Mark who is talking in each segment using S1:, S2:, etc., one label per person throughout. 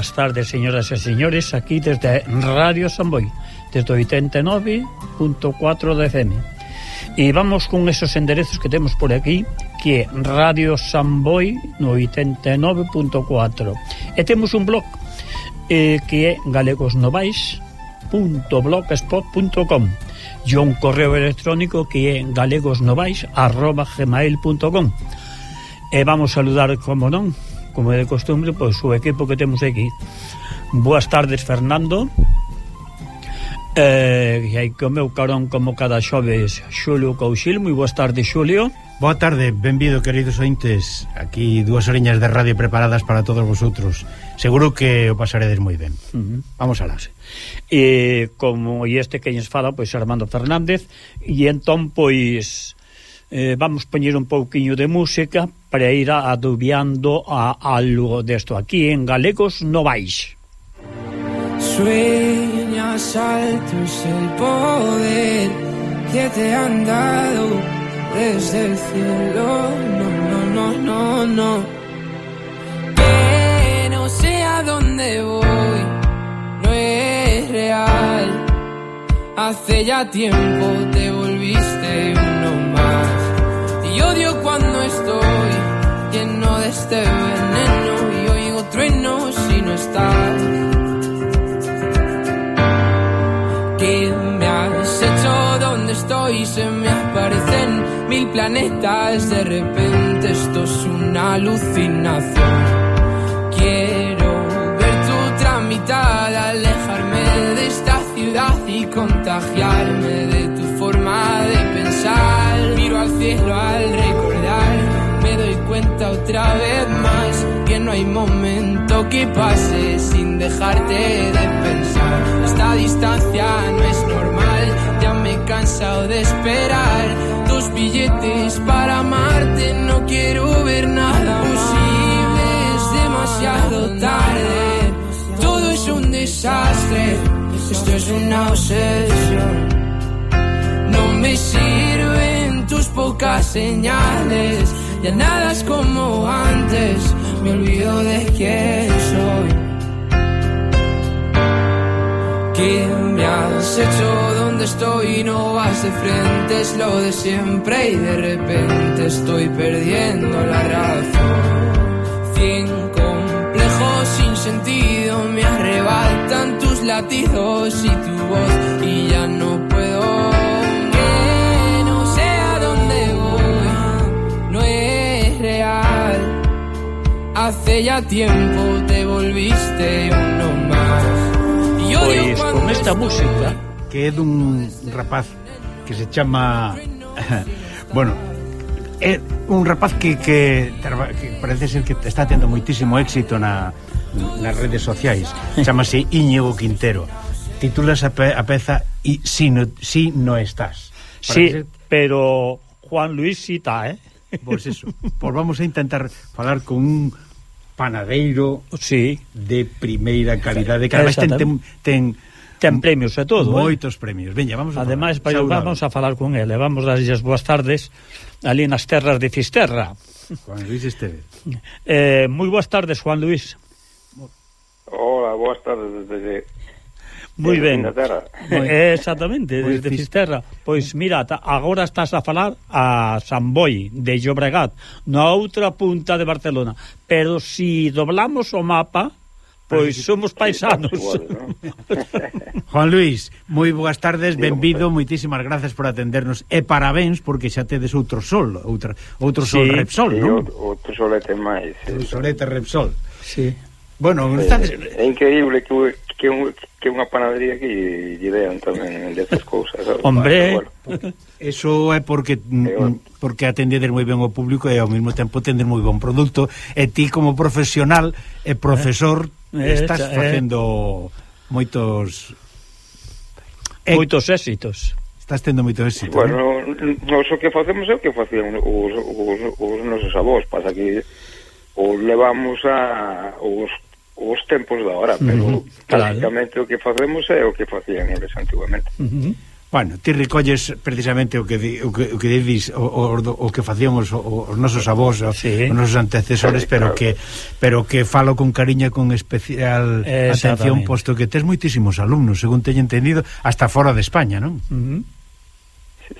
S1: boas tardes, señoras e señores, aquí desde Radio Samboy, desde 89.4 de FM. E vamos con esos enderezos que temos por aquí, que é Radio Samboy no 89.4. E temos un blog eh, que é galegosnovais.blogspot.com e un correo electrónico que é galegosnovais.gmail.com E vamos saludar, como non, como é de costumbre, pois o equipo que temos aquí. Boas tardes, Fernando. Eh, e aí que o meu carón como cada xoves Xulio Couchil, moi boas tardes Xulio.
S2: Boa tarde, benvido queridos ointes. Aquí dúas oriñas de radio preparadas para todos vosotros. Seguro que o pasaredes moi ben. Uh -huh. Vamos alá.
S1: E como e este que nos fala, pois Armando Fernández. E entón, pois eh, vamos poñer un pouquiño de música para ir adubiando a algo desto aquí en Galegos no
S3: Sueñas Sueña saltos el poder que te han dado desde el cielo. No, no, no, no, no. Que no sé a dónde voy, no es real. Hace ya tiempo te volviste Odio cuando estoy lleno de este veneno y oigo truenos si no estás. ¿Qué me has hecho? ¿Dónde estoy? Se me aparecen mil planetas. De repente esto es una alucinación. Quiero ver tu tramitada, alejarme de esta ciudad y contagiarme de tu forma de pensar. Al cielo al recordar, me doy cuenta otra vez más que no hay momento que pase sin dejarte de pensar. Esta distancia no es normal, ya me he cansado de esperar. Dos billetes para amarte, no quiero ver nada posible, es demasiado tarde. Todo es un desastre, esto es una obsesión. No me sirven tus pocas señales, ya nada es como antes, me olvido de quién soy. ¿Qué me has hecho? ¿Dónde estoy? No vas de frente, es lo de siempre y de repente estoy perdiendo la razón. Cien complejos sin sentido me arrebatan tus latidos y tu voz y ya no hace ya tiempo te volviste uno más. Yo
S1: pois con esta música
S2: que é dun rapaz que se chama bueno, é un rapaz que, que, que parece ser que está tendo moitísimo éxito na, nas redes sociais Chámase Íñigo Quintero. Titulas a, pe, a peza y si no, si no estás.
S1: Sí,
S2: ser...
S1: pero Juan Luis sí está, eh?
S2: Pois pues eso, pois pues vamos a intentar falar con un panadeiro
S1: sí.
S2: de primeira calidade que además ten, ten, ten
S1: ten premios e todo,
S2: moitos eh? premios. Veña, vamos a
S1: Ademais,
S2: falar.
S1: vamos a falar con ele, vamos darlles boas tardes ali nas terras de Fisterra.
S2: Juan Luis Estevez.
S1: Eh, moi boas tardes, Juan Luis.
S4: Hola, boas tardes desde
S1: Moi ben. Eh, exactamente, desde Fisterra. Pois mira, ta, agora estás a falar a Samboi de Llobregat, na outra punta de Barcelona, pero si doblamos o mapa Pois somos paisanos.
S2: Juan Luis, moi boas tardes, benvido, moitísimas grazas por atendernos e parabéns porque xa tedes outro sol, outra, outro
S1: sí, sol
S2: Repsol,
S4: sí,
S2: non?
S4: Outro solete máis.
S2: O solete Repsol.
S1: Sí.
S2: Bueno,
S4: eh,
S2: estades...
S4: É, é increíble que, que un, que unha panadería que lle dean tamén destas cousas. ¿sabes?
S1: Hombre,
S4: bueno.
S2: eso é porque mm, porque atender moi ben o público e ao mesmo tempo tender moi bon produto e ti como profesional e profesor
S1: eh, eh
S2: estás
S1: eh,
S2: facendo moitos eh,
S1: moitos éxitos.
S2: Estás tendo moito éxito.
S4: Bueno, eh? nós o que facemos é o que facían os, os, os nosos avós, pasa que os levamos a os os tempos da hora, pero
S1: uh
S4: -huh, prácticamente claro. o que facemos é o que facían eles antiguamente.
S1: Uh -huh.
S2: Bueno, ti recolles precisamente o que di, o que, o que dís o, o, o que facían os, os nosos avós,
S1: sí.
S2: os nosos antecesores,
S4: sí,
S2: pero
S4: claro.
S2: que pero que falo con cariño e con especial atención posto que tes moitísimos alumnos, según teño entendido, hasta fora de España, non?
S1: Uh -huh.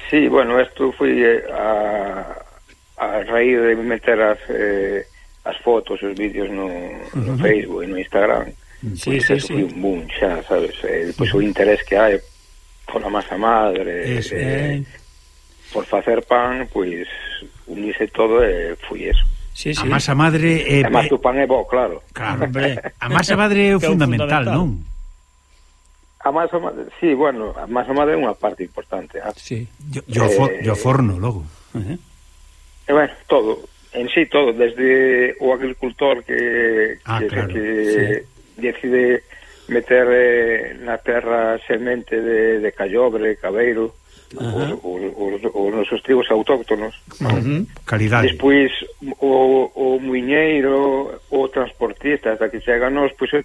S4: Sí, bueno, isto foi eh, a, a raíz de meter as eh, as fotos, os vídeos no, no uh -huh. Facebook e no Instagram,
S1: sí,
S4: pois
S1: sí, sí.
S4: un boom xa, sabes? Pois o interés que hai pola masa madre,
S2: es,
S4: eh, eh, por facer pan, pois unise todo eh, e foi eso.
S1: Sí, sí.
S2: A masa madre... Eh,
S4: Además, eh, o pan é bo, claro.
S2: Claro,
S1: hombre.
S2: A masa madre é o fundamental, non?
S4: A masa madre, sí, bueno, a masa madre é unha parte importante. Ah.
S1: Sí.
S2: Yo, yo,
S4: eh, for,
S2: yo forno, logo.
S1: Uh -huh.
S4: E, eh, bueno, todo, en sí todo, desde o agricultor que,
S2: ah,
S4: que,
S2: claro,
S4: que sí. decide meter eh, na terra semente de, de callobre, cabeiro, uh os, os, os nosos tribos autóctonos.
S1: Uh -huh.
S2: Calidade.
S4: Despois, o, o muiñeiro, o transportista, hasta que chega a nós, pois é,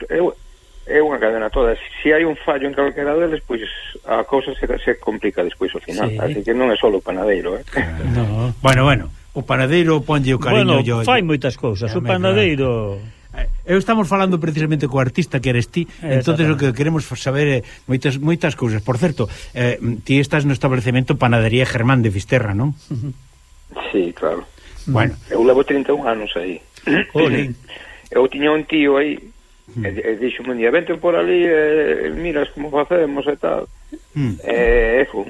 S4: é unha cadena toda. Se hai un fallo en calquera deles, pois a cousa se, se complica despois ao final.
S1: Sí.
S4: Así que non é só o panadeiro. Eh? Claro.
S1: No.
S2: Bueno, bueno o panadeiro ponlle o cariño
S1: bueno,
S2: yo,
S1: fai moitas cousas. O panadeiro
S2: Eh, eu estamos falando precisamente co artista que eres ti. Entonces o que queremos saber é moitas, moitas cousas. Por certo, eh, ti estás no establecemento Panadería Germán de Fisterra, non?
S4: Sí, claro.
S2: Bueno.
S4: eu levo 31 anos aí.
S1: Olín.
S4: eu tiña un tío aí mm. e, e dixo un día vente por ali e, e miras como facemos e tal.
S2: Mm.
S4: Eh, e, e fun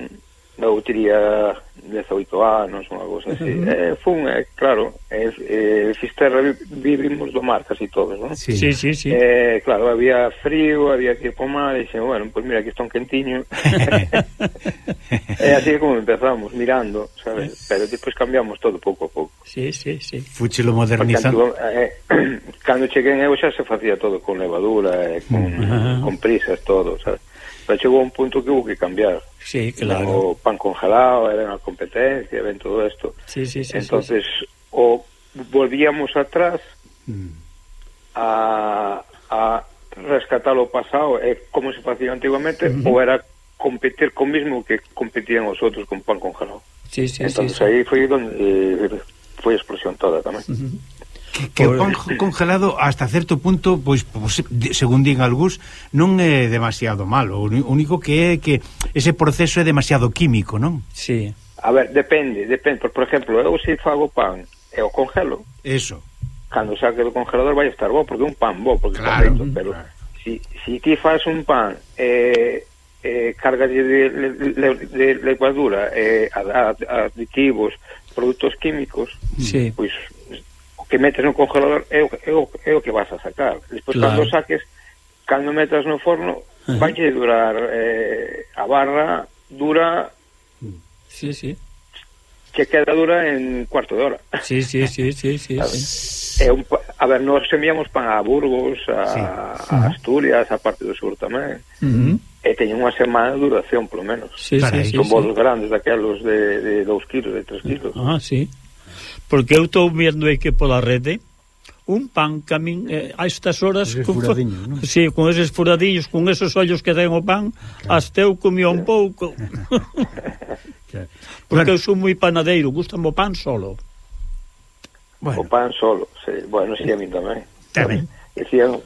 S4: eu diría 18 anos, unha cousa así. Uh -huh. eh, fun, eh, claro, eh, eh, Fisterra vivimos do mar casi todos, non?
S2: Sí,
S1: sí, sí. sí.
S4: Eh, claro, había frío, había que ir po mar, e dixen, bueno, pues mira, aquí está un quentiño. e así como empezamos, mirando, sabes? Pero despois cambiamos todo pouco a pouco.
S1: Sí, sí, sí.
S4: Fúchelo
S2: modernizando.
S4: Eh, cando cheguei eu xa se facía todo con levadura, eh, con,
S1: uh -huh.
S4: con prisas, todo, sabes? Pero chegou un punto que hubo que cambiar.
S1: Sí, claro.
S4: O pan congelado, era unha competencia, ven todo isto.
S1: Sí, sí, sí.
S4: Entonces, sí, sí. o volvíamos atrás
S2: mm.
S4: a, a rescatar o pasado eh, como se facía antiguamente, mm -hmm. ou era competir con mismo que competían os outros con pan congelado.
S1: Sí, sí,
S4: Entonces,
S1: sí, sí.
S4: aí foi donde eh, foi explosión toda tamén
S2: que, que
S1: Por...
S2: Pois, pan congelado hasta certo punto, pois, pois según din algúns, non é demasiado malo. O único que é que ese proceso é demasiado químico, non?
S1: Sí.
S4: A ver, depende, depende. Por, por exemplo, eu se fago pan e o congelo.
S2: Eso.
S4: Cando saque do congelador vai estar bo, porque é un pan bo, porque
S2: claro,
S4: está feito, pero
S2: claro.
S4: si, si ti faz un pan eh, eh, carga de, de, de, de levadura, eh, aditivos, produtos químicos,
S1: sí.
S4: pois pues, que metes no congelador é o, é o, é o que vas a sacar. Despois,
S1: claro.
S4: cando saques, cando metas no forno,
S1: Ajá.
S4: vai durar eh, a barra dura...
S1: Sí, sí.
S4: Que queda dura en cuarto de hora.
S1: Sí, sí, sí, sí, sí. Sí.
S4: É un, a ver nos enviamos pan a Burgos, a,
S2: sí.
S4: a Asturias, a parte do sur tamén.
S1: Uh -huh.
S4: E teñen unha semana de duración, polo menos.
S1: Sí,
S2: Para
S1: sí, sí,
S4: con
S1: sí,
S4: bolos sí. grandes, daquelos de 2 kilos, de 3 kilos.
S1: Ah, sí porque eu estou vendo aí que pola rede un pan camin eh, a estas horas
S2: eses
S1: con,
S2: ¿no?
S1: sí, con eses furadiños, con esos ollos que ten o pan, claro. hasta eu comía un pouco. Porque
S2: bueno.
S1: eu sou moi panadeiro, gusta o pan solo.
S2: Bueno.
S4: O pan solo, sí. bueno, si sí, a mí tamén.
S2: Tamén.
S4: Decían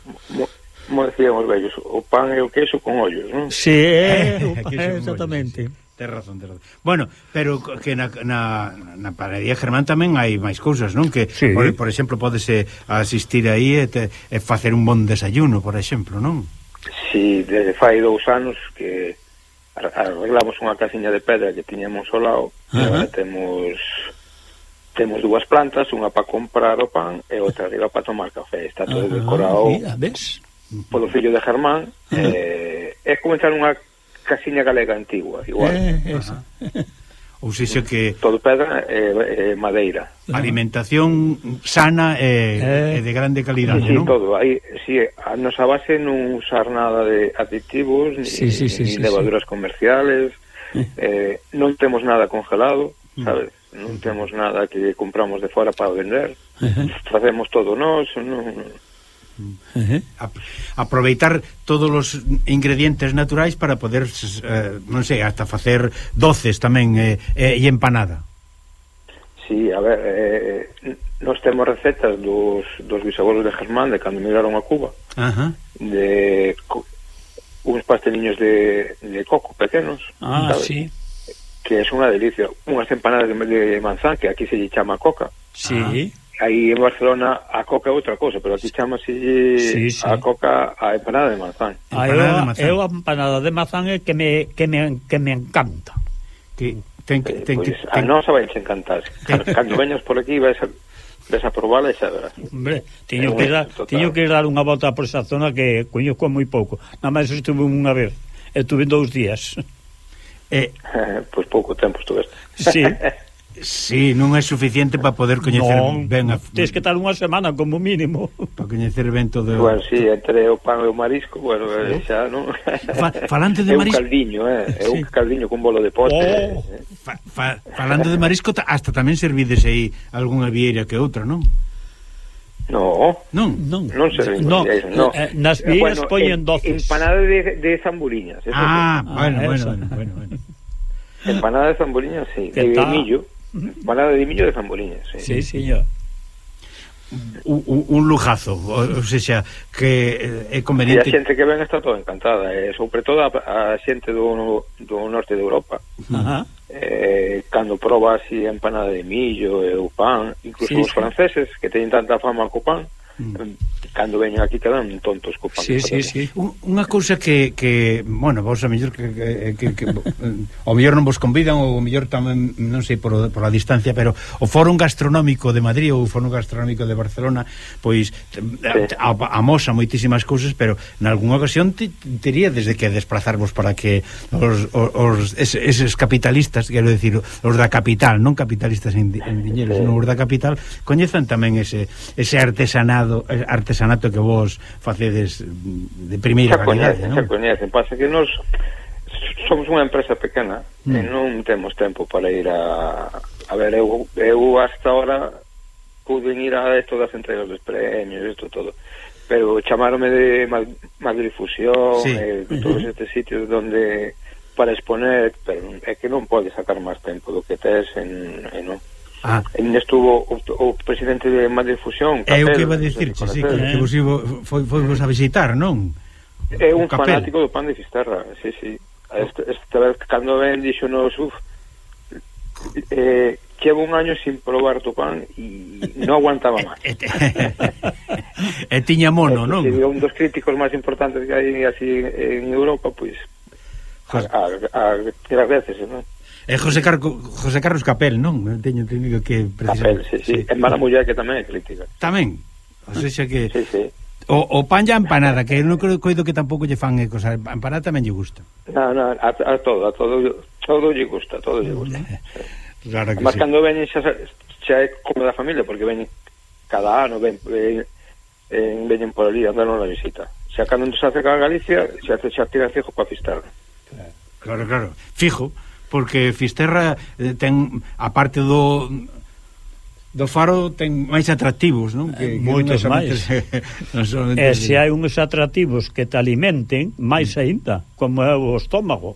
S4: como decían os vellos, o pan e o queso con ollos, non?
S1: Si, sí, eh,
S2: é,
S1: pan,
S2: eh,
S1: exactamente.
S2: Ollos, sí. Ten razón, ten razón. Bueno, pero que na, na, na panadería Germán tamén hai máis cousas, non? Que,
S1: sí.
S2: por, por exemplo, podese asistir aí e, te, e facer un bon desayuno, por exemplo, non?
S4: Si, sí, desde fai dous anos que arreglamos unha casiña de pedra que tiñamos ao lado, temos temos dúas plantas, unha para comprar o pan e outra arriba para tomar café. Está todo
S1: ah,
S4: decorado
S1: mira, ves?
S4: polo fillo de Germán. Eh, é comenzar unha casiña galega antigua, igual.
S1: Eh, esa.
S2: Ou seja que...
S4: Todo pedra e eh, madeira.
S2: Alimentación sana e,
S1: eh,
S2: eh. de grande calidade,
S4: sí, sí,
S2: non?
S4: todo. Aí, sí, a nosa base non usar nada de aditivos, ni,
S1: sí, sí, sí,
S4: ni
S1: sí,
S4: levaduras sí. comerciales, eh. eh, non temos nada congelado, mm. sabes? Non temos nada que compramos de fora para vender. Uh -huh. Facemos todo nós, non
S1: Uh
S2: ap aproveitar todos os ingredientes naturais para poder, eh, non sei, hasta facer doces tamén eh, eh, e empanada.
S4: Sí, a ver, eh, nós temos recetas dos, dos bisabuelos de Germán de cando migraron a Cuba.
S2: Ajá.
S4: Uh -huh. De uns pasteliños de, de coco pequenos.
S1: Ah,
S4: ¿sabes?
S1: sí.
S4: Que es unha delicia. Unhas empanadas de, de manzán que aquí se lle chama coca.
S1: Sí
S4: aí en Barcelona a coca é outra cousa, pero aquí chamase
S1: sí, sí.
S4: a coca a empanada de mazán.
S1: A
S2: empanada de mazán.
S1: Eu a empanada de mazán é que me, que me, que me encanta.
S2: Que ten que,
S4: eh,
S2: ten,
S4: pois, pues,
S2: ten, a
S4: nosa vai encantar. Cando veñas por aquí vais a ves a probala e xa verás.
S1: Hombre, tiño que, dar, tiño que dar unha volta por esa zona que coñezco moi pouco. Nada máis estuve unha vez, estuve dous días.
S2: Eh,
S4: pois pouco tempo estuveste.
S1: Sí.
S2: Sí, non é suficiente para poder coñecer
S1: non,
S2: ben a...
S1: tens que estar unha semana como mínimo
S2: para coñecer ben todo
S4: bueno, sí, entre o pan e o marisco bueno, sí. Eh, xa, non?
S2: Fa, falante de marisco
S4: é un caldiño, eh? é
S1: sí.
S4: un caldiño con bolo de pote
S1: oh.
S4: eh?
S2: fa, fa, falando de marisco hasta tamén servides aí algunha vieira que outra, non?
S4: No.
S2: Non,
S1: non.
S4: Non se ven.
S1: No.
S4: No.
S1: Eh, eh, nas vieiras bueno,
S4: poñen
S1: doces.
S4: Empanada de, de zamburiñas. Eso
S2: ah, bueno,
S1: ah,
S2: bueno, bueno, bueno,
S4: bueno. Empanada de zamburiñas, sí.
S1: Que
S4: de millo. Balada de Miño de Zamboliña, sí.
S1: Sí, señor.
S2: Un, un lujazo, ou seja, que eh, é conveniente...
S4: E a xente que ven está toda encantada, e sobre todo a, a xente do, do norte de Europa.
S1: Ajá.
S4: Eh, cando proba así a empanada de millo e o pan, incluso
S1: sí,
S4: os franceses sí. que teñen tanta fama co pan, Mm. cando veñen aquí quedan tontos co
S1: sí, sí, sí.
S2: unha cousa que, que bueno, vos a mellor que, que, que, que o mellor non vos convidan ou o mellor tamén, non sei, por, por a distancia pero o Fórum Gastronómico de Madrid ou o Fórum Gastronómico de Barcelona pois
S4: sí.
S2: amosa moitísimas cousas pero nalgúnha ocasión tería desde que desplazarvos para que os, os, os eses capitalistas quero decir, os da capital non capitalistas en, en diñeiro,
S4: sí.
S2: senón os da capital coñezan tamén ese, ese artesanado artesanado, artesanato que vos facedes de primeira
S4: xa
S2: calidade, non?
S4: Xa coñecen, pasa que nos somos unha empresa pequena
S2: mm.
S4: e non temos tempo para ir a a ver, eu, eu hasta ahora pude ir a esto das entregas dos premios, isto todo pero chamarme de Madrid Fusión
S2: sí.
S4: eh, todos estes sitios donde para exponer pero é que non pode sacar máis tempo do que tes en, en,
S2: Ah.
S4: En estuvo o, o presidente de Madrid Fusión Capel,
S2: É o que iba a
S4: dicirche,
S2: sí, que, que vos iba, foi, foi vos a visitar, non?
S4: É un
S2: Capel.
S4: fanático do pan de Fisterra sí, sí. Este, esta vez cando ven dixo no suf eh, llevo un año sin probar tu pan e non aguantaba máis.
S2: e tiña mono, non?
S4: É un dos críticos máis importantes que hai así en Europa, pois pues, a, a, a, a, a veces, non?
S2: É José, Car José Carlos Capel, non? Teño entendido que precisamente...
S4: Capel, sí, sí. sí. En mala muller que tamén é crítica.
S2: Tamén. O sea que...
S4: Sí, sí.
S2: O, o pan ya empanada, que non creo coido que tampouco lle fan eh, cosa, a empanada tamén lle gusta.
S4: No, no, a, a todo, a todo, todo lle gusta, todo lle gusta. Sí.
S2: Claro que
S4: Además,
S2: sí.
S4: cando veñen xa, xa é como da familia, porque veñen cada ano, ven, ven, ven, veñen por ali, andan unha visita. Xa cando se acerca a Galicia, xa, xa tira fijo para Fisterra.
S2: Claro, claro, fijo porque Fisterra eh, ten a parte do do faro ten máis atractivos, non?
S1: Que, Moitos máis.
S2: non solamente...
S1: E se hai uns atractivos que te alimenten, máis aínda, como é o estómago.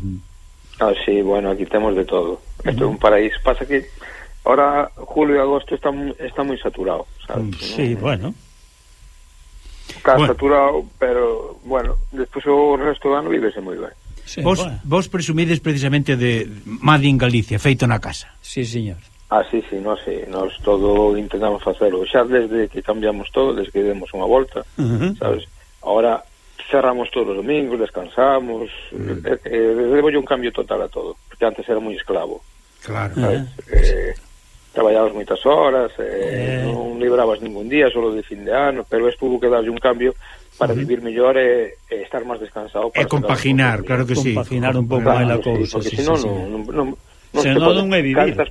S4: ah, sí, bueno, aquí temos de todo. Isto é un paraíso. Pasa que ahora julio e agosto está, está moi saturado, sabes?
S1: Mm, sí, ¿no? bueno.
S4: Está
S2: bueno.
S4: saturado, pero, bueno, despois o resto do ano vívese moi ben.
S1: Sí,
S2: vos,
S1: bueno.
S2: vos presumides precisamente de Made in Galicia, feito na casa.
S1: Sí, señor.
S4: Ah, sí, sí, no, sí, nós todo intentamos facelo. Xa desde que cambiamos todo, desde que demos unha volta,
S1: uh -huh.
S4: sabes? Ahora cerramos todos os domingos, descansamos, uh -huh. eh, eh, desde un cambio total a todo, porque antes era moi esclavo.
S2: Claro.
S4: ¿sabes? Uh -huh. eh, traballabas moitas horas,
S1: eh,
S4: eh... non librabas ningún día, solo de fin de ano, pero estuvo que darlle un cambio para uh -huh. vivir mellor e, e estar máis descansado.
S2: E compaginar, claro que sí.
S1: Compaginar un pouco
S4: claro,
S1: máis a cousa.
S4: Porque
S1: sí,
S4: senón
S1: sí,
S4: non, non, non,
S1: se non, non é vivir.
S4: Cantas,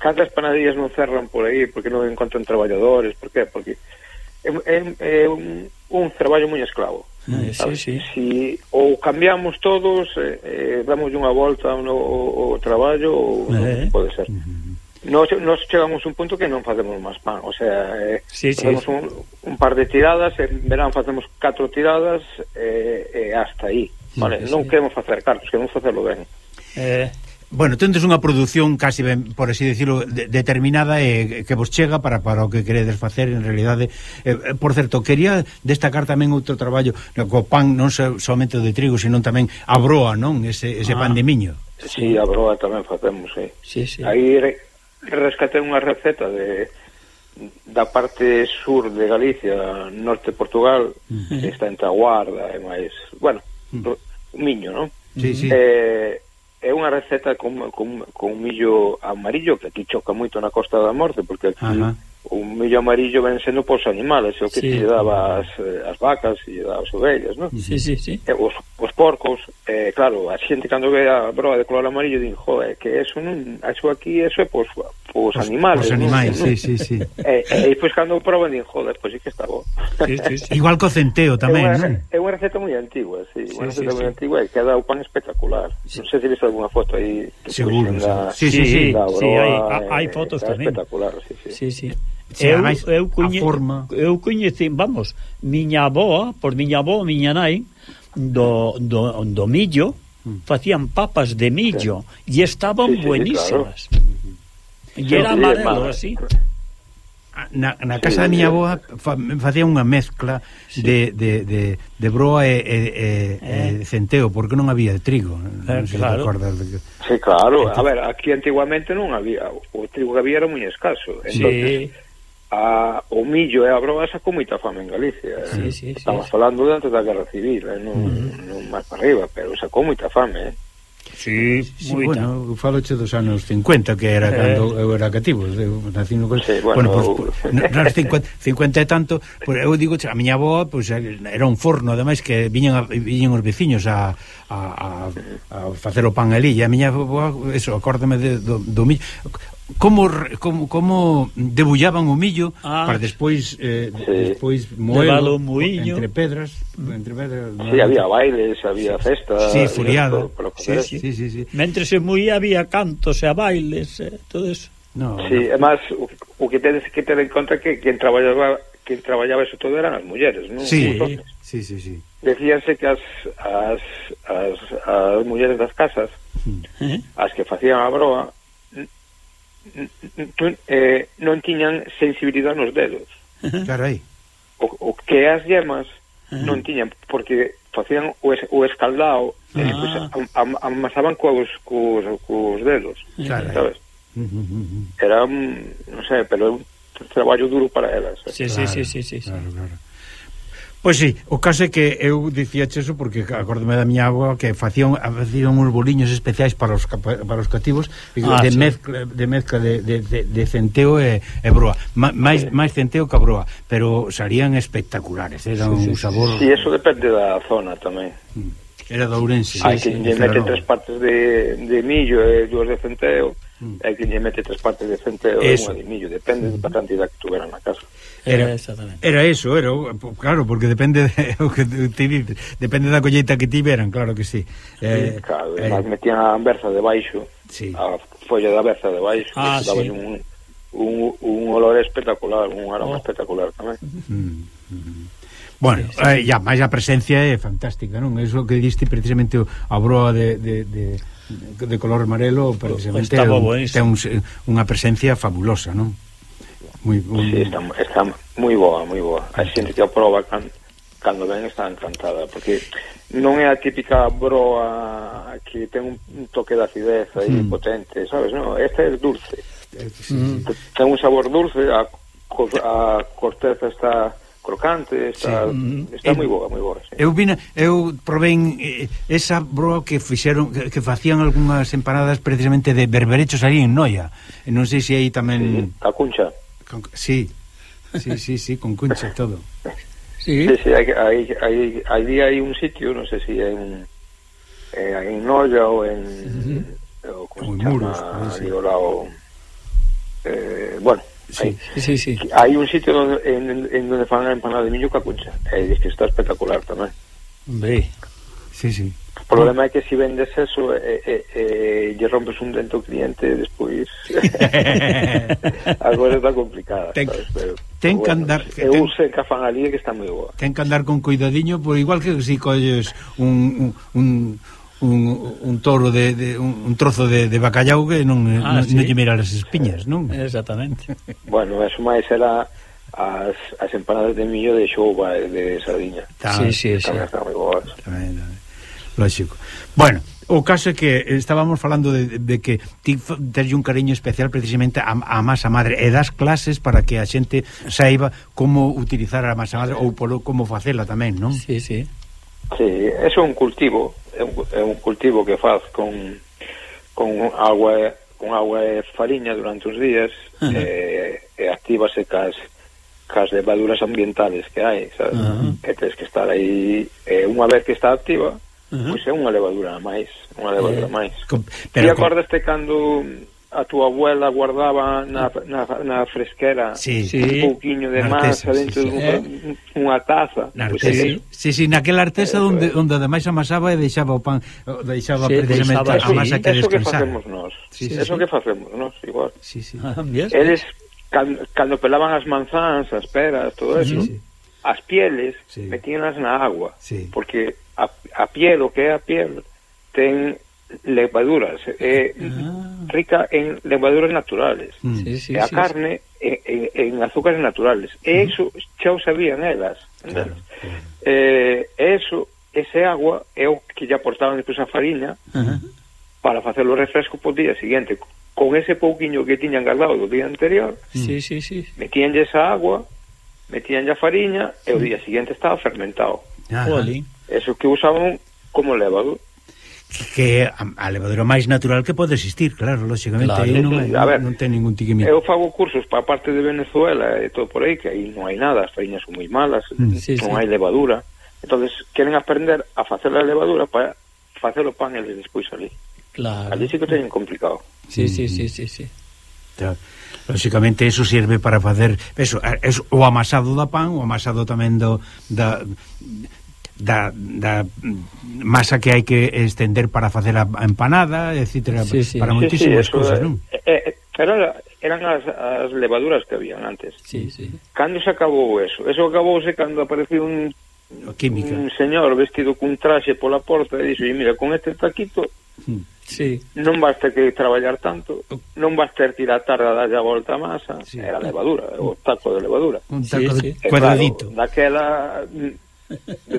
S4: cantas panaderías non cerran por aí porque non encontran traballadores, por qué? Porque é, é, é un, un traballo moi esclavo.
S1: Eh, sí, sí.
S4: Si ou cambiamos todos, eh, eh, damos unha volta ao, ao, traballo, ou
S1: eh.
S4: non pode ser. Uh -huh Nos, nos chegamos un punto que non facemos máis pan, o sea, eh,
S1: sí,
S4: facemos sí. Un, un par de tiradas, en verán facemos catro tiradas eh, e eh, eh, hasta aí, vale? Sí, non sí. queremos facer cartos, queremos facelo ben.
S1: Eh,
S2: Bueno, tendes unha produción casi, ben, por así decirlo, de, determinada e eh, que vos chega para para o que queredes facer en realidade. Eh, eh, por certo, quería destacar tamén outro traballo no, co pan, non so, somente o de trigo, senón tamén a broa, non? Ese, ese
S1: ah.
S2: pan de miño.
S4: Sí, a broa tamén facemos, sí.
S1: sí, sí.
S4: Aí rescatei unha receta de da parte sur de Galicia, norte de Portugal, uh -huh. está en Taguarda e máis, bueno, mm. uh -huh. miño, non?
S2: Sí, sí.
S4: Eh, é unha receta con, con, con millo amarillo que aquí choca moito na Costa da Morte porque aquí
S2: uh
S4: -huh un millo amarillo ven sendo pois animales, é o que
S1: sí.
S4: se daba as, eh, as vacas e as ovellas, non?
S1: Sí, sí, sí.
S4: E os, os porcos, eh, claro, a xente cando ve a broa de color amarillo din, jo, é que eso non, eso aquí, eso é pois, pois animales.
S2: Os animais,
S4: non?
S2: sí, sí, sí.
S4: E, e, e pois cando proban din, joder, pois sí que está bo.
S1: Sí, sí, sí.
S2: Igual co centeo tamén,
S4: é
S2: non?
S4: É unha receta moi antigua, sí,
S1: sí
S4: unha receta
S1: sí,
S4: moi sí. antigua e queda o pan espectacular. Sí. Non sei se viste algunha foto aí.
S2: Seguro,
S4: sí. Da,
S2: sí, sí, sí,
S4: da broa,
S1: sí,
S4: hai,
S1: hai eh,
S4: fotos
S1: tamén.
S4: Espectacular, sí, sí.
S1: Sí, sí eu, eu coñe,
S2: forma.
S1: Eu coñeci, vamos, miña aboa, por miña aboa, miña nai, do, do, do millo, mm. facían papas de millo, sí. e estaban
S4: sí, sí, buenísimas. Sí,
S1: claro. E era amarelo, así.
S2: Ah, na, na casa
S4: sí,
S2: da miña aboa fa, facía unha mezcla sí. de, de, de, de broa e, e, e, eh. e centeo, porque non había de trigo.
S1: Eh,
S2: non sei
S1: claro.
S4: Sí, claro. Entonces, a ver, aquí antiguamente non había. O trigo que había era moi escaso. Entonces,
S1: sí
S4: a, o millo e a broa sacou moita fame en Galicia.
S1: Eh. Sí, sí,
S4: Estamos
S1: sí,
S4: falando de antes da Guerra Civil, eh, non, uh -huh. non máis para arriba, pero sacou moita fame, eh.
S1: Sí,
S2: sí
S1: moita.
S2: bueno, faloche dos anos 50 que era
S1: eh...
S2: cando eu era cativo, eu nací no
S4: sí, bueno, bueno
S2: pues,
S4: eu...
S2: no, nos 50, 50 e tanto, pues, eu digo, a miña avoa pues, era un forno, ademais que viñan a, viñan os veciños a, a, a, a facer o pan ali, e a miña avoa, eso, acórdame de, do, do millo, como como como debullaban o millo
S1: ah,
S2: para despois eh,
S4: sí.
S2: despois moelo
S1: muiño
S2: entre pedras, entre pedras.
S4: Si, sí, había bailes, había festas. Si,
S1: sí,
S4: furiado.
S1: Si,
S2: si, si, sí.
S1: Mentre se muía había cantos e a bailes, eh, todo eso.
S2: No,
S4: sí, no. además o, o que tedes que ter en conta que quen traballaba quen traballaba eso todo eran as mulleres, non?
S2: Sí, sí, sí, sí.
S4: Decíanse que as as as, as mulleres das casas, mm.
S1: ¿Eh?
S4: as que facían a broa eh, non tiñan sensibilidade nos dedos.
S2: Carai.
S4: O, o que as yemas non tiñan, porque facían o, es, o escaldado, eh,
S1: ah.
S4: e pues, am, am, amasaban cos, cos, cos dedos,
S2: Carai.
S4: sabes? era un, Era, non sei, pero un traballo duro para elas. Eh?
S1: Sí, claro, sí, sí, sí, sí.
S2: Claro, claro. Pois sí, o caso é que eu dicía eso porque acordome da miña agua que facían facían uns boliños especiais para os para os cativos
S1: ah,
S2: de,
S1: sí.
S2: mezcla, de mezcla de, de, de, de centeo e, e broa, Ma, máis máis centeo que a broa, pero serían espectaculares, eh, era sí, un sabor.
S4: Si, sí, eso depende da zona tamén. Mm.
S2: Era de Ourense.
S4: Hai
S2: sí,
S4: que lle mete tres partes de, de millo e dúas de centeo
S2: mm.
S4: e que lle mete tres partes de cente
S2: ou
S4: unha de millo, depende mm. da cantidad que tuveran na casa.
S2: Era, era eso, era, claro, porque depende de, o que te, depende da colleita que tiveran, claro que sí. Eh,
S4: claro,
S2: eh,
S4: metían a berza debaixo,
S2: sí.
S4: a folla da berza debaixo,
S1: ah,
S4: que
S1: sí.
S4: un, un, un olor espectacular, un aroma
S1: oh.
S4: espectacular tamén. Mm. mm.
S2: Bueno, sí, sí. Eh, ya, máis a presencia é fantástica, non? É que diste precisamente a broa de, de, de de color amarelo precisamente
S1: está
S2: bobo, un, ten un, unha presencia fabulosa, non? Muy, muy...
S4: Sí, está, está moi boa, moi boa. A xente que a proba can, cando ven está encantada, porque non é a típica broa que ten un toque de acidez aí
S2: mm.
S4: potente, sabes, non? Esta é dulce.
S1: Mm.
S4: Ten un sabor dulce, a, a corteza está crocante, está,
S1: sí.
S4: está
S2: mm-hmm.
S4: moi boa, moi boa. Sí.
S2: Eu vina, eu provén eh, esa broa que fixeron que, que facían algunhas empanadas precisamente de berberechos ali en Noia. Non sei se aí tamén sí,
S4: a cuncha.
S2: Con, sí. Sí, sí, sí, con cuncha e todo.
S1: Sí.
S4: Sí, sí, hai hai hai hai día hai un sitio, non sei se si en eh, en Noia ou en sí,
S2: sí.
S4: ou
S2: con muros,
S4: ali, sí. Lado, eh, bueno,
S2: Sí,
S1: sí, sí.
S4: Hai un sitio donde, en, en donde fan a empanada de miño coa cuncha. É, eh, diz que está espectacular tamén.
S1: Hombre,
S2: sí, sí.
S4: O problema é que se si vendes eso e, e, e, e rompes un dente ao cliente despois a coisa está complicada
S2: ten,
S4: sabes? Pero,
S2: ten que andar que
S4: eu
S2: ten,
S4: sei que fan ali que está moi boa
S2: ten que andar con cuidadiño por igual que si colles un, un, un un, un toro de, de un, un trozo de, de bacallau que non
S1: ah,
S2: non,
S1: sí?
S2: non lle mira as espiñas, non?
S1: Exactamente.
S4: bueno, eso máis era as, as empanadas de millo de xouba de sardiña.
S2: Tá,
S1: sí, sí, sí.
S4: Tamén,
S2: tamén. Lógico. Bueno, o caso é que estábamos falando de, de que ti terlle un cariño especial precisamente a, a masa madre e das clases para que a xente saiba como utilizar a masa madre ou polo, como facela tamén, non?
S1: Sí, sí.
S4: Sí, é un cultivo é un, é un cultivo que faz con, con agua con agua e fariña durante uns días
S1: uh eh, -huh.
S4: e, e actívase cas cas levaduras ambientales que hai, sabes?
S1: Uh -huh.
S4: Que tens que estar aí e unha vez que está activa,
S1: uh -huh.
S4: pois é unha levadura máis, unha levadura
S1: eh,
S4: -huh. máis.
S2: Com, pero Ti
S4: acordaste cando a túa abuela guardaba na, na, na fresquera
S2: sí,
S1: sí.
S4: un pouquiño de masa
S2: artesa,
S4: dentro
S2: sí, sí.
S4: dunha eh. de taza?
S2: Na artesa, pois
S4: é,
S2: sí. Sí, sí, naquela artesa
S4: eh,
S2: onde,
S4: eh.
S2: onde ademais amasaba e deixaba o pan deixaba
S1: sí,
S2: precisamente
S1: deixaba,
S2: a masa que descansar.
S4: Eso que facemos nós.
S2: Sí, sí,
S4: eso
S1: sí.
S4: que facemos nós, igual.
S2: Sí, sí.
S1: Ah,
S4: Eles, cando, cando pelaban as manzáns, as peras, todo eso,
S2: sí, sí.
S4: as pieles,
S2: sí.
S4: metíanlas na agua.
S2: Sí.
S4: Porque a, a piel, o que é a piel, ten levaduras. É
S1: ah.
S4: rica en levaduras naturales.
S2: Mm.
S1: Sí, sí,
S4: e a
S1: sí,
S4: carne sí. En, en, en azúcares naturales. E iso xa o sabían elas
S2: Claro.
S4: Eh, eso, ese agua é o que lle aportaban despois a farina
S1: uh -huh.
S4: para facer o refresco po día seguinte. Con ese pouquiño que tiñan guardado do día anterior,
S1: sí, mm. sí, sí.
S4: metían esa agua, metían a fariña e o día seguinte estaba fermentado. Eso que usaban como levadura
S2: que a, a levadura máis natural que pode existir, claro, lógicamente
S1: claro,
S2: aí non, é,
S4: a ver,
S2: non ten ningún tiquimí.
S4: Eu fago cursos para a parte de Venezuela e todo por aí, que aí non hai nada, as faíñas son moi malas,
S2: mm,
S1: sí,
S4: non
S1: sí.
S4: hai levadura. entonces queren aprender a facer a levadura para facer o pan eles despois ali.
S1: Claro.
S4: Ali sí que teñen complicado.
S1: Sí, sí, mm. sí, sí, sí.
S2: Claro. Lógicamente, eso sirve para facer eso, eso, o amasado da pan, o amasado tamén do, da, da, da masa que hai que estender para facer a empanada, etc.
S1: Sí, sí.
S2: Para moitísimas
S4: sí,
S2: sí,
S4: cousas,
S2: non?
S4: Eh, eh era, eran as, as levaduras que habían antes.
S1: Sí, sí.
S4: Cando se acabou eso? Eso acabouse cando apareceu un
S2: A química.
S4: un señor vestido cun traxe pola porta e dixo, mira, con este taquito
S2: mm.
S1: sí.
S4: non vas ter que traballar tanto, non vas ter que ir a tarde a darlle a volta a masa,
S2: sí.
S4: era levadura, o taco de levadura.
S2: Un taco
S1: sí,
S2: de
S4: sí.
S2: cuadradito.
S4: Claro, daquela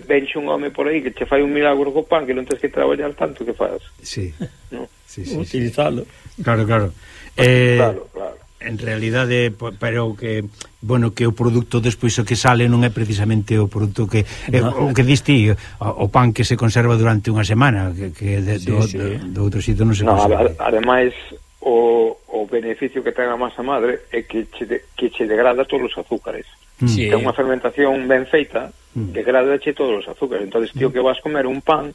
S4: Venxe un home por aí que che fai un milagro co pan que non tens que traballar tanto que faz.
S2: Sí.
S4: No?
S2: Sí, sí,
S1: Utilizalo. Sí.
S2: Claro, claro. Eh,
S4: claro, claro.
S2: En realidade, pero que bueno, que o produto despois o que sale non é precisamente o produto que é,
S1: no.
S2: o que diste o, o pan que se conserva durante unha semana, que, que de,
S1: sí,
S2: do,
S1: sí.
S2: Do, do outro sitio non se
S4: no,
S2: conserva.
S4: Ademais o, o beneficio que ten a masa madre é que che, de, que che degrada todos os azúcares.
S1: Sí.
S4: Que é unha fermentación ben feita
S2: mm.
S4: que che todos os azúcares. entonces tío, que vas comer un pan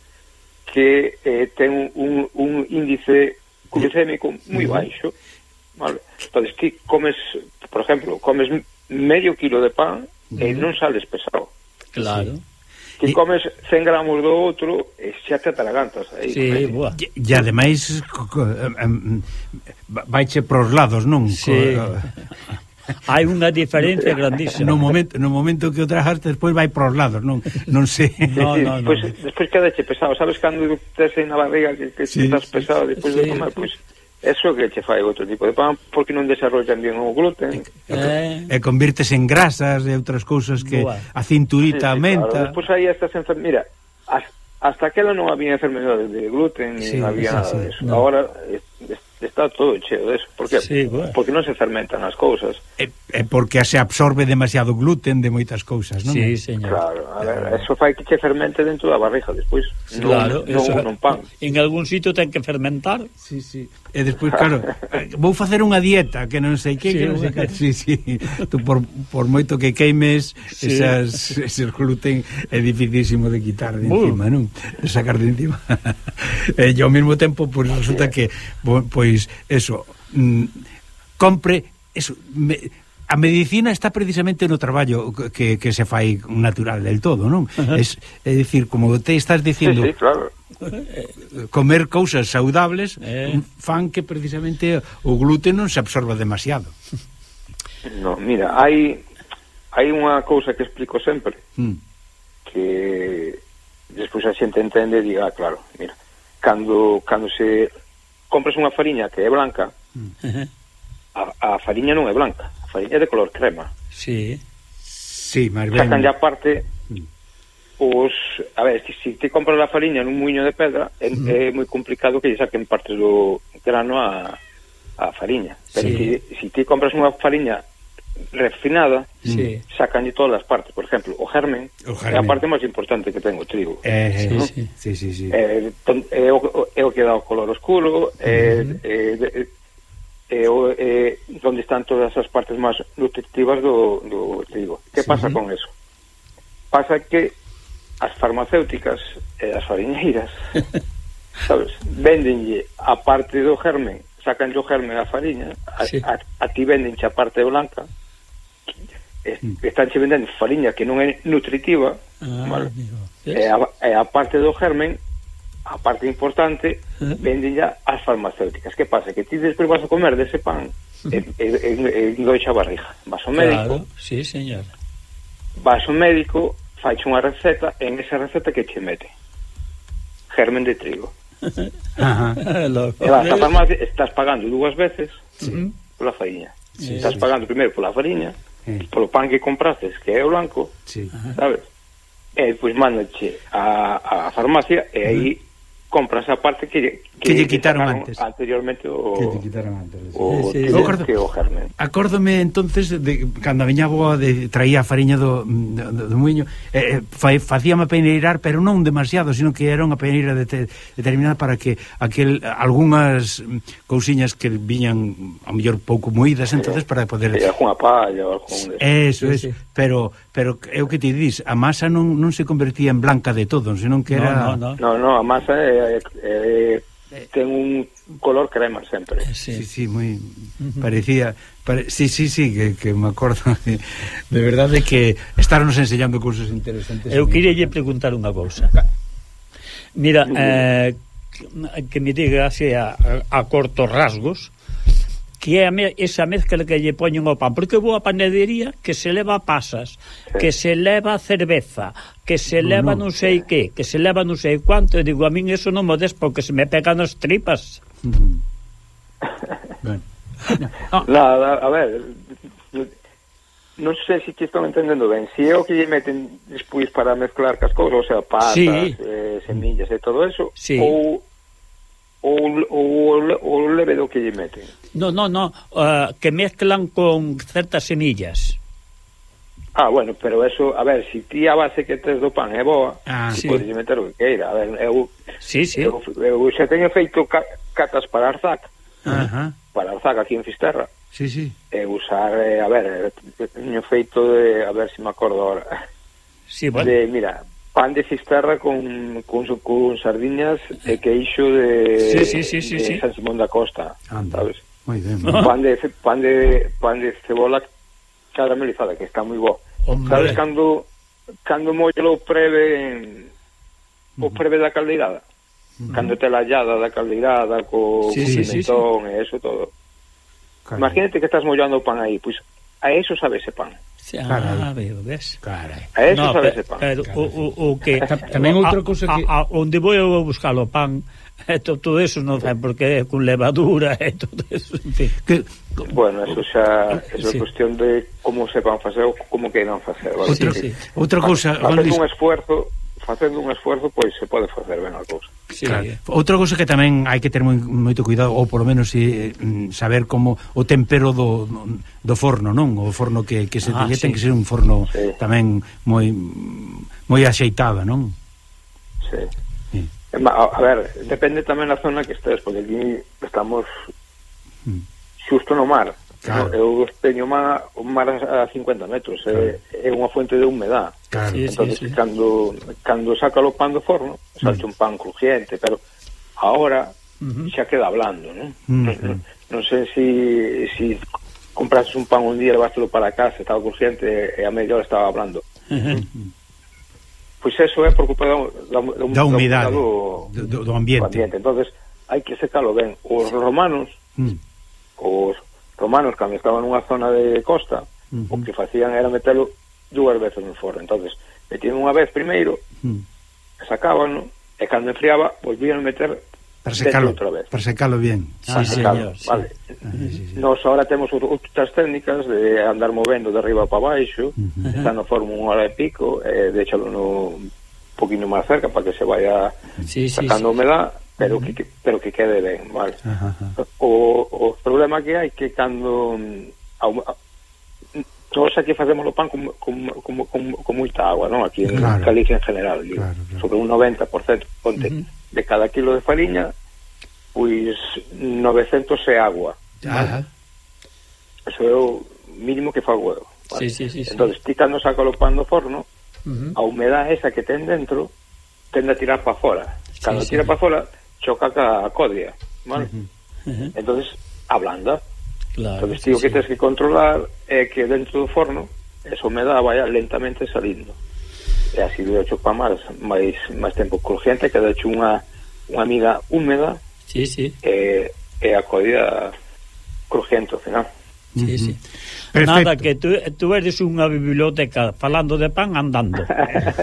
S4: que eh, ten un, un índice glicémico moi mm. baixo. Vale? entonces ti comes, por exemplo, comes medio kilo de pan e mm. non sales pesado.
S1: Claro.
S2: Que
S4: comes 100 gramos do outro e xa te atragantas aí.
S1: Sí, boa.
S2: E, e ademais co, co, vaiche pros lados, non?
S1: Sí.
S2: Co, eh,
S1: hai unha diferencia grandísima.
S2: No momento, no momento que o trajaste despois vai pros lados, non non sei.
S1: No, no, no.
S4: Pois pues, despois quedache pesado, sabes cando tes na barriga que, que
S2: sí,
S4: estás pesado despois
S1: sí.
S4: de comer, pois pues, Eso que che fai outro tipo de pan porque non desarrollan bien o gluten.
S1: Eh.
S2: E convirtes en grasas e outras cousas que
S1: Boa.
S2: a cinturita sí, sí, aumenta.
S4: Claro. Despois aí estas enfer... Mira, as, hasta aquela non había enfermedades de gluten,
S2: sí,
S4: non había nada
S2: sí,
S4: de eso.
S1: No.
S4: Agora está todo cheo de eso. Por que?
S1: Sí, bueno.
S4: Porque non se fermentan as cousas.
S2: É, é porque se absorbe demasiado gluten de moitas cousas, non?
S1: Sí, señor.
S4: Claro, a ver, eso fai que che fermente dentro da barriga despois.
S1: Claro,
S4: non,
S1: eso,
S4: non pan.
S1: En algún sitio ten que fermentar.
S2: Sí, sí. E despois, claro, vou facer unha dieta que non sei que,
S1: sí,
S2: que non sei que. Sí, sí. Tú por, por moito que queimes
S1: sí.
S2: esas, ese gluten é dificilísimo de quitar de
S1: uh.
S2: encima, non? De sacar de encima. e ao mesmo tempo, pois pues, resulta que pois pois eso, mm, compre eso, me, a medicina está precisamente no traballo que, que se fai natural del todo, non? Es, é dicir, como te estás dicindo...
S4: Sí, sí, claro.
S2: Eh, comer cousas saudables
S1: eh.
S2: fan que precisamente o glúten non se absorba demasiado.
S4: No, mira, hai hai unha cousa que explico sempre
S2: mm.
S4: que despois a xente entende e diga, ah, claro, mira, cando cando se compras unha fariña que é blanca, mm. a, a fariña non é blanca, a fariña é de color crema.
S1: Sí.
S2: Sí, máis ben.
S4: Sacan aparte
S2: mm.
S4: os, a ver, se si, si te compras a fariña nun muiño de pedra, é, mm. é moi complicado que lle saquen parte do grano a a fariña. Pero
S1: sí.
S4: si, si ti compras unha fariña refinada,
S1: sí.
S4: sacanlle todas as partes, por exemplo, o germen,
S2: o germen.
S4: é a parte máis importante que ten o trigo.
S2: Eh, eh,
S1: sí,
S2: ¿no?
S1: sí,
S2: sí, sí, sí.
S4: Eh, é, é, eh, o, é o que dá o color oscuro, é, uh -huh. é, é, é, o, é onde están todas as partes máis nutritivas do, do trigo. Que pasa con eso? Pasa que as farmacéuticas e as fariñeiras sabes, vendenlle a parte do germen sacanlle o germen a fariña a,
S1: sí.
S4: a, a ti vendenche a parte blanca Mm. están che vendendo fariña que non é nutritiva
S1: ah,
S4: vale? e, a, e a parte do germen a parte importante
S1: ¿Eh?
S4: venden ya as farmacéuticas que pasa? que ti despois vas a comer dese pan mm. e, e, e, e engoixa barriga vas ao médico
S1: claro, sí, señor.
S4: vas ao médico faixe unha receta en esa receta que che mete germen de trigo
S2: Ajá.
S1: Eh,
S4: e vas a farmacia estás pagando dúas veces
S1: sí.
S4: pola fariña
S1: sí,
S4: estás
S1: sí.
S4: pagando primeiro pola fariña
S2: sí.
S4: polo pan que compraste que é o blanco
S2: sí.
S4: sabes e eh, pois pues, a, a farmacia e aí compras a parte que que,
S2: que lle quitaron antes.
S4: Anteriormente o
S2: que lle quitaron antes.
S4: O,
S1: sí, sí,
S4: o
S2: acordo,
S4: que o germen.
S2: Acórdome entonces de cando a miña avoa de, traía a fariña do, do, do muiño, eh, eh fa, facíame peneirar, pero non demasiado, sino que era unha peneira de te, determinada para que aquel algunhas cousiñas que viñan a mellor pouco moídas, entonces para poder
S4: eh, algunha palla ou algún
S2: Eso,
S1: sí,
S2: eso,
S1: sí.
S2: pero pero é o que te dis, a masa non, non se convertía en blanca de todo, senón que era
S1: No, no, no,
S4: no, no a masa é, é, é Eh, ten un color crema sempre.
S2: Eh, sí,
S1: sí,
S2: sí moi parecía pare... Sí, sí, sí, que, que me acordo de, de verdade que estarnos enseñando cursos interesantes.
S1: Eu queria lle preguntar unha cousa. Mira, eh, que me diga así a, a cortos rasgos que é a me, esa mezcla que lle poñen ao pan, porque vou a panadería que se leva pasas, que se leva cerveza, que se
S2: no,
S1: leva non sei que, que se leva non sei cuánto, e digo, a min eso non mo des porque se me pegan as tripas.
S2: Mm-hmm. ben. No.
S4: no, a ver, non sei se que están entendendo ben, se é o que lle meten despois para mezclar cas cousas, o sea, patas,
S1: sí.
S4: eh, semillas e todo eso,
S1: sí.
S4: ou ou ou, o, o levedo que lle meten.
S1: No, no, no, uh, que mezclan con certas semillas.
S4: Ah, bueno, pero eso, a ver, si ti a base que tes do pan é boa,
S2: ah,
S1: sí.
S4: podes meter o que queira. A ver, eu,
S1: sí, sí.
S4: eu, eu xa teño feito ca, catas para Arzac,
S2: Ajá.
S4: para Arzac aquí en Fisterra.
S2: Sí, sí.
S4: E usar, eh, a ver, teño feito de, a ver se si me acordo ahora.
S1: Sí, bueno.
S4: De, mira, pan de Fisterra con, con, con sardiñas e queixo de,
S1: sí, sí, sí, sí,
S4: de
S1: sí.
S4: San Simón da Costa,
S2: Anda.
S4: sabes?
S2: Moi ben.
S1: ¿no?
S4: Pan de pan de pan de cebola caramelizada, que está moi bo.
S1: Hombre.
S4: Sabes cando cando mollo preve o preve da caldeirada. Uh -huh. Cando te la llada da caldeirada co
S1: sí,
S4: sí,
S1: pimentón sí,
S4: sí. e eso todo.
S2: Caray.
S4: Imagínate que estás mollando pan aí, pois pues, a eso sabe ese pan.
S2: Carai.
S1: Ah, veo, ves?
S2: Carai.
S4: A eso
S1: no,
S4: sabe ese pan.
S1: Pero, o, o, o que...
S2: Tamén outra cousa que...
S1: A, a, onde vou eu buscar o pan e to, todo eso non fai porque é con levadura e todo eso en fin.
S2: que,
S4: bueno, eso xa eso
S1: sí.
S4: é cuestión de como se van facer ou como que non facer vale?
S2: outra,
S1: sí, sí.
S2: outra cousa facendo
S4: un esfuerzo facendo un esforzo pois se pode facer ben a cousa
S1: sí,
S2: claro. eh. outra cousa que tamén hai que ter moi, moito cuidado ou polo menos eh, mm, saber como o tempero do, do forno non o forno que, que se
S1: ah,
S2: sí. ten que ser un forno
S4: sí.
S2: tamén moi moi axeitada non?
S4: Sí. Eh, a, a ver, depende tamén da zona que estés, porque aquí estamos
S2: mm.
S4: xusto no mar.
S2: Claro.
S4: Eu teño má, un mar a 50 metros, eh, claro. é, é unha fuente de humedad.
S2: Claro.
S1: Sí, entón, sí,
S4: sí. cando, cando saca o pan do forno, salte mm. un pan crujiente, pero ahora
S1: uh -huh.
S4: xa queda blando, non? Uh -huh.
S2: Mm.
S4: non, non sei se si, si comprases un pan un día, levástelo para casa, estaba crujiente e a media hora estaba blando. Uh -huh. Mm pois eso é por culpa da, da, da,
S2: da humidade
S4: do,
S2: do, do ambiente.
S4: Do ambiente. entonces hai que secalo ben. Os romanos,
S2: mm.
S4: os romanos cando estaban nunha zona de costa,
S2: mm -hmm.
S4: o que facían era metelo dúas veces no forno. entonces metían unha vez primeiro,
S2: mm.
S4: sacaban e cando enfriaba, volvían a meter
S2: Para secalo, para secalo bien.
S1: Ah,
S4: ah,
S1: sí,
S4: secalo,
S1: señor,
S4: vale.
S2: Sí.
S4: Nos ahora temos outras técnicas de andar movendo de arriba para baixo,
S2: uh -huh.
S4: está no forma unha hora e pico, eh, déchalo no poquinho máis cerca para que se vaya
S1: sí,
S4: sacándomela,
S1: sí,
S4: sí. pero uh -huh. que pero que quede ben, vale.
S2: Uh -huh.
S4: O o problema que hai que cando mm, todos aquí facemos o pan con, con, con, con, con moita agua, non? Aquí en
S2: claro.
S4: Galicia en general, digo,
S2: claro, claro.
S4: sobre un 90% ponte,
S1: uh -huh.
S4: de cada kilo de fariña, pois 900 é agua.
S2: Ajá.
S4: Eso é o mínimo que fago eu.
S1: Vale? Sí, sí, sí,
S4: entón, sí. titando saca o pan do forno,
S1: uh -huh.
S4: a humedad esa que ten dentro tende a tirar para fora. Cando
S1: sí,
S4: tira
S1: sí.
S4: para fora, choca ca codria, vale?
S1: Uh -huh. Uh -huh.
S4: Entonces, ablanda.
S1: Claro,
S4: Entonces,
S1: sí,
S4: o que
S1: sí.
S4: tens que controlar é que dentro do forno esa humedad vai lentamente salindo e así dura pa máis máis, máis tempo crujiente que dache unha unha miga húmeda
S1: sí, sí.
S4: Eh, e, e a coida crujiente ao final
S1: Sí, sí.
S2: Perfecto.
S1: Nada, que tú, tú eres unha biblioteca falando de pan andando.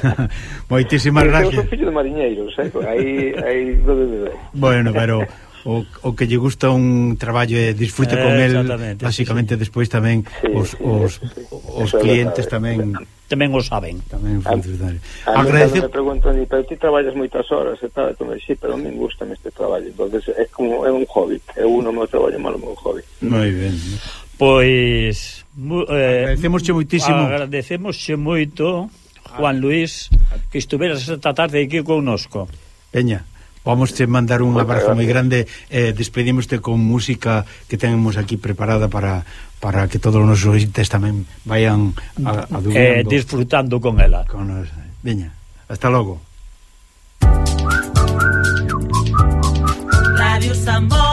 S2: Moitísimas
S4: gracias. Eu
S2: sou
S4: fillo de mariñeiros, eh? aí, aí...
S2: Bueno, pero o, o que lle gusta un traballo e disfrute
S1: eh,
S2: con
S1: el,
S2: basicamente sí, despois tamén
S4: sí,
S2: os, os,
S4: sí, sí.
S2: os
S4: Eso
S2: clientes tamén
S1: tamén o saben.
S2: Tamén funcionario.
S4: A, a
S2: Agradece...
S4: me preguntan, pero ti traballas moitas horas e tal, como sí, pero me gusta este traballo, entonces é como é un hobby, é uno meu traballo malo meu hobby.
S2: Moi ben. Eh.
S1: Pois mu, eh,
S2: agradecemosche moitísimo.
S1: Agradecemosche moito Juan ah. Luis que estuveras esta tarde aquí connosco.
S2: Peña. Vamos te mandar un
S4: Moita
S2: abrazo moi grande eh, Despedimoste con música que tenemos aquí preparada para para que todos os nosos ointes tamén vayan a, a
S1: eh, disfrutando con ela.
S2: Con os, Veña, hasta logo.
S5: Radio Sambo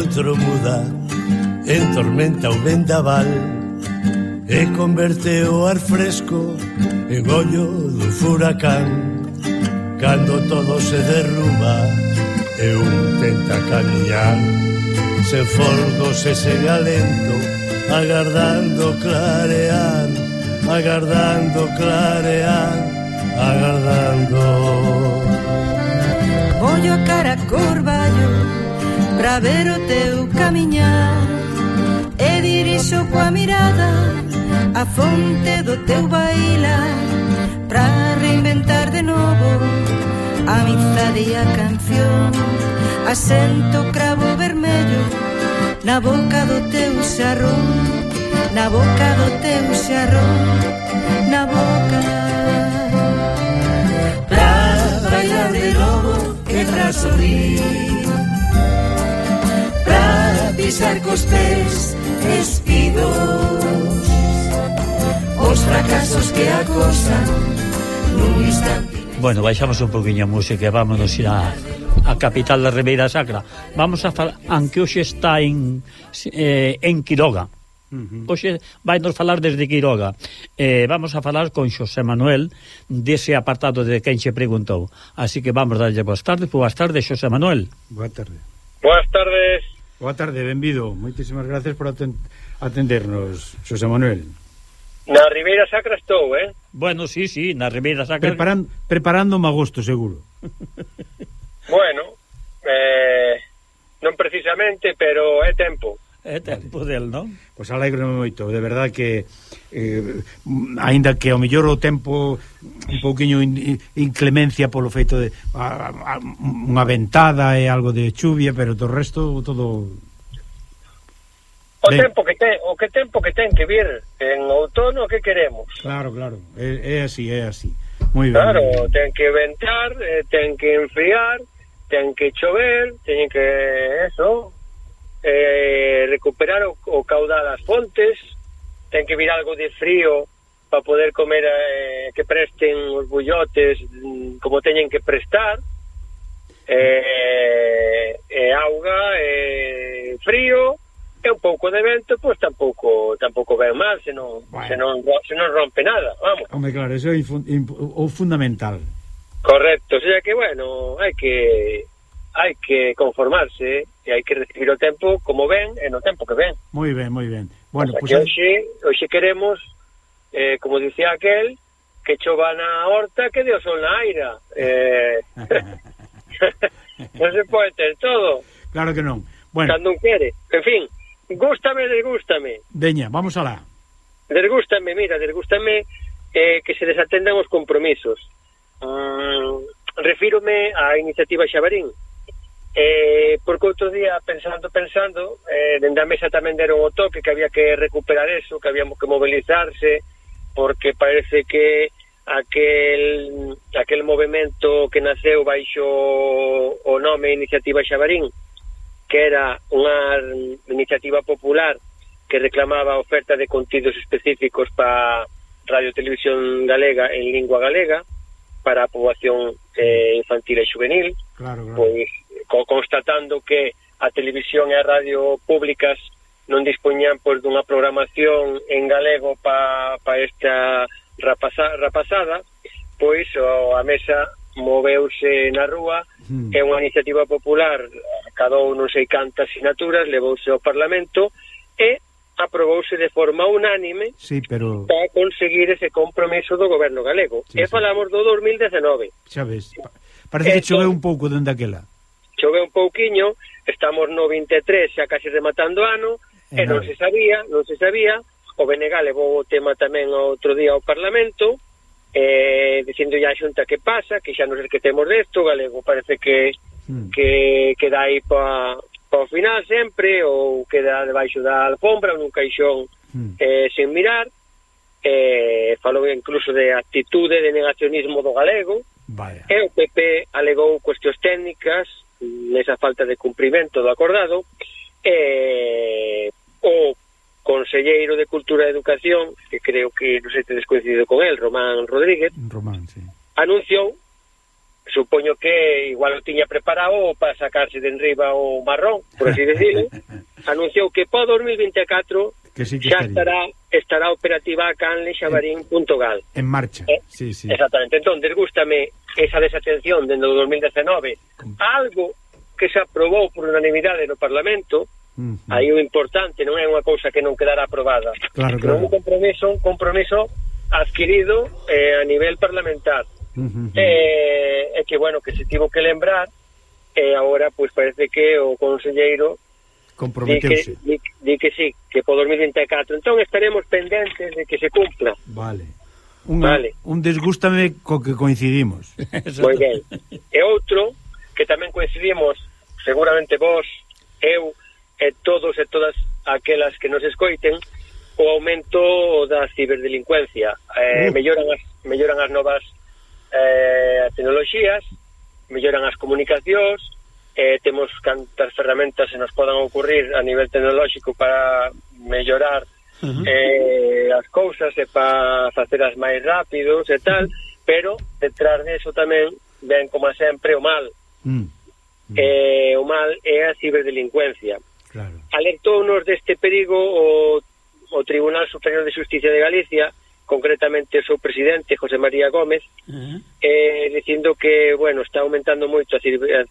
S6: outro muda en tormenta ou vendaval e converte o ar fresco en ollo do furacán. Cando todo se derruba e un tenta camiñar sen folgos e sen alento agardando clarear agardando clarear agardando.
S7: Ollo a cara curva yo pra ver o teu camiñar e dirixo coa mirada a fonte do teu bailar pra reinventar de novo a amizade e a canción. Asento cravo vermello na boca do teu xarrón na boca do teu xarrón na boca. Pra bailar de novo e pra sorrir pisar cos pés espidos Os fracasos que acosan nun instante.
S1: Bueno, baixamos un poquinho a música e vámonos ir a, a capital da Ribeira Sacra. Vamos a falar, aunque hoxe está en, eh, en Quiroga. Uh -huh. Vai nos falar desde Quiroga. Eh, Vamos a falar con Xosé Manuel Dese apartado de quen xe preguntou. Así que vamos darlle boas tardes. Boas tardes, Xosé Manuel.
S2: Boa tarde.
S8: Boas tardes.
S2: Boa tarde, benvido. Moitísimas gracias por atendernos, Xosé Manuel.
S8: Na Ribeira Sacra estou, eh?
S1: Bueno, sí, sí, na Ribeira Sacra.
S2: Preparando, preparando un agosto, seguro.
S8: bueno, eh, non precisamente, pero é tempo
S1: é tempo del, non?
S2: Pois alegrome moito, de verdad que eh, aínda que ao mellor o tempo un pouquiño in, inclemencia polo feito de a, a, unha ventada e algo de chuvia, pero do resto todo
S8: O ben. tempo que ten, o que tempo que ten que vir en outono que queremos.
S2: Claro, claro, é, é así, é así. Moi ben.
S8: claro, ten que ventar, eh, ten que enfriar, ten que chover, ten que eso, eh, recuperar o, o caudal das fontes, ten que vir algo de frío para poder comer eh, que presten os bullotes mm, como teñen que prestar, eh, eh, auga, eh, frío, e un pouco de vento, pois tampouco tampouco ven mal, se non bueno. se non se non rompe nada, vamos.
S2: Home, claro, eso é o fundamental.
S8: Correcto, o sea que bueno, hai que hai que conformarse, eh e hai que recibir o tempo como ven e no tempo que ven.
S2: Moi ben, moi ben. Bueno,
S8: pues que hoxe, hoxe queremos, eh, como dicía aquel, que chova na horta que Dios sol na aira. Eh... non se pode ter todo.
S2: Claro que non. Bueno.
S8: Cando un quere. En fin, gústame, desgústame.
S2: Veña, vamos alá.
S8: Desgústame, mira, desgústame eh, que se desatendan os compromisos. Mm, refírome á iniciativa Xabarín. Eh, porque outro día, pensando, pensando, eh, dende a mesa tamén deron o toque que había que recuperar eso, que habíamos que mobilizarse, porque parece que aquel, aquel movimento que naceu baixo o nome Iniciativa Xabarín, que era unha iniciativa popular que reclamaba oferta de contidos específicos para Radio Televisión Galega en lingua galega para a poboación eh, infantil e juvenil,
S2: claro, claro.
S8: pois co constatando que a televisión e a radio públicas non dispoñían pois dunha programación en galego pa, pa esta rapaza, rapazada, pois o, a mesa moveuse na rúa, mm. é unha iniciativa popular, cadou non sei cantas sinaturas, levouse ao Parlamento e aprobouse de forma unánime
S2: sí, pero...
S8: para conseguir ese compromiso do goberno galego. Sí, e falamos do 2019.
S2: Xa ves, Parece que choveu un pouco dende aquela.
S8: Choveu un pouquiño, estamos no 23, xa casi rematando ano, e, e non se sabía, non se sabía, o BNG levou o tema tamén outro día ao Parlamento, eh, dicindo ya a xunta que pasa, que xa non sei que temos desto, galego parece que mm. que, queda aí pa, pa o final sempre, ou queda debaixo da alfombra, nun caixón mm. eh, sen mirar, eh, falou incluso de actitude de negacionismo do galego,
S2: Vaya.
S8: E o PP alegou cuestións técnicas nesa falta de cumprimento do acordado e o conselleiro de Cultura e Educación, que creo que non sei te descoincidido con el, Román Rodríguez,
S2: Román, sí.
S8: anunciou supoño que igual o tiña preparado para sacarse de enriba o marrón, por así decirlo, anunciou que para 2024
S2: que sí que
S8: xa estará, estará operativa a canlexabarín.gal
S2: en marcha,
S8: eh,
S2: sí, sí.
S8: exactamente entón, desgústame esa desatención dentro do 2019 algo que se aprobou por unanimidade no Parlamento uh -huh. aí o importante non é unha cousa que non quedara aprobada
S2: claro, claro.
S8: un compromiso un compromiso adquirido eh, a nivel parlamentar uh -huh. eh, é que bueno que se tivo que lembrar e eh, agora pois pues, parece que o conselleiro
S2: comprometeuse.
S8: Di que, di, di que sí, que po 2024. Entón estaremos pendentes de que se cumpla.
S2: Vale. Unha, vale. Un desgústame co que coincidimos.
S8: Moi ben. E outro que tamén coincidimos, seguramente vos, eu e todos e todas aquelas que nos escoiten, o aumento da ciberdelincuencia. Eh, uh. melloran, as, melloran as novas eh, tecnologías, melloran as comunicacións, eh, temos cantas ferramentas se nos podan ocurrir a nivel tecnolóxico para mellorar uh -huh. eh, as cousas e para facelas máis rápidos e tal, pero detrás deso tamén ven como sempre o mal.
S2: Mm.
S8: Eh, o mal é a ciberdelincuencia.
S2: Claro.
S8: Alertounos deste perigo o, o Tribunal Superior de Justicia de Galicia concretamente o seu presidente, José María Gómez,
S1: uh -huh.
S8: eh, dicindo que, bueno, está aumentando moito a, ciber, a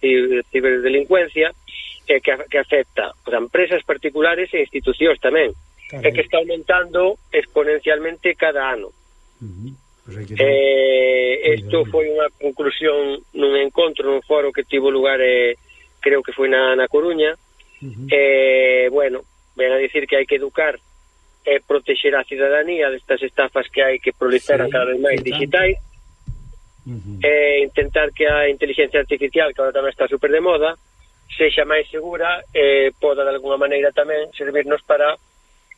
S8: ciberdelincuencia eh, que, que afecta pues, a empresas particulares e institucións tamén, Carai. e que está aumentando exponencialmente cada ano.
S2: Uh -huh. Pues que...
S8: eh, isto foi unha conclusión nun encontro, nun foro que tivo lugar, eh, creo que foi na, na Coruña,
S2: uh -huh.
S8: eh, bueno, ven a dicir que hai que educar e protexer a cidadanía destas estafas que hai que proliferan
S1: sí,
S8: cada vez máis digitais
S2: uh -huh.
S8: e intentar que a inteligencia artificial que agora tamén está super de moda sexa máis segura e poda de alguna maneira tamén servirnos para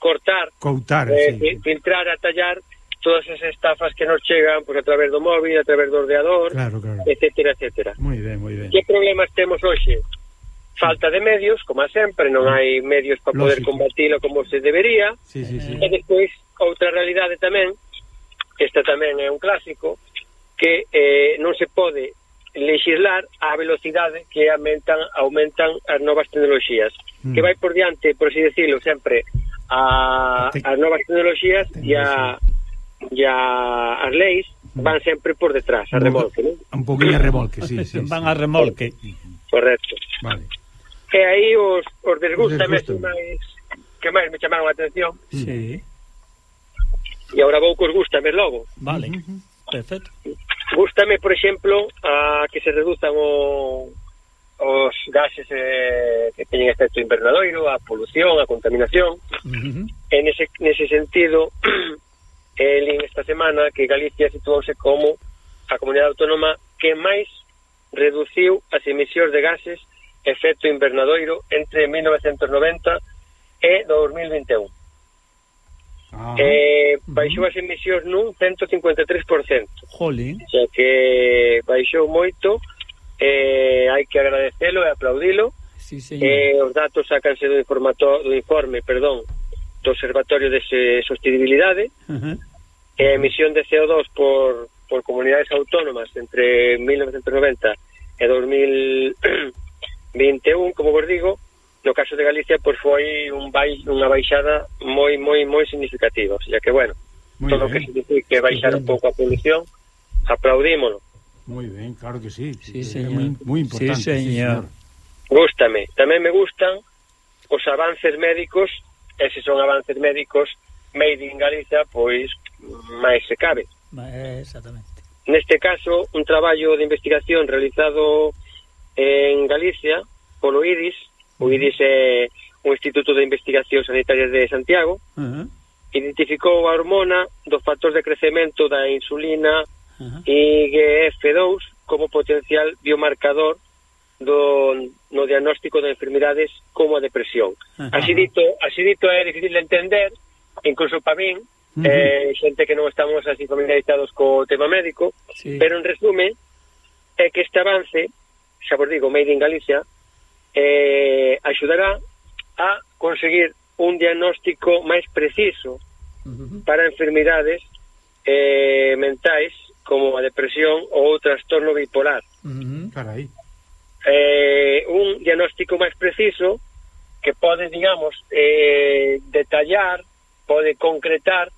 S8: cortar,
S2: Coutar,
S8: eh,
S2: sí.
S8: filtrar, atallar todas as estafas que nos chegan pues, a través do móvil, a través do ordenador,
S2: claro, claro.
S8: etcétera, etcétera.
S2: Moi ben, moi ben.
S8: Que problemas temos hoxe? falta de medios, como sempre, non hai medios para poder
S2: Lógico.
S8: combatilo como se debería.
S2: Sí, sí, sí.
S8: E despois outra realidade tamén, que esta tamén é un clásico, que eh, non se pode legislar a velocidade que aumentan aumentan as novas tecnologías,
S2: mm.
S8: que vai por diante, por así decirlo, sempre a as novas tecnologías e a e a as leis van sempre por detrás, a remolque, non?
S2: Un poquinho a remolque, sí, sí.
S1: Van a remolque.
S8: Correcto.
S2: Vale.
S8: E aí os, os
S2: desgústame que
S8: máis que máis me chamaron a atención.
S1: Sí.
S8: E agora vou cos gustame logo.
S1: Vale. Uh -huh. Perfecto.
S8: Gústame, por exemplo, a que se reduzan o os gases eh, que teñen efecto invernadoiro, a polución, a contaminación.
S1: Uh -huh.
S8: En ese nese sentido, eh, el en esta semana que Galicia situouse como a comunidade autónoma que máis reduciu as emisións de gases efecto invernadoiro entre 1990 e 2021.
S2: Ah,
S8: eh, baixou as emisións nun 153%.
S1: Jolín.
S8: O sea que baixou moito, eh, hai que agradecelo e aplaudilo.
S1: Sí, señor.
S8: eh, os datos sacanse do, do informe, perdón, do Observatorio de Sostenibilidade.
S1: Uh -huh.
S8: eh, emisión de CO2 por, por comunidades autónomas entre 1990 e 2000 21, como vos digo, no caso de Galicia pois foi un bai, unha baixada moi moi moi significativa, xa que bueno,
S2: moi
S8: todo o que significa baixar un pouco a polución, aplaudímolo.
S2: Moi ben, claro que sí,
S1: sí, señor.
S2: moi, moi importante.
S1: Sí, señor. Sí, señor.
S8: Gústame, tamén me gustan os avances médicos, e se son avances médicos made in Galicia, pois máis se cabe.
S1: Eh, exactamente.
S8: Neste caso, un traballo de investigación realizado en Galicia polo IDIS. O IDIS é un Instituto de Investigación Sanitaria de Santiago.
S1: Uh -huh.
S8: Identificou a hormona do factor de crecemento da insulina
S1: uh -huh.
S8: IGF-2 como potencial biomarcador do, no diagnóstico de enfermidades como a depresión.
S1: Uh -huh.
S8: Así dito, así dito é difícil de entender, incluso para min,
S2: uh -huh.
S8: eh, xente que non estamos así familiarizados co tema médico,
S1: sí.
S8: pero en resumen, é que este avance xa vos digo, Made in Galicia, eh, axudará a conseguir un diagnóstico máis preciso
S1: uh -huh.
S8: para enfermidades eh, mentais como a depresión ou o trastorno bipolar.
S1: Uh -huh.
S2: Carai.
S8: Eh, un diagnóstico máis preciso que pode, digamos, eh, detallar, pode concretar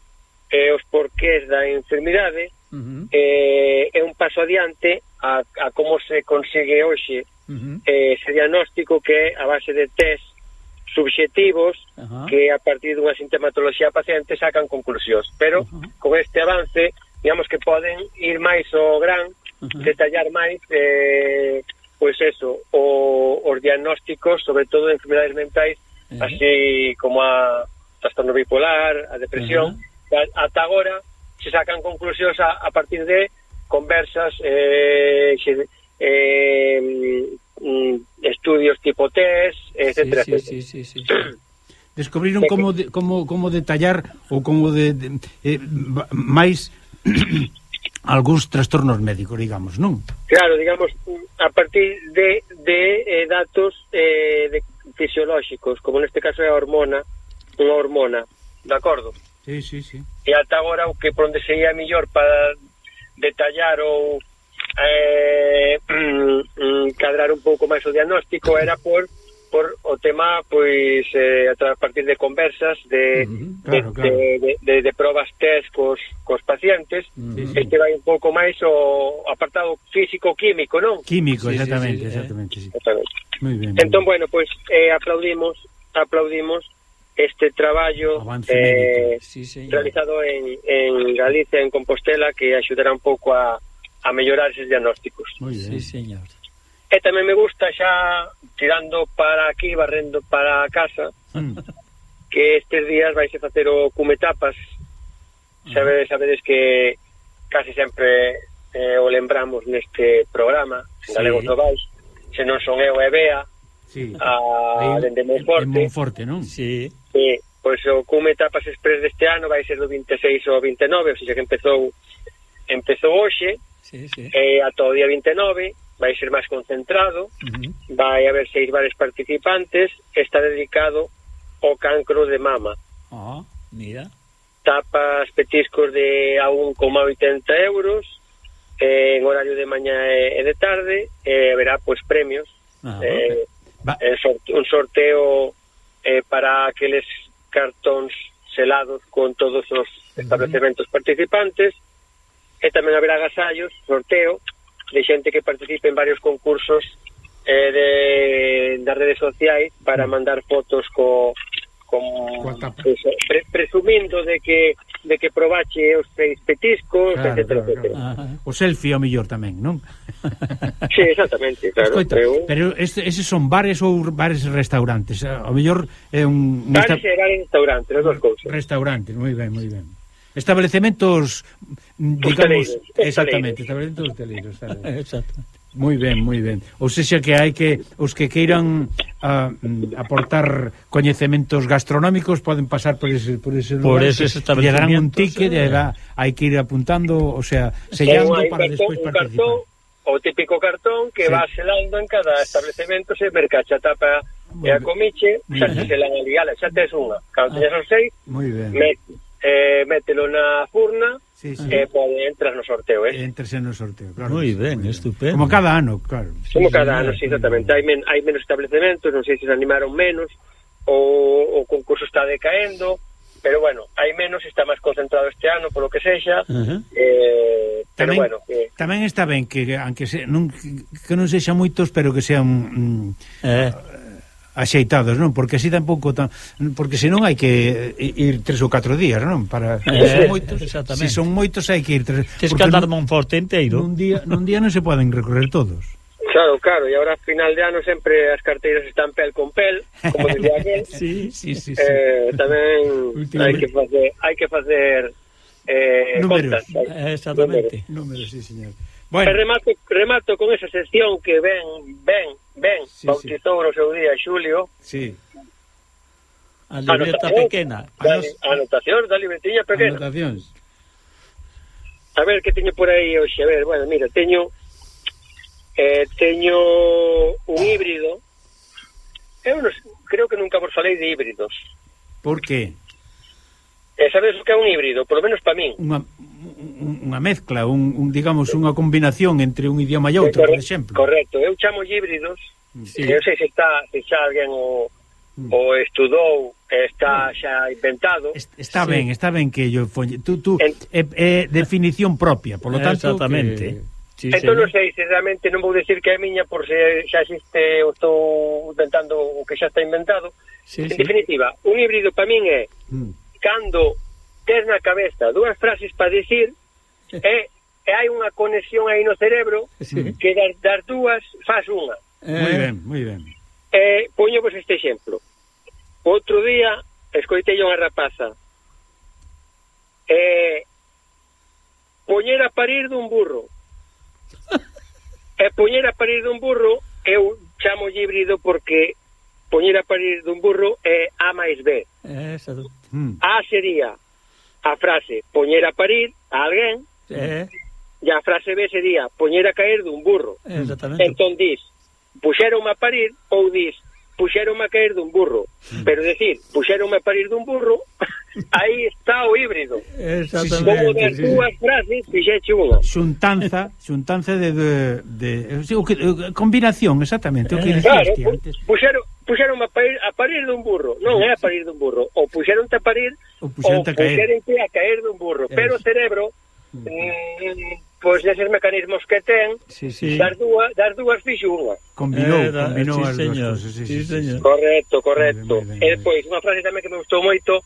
S8: eh, os porqués da enfermidade,
S1: uh -huh.
S8: eh, é un paso adiante a, a como se consegue hoxe
S1: uh -huh.
S8: eh, ese diagnóstico que é a base de test subjetivos
S1: uh -huh.
S8: que a partir dunha sintomatoloxía paciente sacan conclusións. Pero
S1: uh -huh.
S8: con este avance, digamos que poden ir máis ao gran,
S1: uh -huh.
S8: detallar máis eh, pois eso, o, os diagnósticos, sobre todo de enfermedades mentais,
S1: uh -huh.
S8: así como a trastorno bipolar, a depresión, uh -huh. ata agora se sacan conclusións a, a partir de conversas, eh, eh, mm, estudios tipo test, etcétera,
S1: sí, sí,
S8: etcétera.
S1: Sí, sí, sí,
S2: Descubriron como de, como como detallar ou como de, de eh, máis algúns trastornos médicos, digamos, non?
S8: Claro, digamos a partir de, de eh, datos eh, de fisiolóxicos, como neste caso é a hormona, unha hormona, de acordo?
S2: Sí, sí, sí.
S8: E ata agora o que por onde sería mellor para detallar ou eh, mm, cadrar un pouco máis o diagnóstico era por por o tema pois eh, a partir de conversas de,
S2: uh -huh, claro,
S8: de,
S2: claro.
S8: de, de, de, de probas test cos, cos pacientes
S2: uh -huh.
S8: este vai un pouco máis o apartado físico-químico, non?
S2: Químico,
S1: sí,
S2: exactamente,
S1: sí, sí, exactamente, eh?
S2: exactamente, sí.
S8: exactamente.
S2: Muy bien,
S8: entón, bueno, pois pues, eh, aplaudimos aplaudimos este traballo
S2: Avance
S8: eh,
S1: sí,
S8: realizado en, en Galicia, en Compostela, que axudará un pouco a, a mellorar esos diagnósticos.
S2: Muy bien.
S1: Sí, señor.
S8: E tamén me gusta xa tirando para aquí, barrendo para a casa,
S2: mm.
S8: que estes días vais a facer o cumetapas. Sabedes, sabedes que casi sempre eh, o lembramos neste programa,
S1: sí.
S8: Galegos Novais, se non son eu e Bea,
S2: sí.
S8: a, dende Monforte.
S2: En
S8: Monforte,
S2: non?
S1: Sí.
S8: Eh, pois o cume etapas express deste ano vai ser do 26 ao 29, ou seja que empezou empezou hoxe,
S1: sí, sí.
S8: Eh, ata o día 29, vai ser máis concentrado,
S1: uh -huh.
S8: vai haber seis bares participantes, está dedicado ao cancro de mama.
S1: Ah, oh, mira.
S8: Tapas petiscos de a 1,80 euros, eh, en horario de mañá e, e de tarde, e eh, haberá pois premios,
S1: ah,
S8: eh, okay.
S2: Va.
S8: Eh, un sorteo eh, para aqueles cartóns selados con todos os establecementos participantes. Eh, e tamén haberá agasallos, sorteo de xente que participe en varios concursos eh, de, das redes sociais para mandar fotos co, con pues, pre, presumindo de que de que probache os seis petiscos,
S2: claro,
S8: etcétera,
S2: claro,
S8: etcétera.
S1: Claro.
S2: O selfie ao mellor tamén, non?
S8: sí, exactamente, claro.
S2: Escoita,
S8: pero
S2: pero este, eses son bares ou bares restaurantes? Eh, ao mellor é un...
S8: Bares e bares restaurantes, as dúas cousas.
S2: Restaurantes, moi ben, moi ben. Establecementos, mm, digamos...
S8: Hosteleiros,
S2: exactamente, establecementos hoteleiros.
S1: Exacto.
S2: Moi ben, moi ben. Ou sexa que hai que os que queiran a, mm, aportar coñecementos gastronómicos poden pasar por ese por ese
S1: por
S2: lugar, ese lle darán un ticket e
S1: eh.
S2: era, hai que ir apuntando, o sea, sellando
S8: o
S2: para despois participar.
S8: Cartón, o típico cartón que
S2: sí.
S8: va selando en cada establecemento se mercacha tapa e a comiche, xa se selan ali, ala, xa tes unha. Cando ah, teñas os seis, met, eh, mételo na furna,
S2: sí, sí.
S8: Eh, que pode entrar no sorteo, eh?
S2: Entrese no sorteo, claro.
S1: Moi ben,
S2: muy
S1: estupendo.
S2: Como cada ano, claro.
S8: Como cada ano, sí, exactamente. Hai, men, hai menos establecementos, non sei se se animaron menos, ou o concurso está decaendo, pero bueno, hai menos, está máis concentrado este ano, polo que sexa,
S1: uh -huh.
S8: eh, pero
S2: tamén,
S8: bueno... Que...
S2: Tamén está ben que, aunque se, non, que non sexa moitos, pero que sean... Mm,
S1: eh
S2: axeitados, non? Porque así tampouco tan porque senón hai que ir tres ou catro días, non? Para
S1: eh,
S2: son moitos,
S1: exactamente.
S2: se son moitos hai que ir tres.
S1: Tes que andar Monforte inteiro.
S2: Nun día, nun día non se poden recorrer todos.
S8: Claro, claro, e agora a final de ano sempre as carteiras están pel con pel, como dicía aquel.
S1: sí,
S2: sí, sí, sí.
S8: Eh, tamén hai que facer, hai que facer eh,
S2: Números,
S8: contas,
S1: eh, exactamente.
S2: Números, Números sí, señor. Bueno.
S8: Remato, remato con esa sección que ven, ven Ben,
S2: sí,
S8: bautizou sí. o seu día Xulio.
S2: Sí.
S1: A libreta
S8: anotación,
S1: pequena.
S8: Da,
S2: nos...
S8: Anotacións da libretiña pequena.
S2: Anotacións.
S8: A ver, que teño por aí hoxe? A ver, bueno, mira, teño... Eh, teño un híbrido. Eu non, creo que nunca vos falei de híbridos.
S2: Por que?
S8: Eh, sabes o que é un híbrido? Por lo menos para min.
S2: Unha, unha mezcla, un, un digamos unha combinación entre un idioma e outro, por exemplo.
S8: Correcto, eu chamo híbridos.
S1: Sí.
S8: Eu sei se está se xa alguén o mm. o estudou está mm. xa inventado.
S2: Está
S1: sí.
S2: ben, está ben que yo folle. tú tú
S8: en...
S2: é, é definición propia, por lo tanto
S1: exactamente.
S2: Que...
S1: Sí,
S8: entón non sei, sinceramente non vou decir que é miña por se xa existe ou estou inventando o que xa está inventado.
S1: Sí,
S8: en
S1: sí.
S8: definitiva, un híbrido para min é
S2: mm.
S8: cando tes na cabeza dúas frases para dicir e, e hai unha conexión aí no cerebro
S1: sí.
S8: que das, das dúas faz unha.
S1: Eh, moi
S2: ben, moi ben.
S8: Eh, poño vos este exemplo. Outro día escoitei unha rapaza eh, poñer a parir dun burro. e poñer a parir dun burro eu chamo híbrido porque poñer a parir dun burro é A máis B.
S1: Eh, é,
S2: mm.
S8: A sería a frase poñer a parir a alguén
S1: eh.
S8: e a frase B sería poñer a caer dun burro.
S1: Exactamente.
S8: Entón dis, puxeronme a parir ou dis, puxeronme a caer dun burro. Hmm. Pero decir, puxeronme a parir dun burro, aí está o híbrido.
S1: Exactamente.
S8: Como das
S1: sí,
S8: dúas sí. frases fixeche unha.
S2: Xuntanza, xuntanza de, de, de o que, combinación, exactamente, o que eh,
S8: claro,
S2: antes.
S8: Puxeron, puxeron a parir, a parir dun burro, non é a parir dun burro, ou puxeronte a parir ou
S2: puxeronte a caer,
S8: puxeronte a caer dun burro,
S2: é
S8: pero o cerebro mm, mm pois deses mecanismos que ten,
S2: sí, sí.
S8: das dúas das dúas fixo unha.
S2: Combinou,
S1: eh,
S2: combinou
S1: sí,
S2: as dúas. Sí,
S1: sí,
S2: sí,
S8: correcto, correcto. E
S2: depois
S8: eh, unha frase tamén que me gustou moito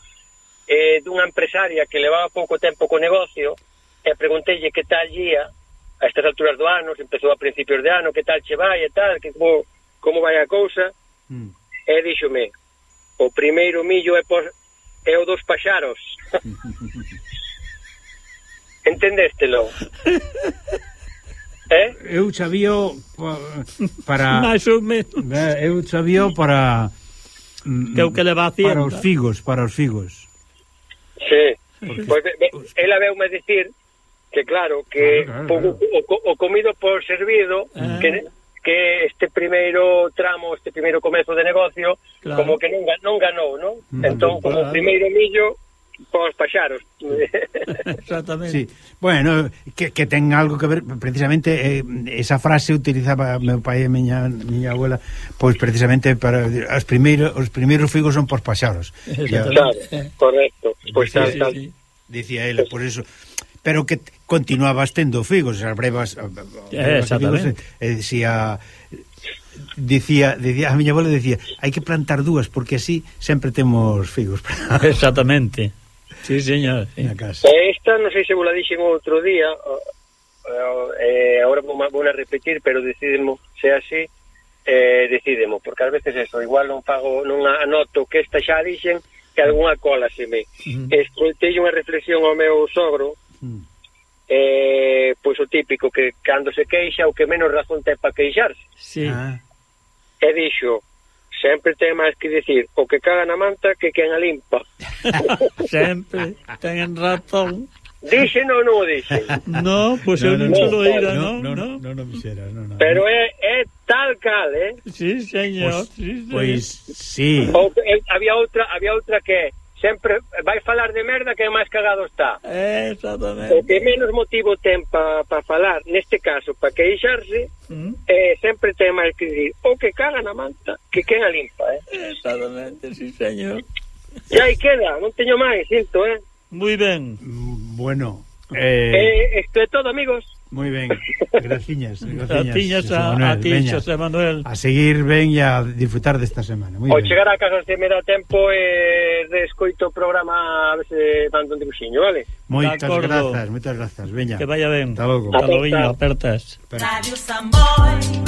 S8: eh, dunha empresaria que levaba pouco tempo co negocio e preguntelle que tal guía a estas alturas do ano, se empezou a principios de ano, que tal che vai e tal, que como, como vai a cousa,
S2: Mm.
S8: E díxome, o primeiro millo é, por, é o dos paxaros. Entendéstelo? eh?
S2: Eu sabío para...
S1: Mais ou menos.
S2: Eh, eu sabío para... Mm,
S1: que o que leva a
S2: Para os figos, para os figos.
S8: Sí. Pois, eh, pues, ela veume dicir que claro, que
S2: claro,
S8: claro,
S2: claro.
S8: O, o, o comido por servido,
S1: eh.
S8: que que este primeiro tramo, este primeiro comezo de negocio,
S1: claro.
S8: como que non, non ganou, non?
S2: Mm,
S8: entón, como
S1: claro.
S8: primeiro millo, pos paxaros.
S1: Exactamente.
S2: Sí. Bueno, que, que ten algo que ver precisamente eh, esa frase utilizaba meu pai e miña miña abuela, pois precisamente para os primeiros os primeiros figos son por paxaros.
S8: Claro, correcto. Pois pues,
S1: sí,
S8: tal,
S1: sí,
S8: tal.
S1: Sí.
S2: Dicía ela, por eso pero que continuabas tendo figos, as brevas... As brevas
S1: Exactamente.
S2: Eh, figos, e dicía dicía, dicía a miña abuela dicía, hai que plantar dúas porque así sempre temos figos.
S1: Exactamente. Sí, señor. Sí.
S2: Na casa.
S8: Esta non sei se vos la dixen outro día, eh, agora vou, vou a repetir, pero decidemo se así, eh, decidemo, porque ás veces eso, igual non fago, non anoto que esta xa dixen que algunha cola se me.
S1: Uh
S8: -huh. Escoltei unha reflexión ao meu sogro,
S2: Mm.
S8: Eh, pois o típico que cando se queixa o que menos razón ten para queixarse.
S1: Sí.
S2: Ah.
S8: E dixo, sempre ten máis que dicir o que caga na manta que quen a limpa.
S1: sempre ten razón.
S8: Dixe non, non o dixe.
S1: No, pois pues no, eu non chelo ira,
S2: non?
S1: Non,
S2: non, non, non, mixera, no, no.
S8: Pero é, é tal cal, eh?
S1: Sí, señor, pues, sí, señor.
S2: Pois, pues, sí.
S8: O, eh, había outra, había outra que sempre vai falar de merda que máis cagado está.
S1: Exactamente.
S8: O que menos motivo ten para pa falar, neste caso, para queixarse,
S1: mm.
S8: eh, sempre ten máis que dicir o que caga na manta, que quen a limpa, eh?
S1: Exactamente, sí, señor.
S8: E aí queda, non teño máis, sinto, eh?
S1: Moi ben.
S2: Mm, bueno. Eh...
S8: eh, isto é todo, amigos.
S2: Moi ben, graciñas, graciñas.
S1: a,
S2: Manuel,
S1: a ti,
S2: veña.
S1: José Manuel.
S2: A seguir ben e a disfrutar desta semana. Moi
S8: Ao
S2: ben.
S8: chegar a casa se me dá tempo e eh, descoito o programa a ver se mando un dibuxiño, vale?
S2: Moitas grazas, moitas grazas, veña.
S1: Que vaya ben.
S2: Hasta logo.
S1: Hasta logo, apertas.
S5: Radio Samboy.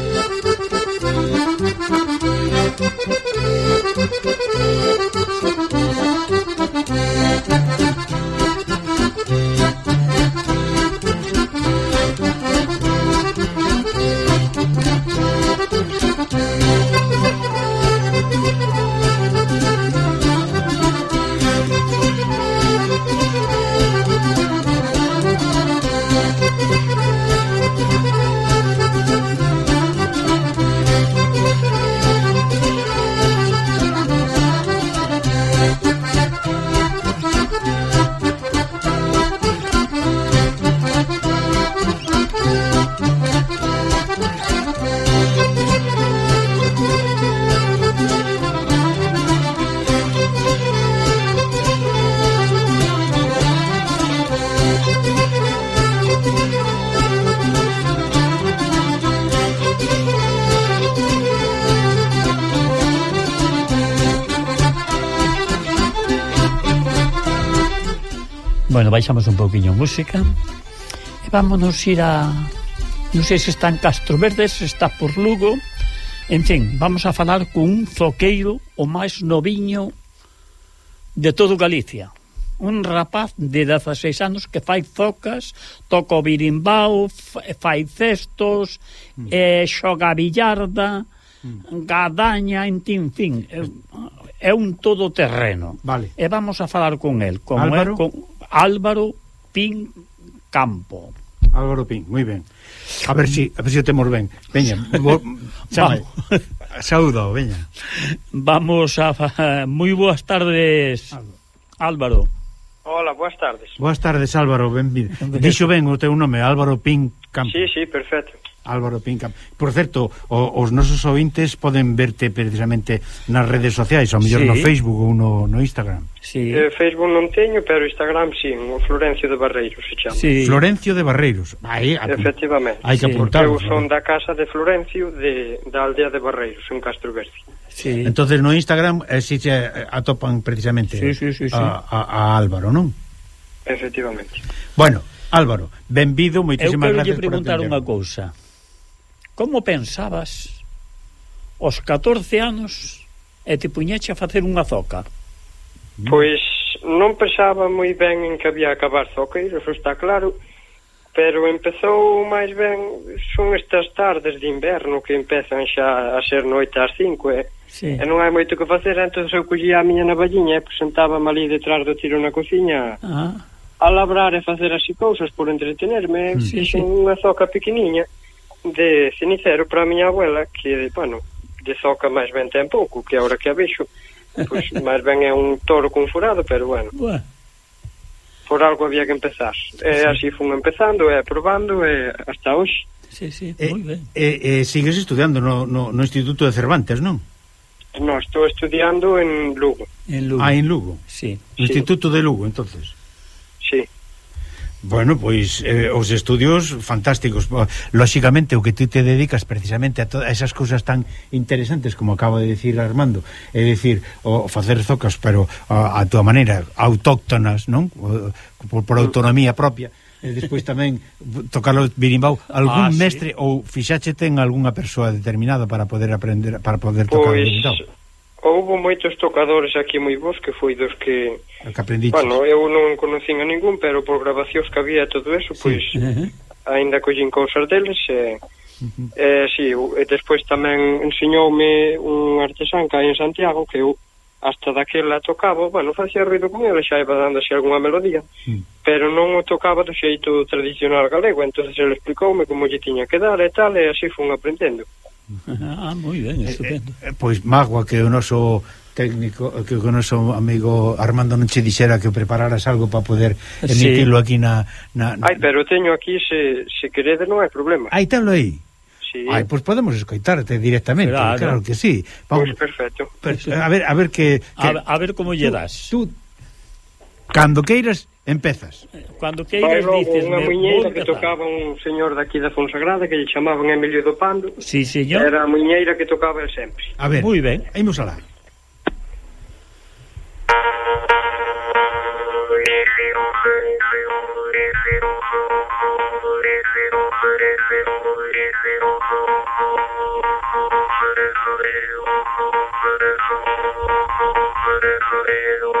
S1: baixamos un pouquiño música e vámonos ir a non sei se está en Castro Verde, se está por Lugo en fin, vamos a falar cun zoqueiro o máis noviño de todo Galicia un rapaz de 16 anos que fai zocas, toca o birimbau, fai cestos, mm. eh, xoga billarda, mm. gadaña, en ti, fin, é, é un todoterreno.
S2: Vale.
S1: E vamos a falar con el, como
S2: Álvaro?
S1: é con Álvaro Pin Campo.
S2: Álvaro Pin, moi ben. A ver si, a ver si o temos ben. Veña, bo, chame. Saúdo, veña.
S1: Vamos a moi boas tardes. Álvaro.
S9: Hola, boas tardes.
S2: Boas tardes, Álvaro, benvido. Dixo ben o teu nome, Álvaro Pin Campo.
S9: Sí, sí, perfecto.
S2: Álvaro Pincap. Por certo, o, os nosos ouvintes poden verte precisamente nas redes sociais, ou mellor
S1: sí.
S2: no Facebook ou no, no Instagram.
S1: Sí.
S9: Eh, Facebook non teño, pero Instagram sí, o Florencio de Barreiros se chama.
S1: Sí.
S2: Florencio de Barreiros. Aí,
S9: Efectivamente.
S2: Hai que
S1: sí.
S2: apuntar.
S9: Eu son da casa de Florencio de, da aldea de Barreiros, en Castro Verde.
S1: Sí.
S2: Entonces no Instagram eh, si se eh, atopan precisamente
S1: sí, sí, sí, sí.
S2: A, a, a Álvaro, non?
S9: Efectivamente.
S2: Bueno, Álvaro, benvido, moitísimas gracias por atender.
S1: Eu quero preguntar unha cousa. Como pensabas os 14 anos e te puñeche a facer unha zoca? Mm.
S9: Pois non pensaba moi ben en que había acabar zoqueiros, está claro, pero empezou máis ben son estas tardes de inverno que empezan xa a ser noite ás 5 e,
S1: sí.
S9: e non hai moito que facer entón eu collía a miña navalliña e presentaba ali detrás do tiro na cociña
S1: ah.
S9: a labrar e facer así cousas por entretenerme
S1: mm. sí,
S9: fixen
S1: sí.
S9: unha zoca pequeniña de cenicero para a miña abuela que, bueno, de soca máis ben ten pouco, que agora que a vexo, pois máis ben é un toro con furado, pero bueno.
S1: Buah.
S9: Por algo había que empezar. E así fun empezando, e probando, e hasta hoxe.
S1: Sí, sí,
S2: eh,
S1: moi ben.
S2: Eh, eh, sigues estudiando no, no, no Instituto de Cervantes, non?
S9: No, estou estudiando en Lugo.
S1: En Lugo.
S2: Ah, en Lugo.
S1: Sí.
S2: Instituto de Lugo, entonces.
S9: Sí.
S2: Bueno, pois eh, os estudios fantásticos. Lóxicamente, o que ti te dedicas precisamente a todas esas cousas tan interesantes como acaba de decir Armando, é dicir, o facer zocas, pero a, a tua maneira, autóctonas, non? O, por, por autonomía propia. E despois tamén tocarlo birimbau algún
S1: ah,
S2: mestre sí? ou fixache ten algunha persoa determinada para poder aprender para poder tocar
S9: pois,
S2: birimbau.
S9: Houve moitos tocadores aquí moi bons que foi dos que...
S2: O que aprendiches.
S9: Bueno, eu non conocín a ningún, pero por grabacións que había todo eso, sí. pois
S1: uh -huh.
S9: aínda collín cousas deles e... Uh -huh. Eh, sí, e despois tamén enseñoume un artesán que hai en Santiago que eu hasta daquela tocaba, bueno, facía ruido con ele, xa iba dándose algunha melodía,
S2: mm.
S9: pero non o tocaba do xeito tradicional galego, entonces ele explicoume como lle tiña que dar e tal, e así fun aprendendo.
S1: ah, moi ben, eh, estupendo.
S2: Eh, eh, pois magua que o noso técnico que o noso amigo Armando non che dixera que prepararas algo para poder emitirlo sí. aquí na, na, na
S9: Ai, pero teño aquí se, se queredes non hai problema.
S2: Aí tenlo aí.
S9: Sí.
S2: Ai, pois podemos escoitarte directamente,
S1: claro,
S2: claro que sí. Vamos, pois
S9: perfecto.
S2: Per, a ver, a ver que, que
S1: a, a ver como lle das.
S2: Tú cando queiras Empezas.
S1: Cando queiras dices...
S9: Unha muñeira que tocaba un señor daqui da Fonsagrada que lle chamaban Emilio do Pando.
S1: Sí, señor.
S9: Era a muñeira que tocaba el sempre.
S2: A ver,
S1: moi ben.
S2: Imos alá. Thank you.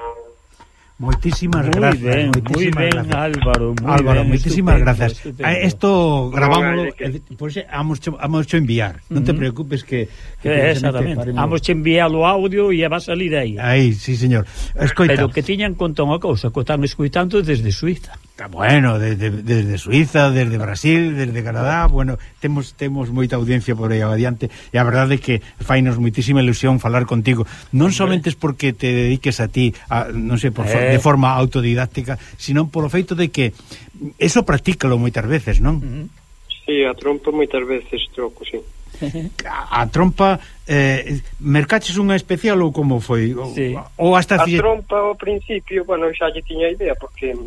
S2: Moitísimas
S1: muy
S2: grazas.
S1: Ben,
S2: moitísimas moi
S1: ben,
S2: gracias.
S1: Álvaro. Muy
S2: Álvaro,
S1: ben,
S2: moitísimas
S9: grazas.
S2: Isto gravámoslo, pois vamos vamos enviar. Non te preocupes que, que,
S1: eh,
S2: que
S1: exactamente. Vamos enviar o audio e va a salir aí.
S2: Aí, sí, señor. Escoita.
S1: Pero que tiñan conta unha cousa, que están escuitando desde Suiza.
S2: Está bueno, desde, desde Suiza, desde Brasil, desde Canadá, bueno, temos temos moita audiencia por aí adiante e a verdade é que fainos moitísima ilusión falar contigo, non somente porque te dediques a ti, a, non sei, por,
S1: eh.
S2: de forma autodidáctica, sino polo feito de que eso practícalo moitas veces, non?
S9: Sí, a trompa moitas veces troco, sí.
S2: A, a trompa eh, mercaches unha especial ou como foi?
S1: Sí.
S2: Ou, hasta
S9: a trompa ao principio, bueno, xa lle tiña idea porque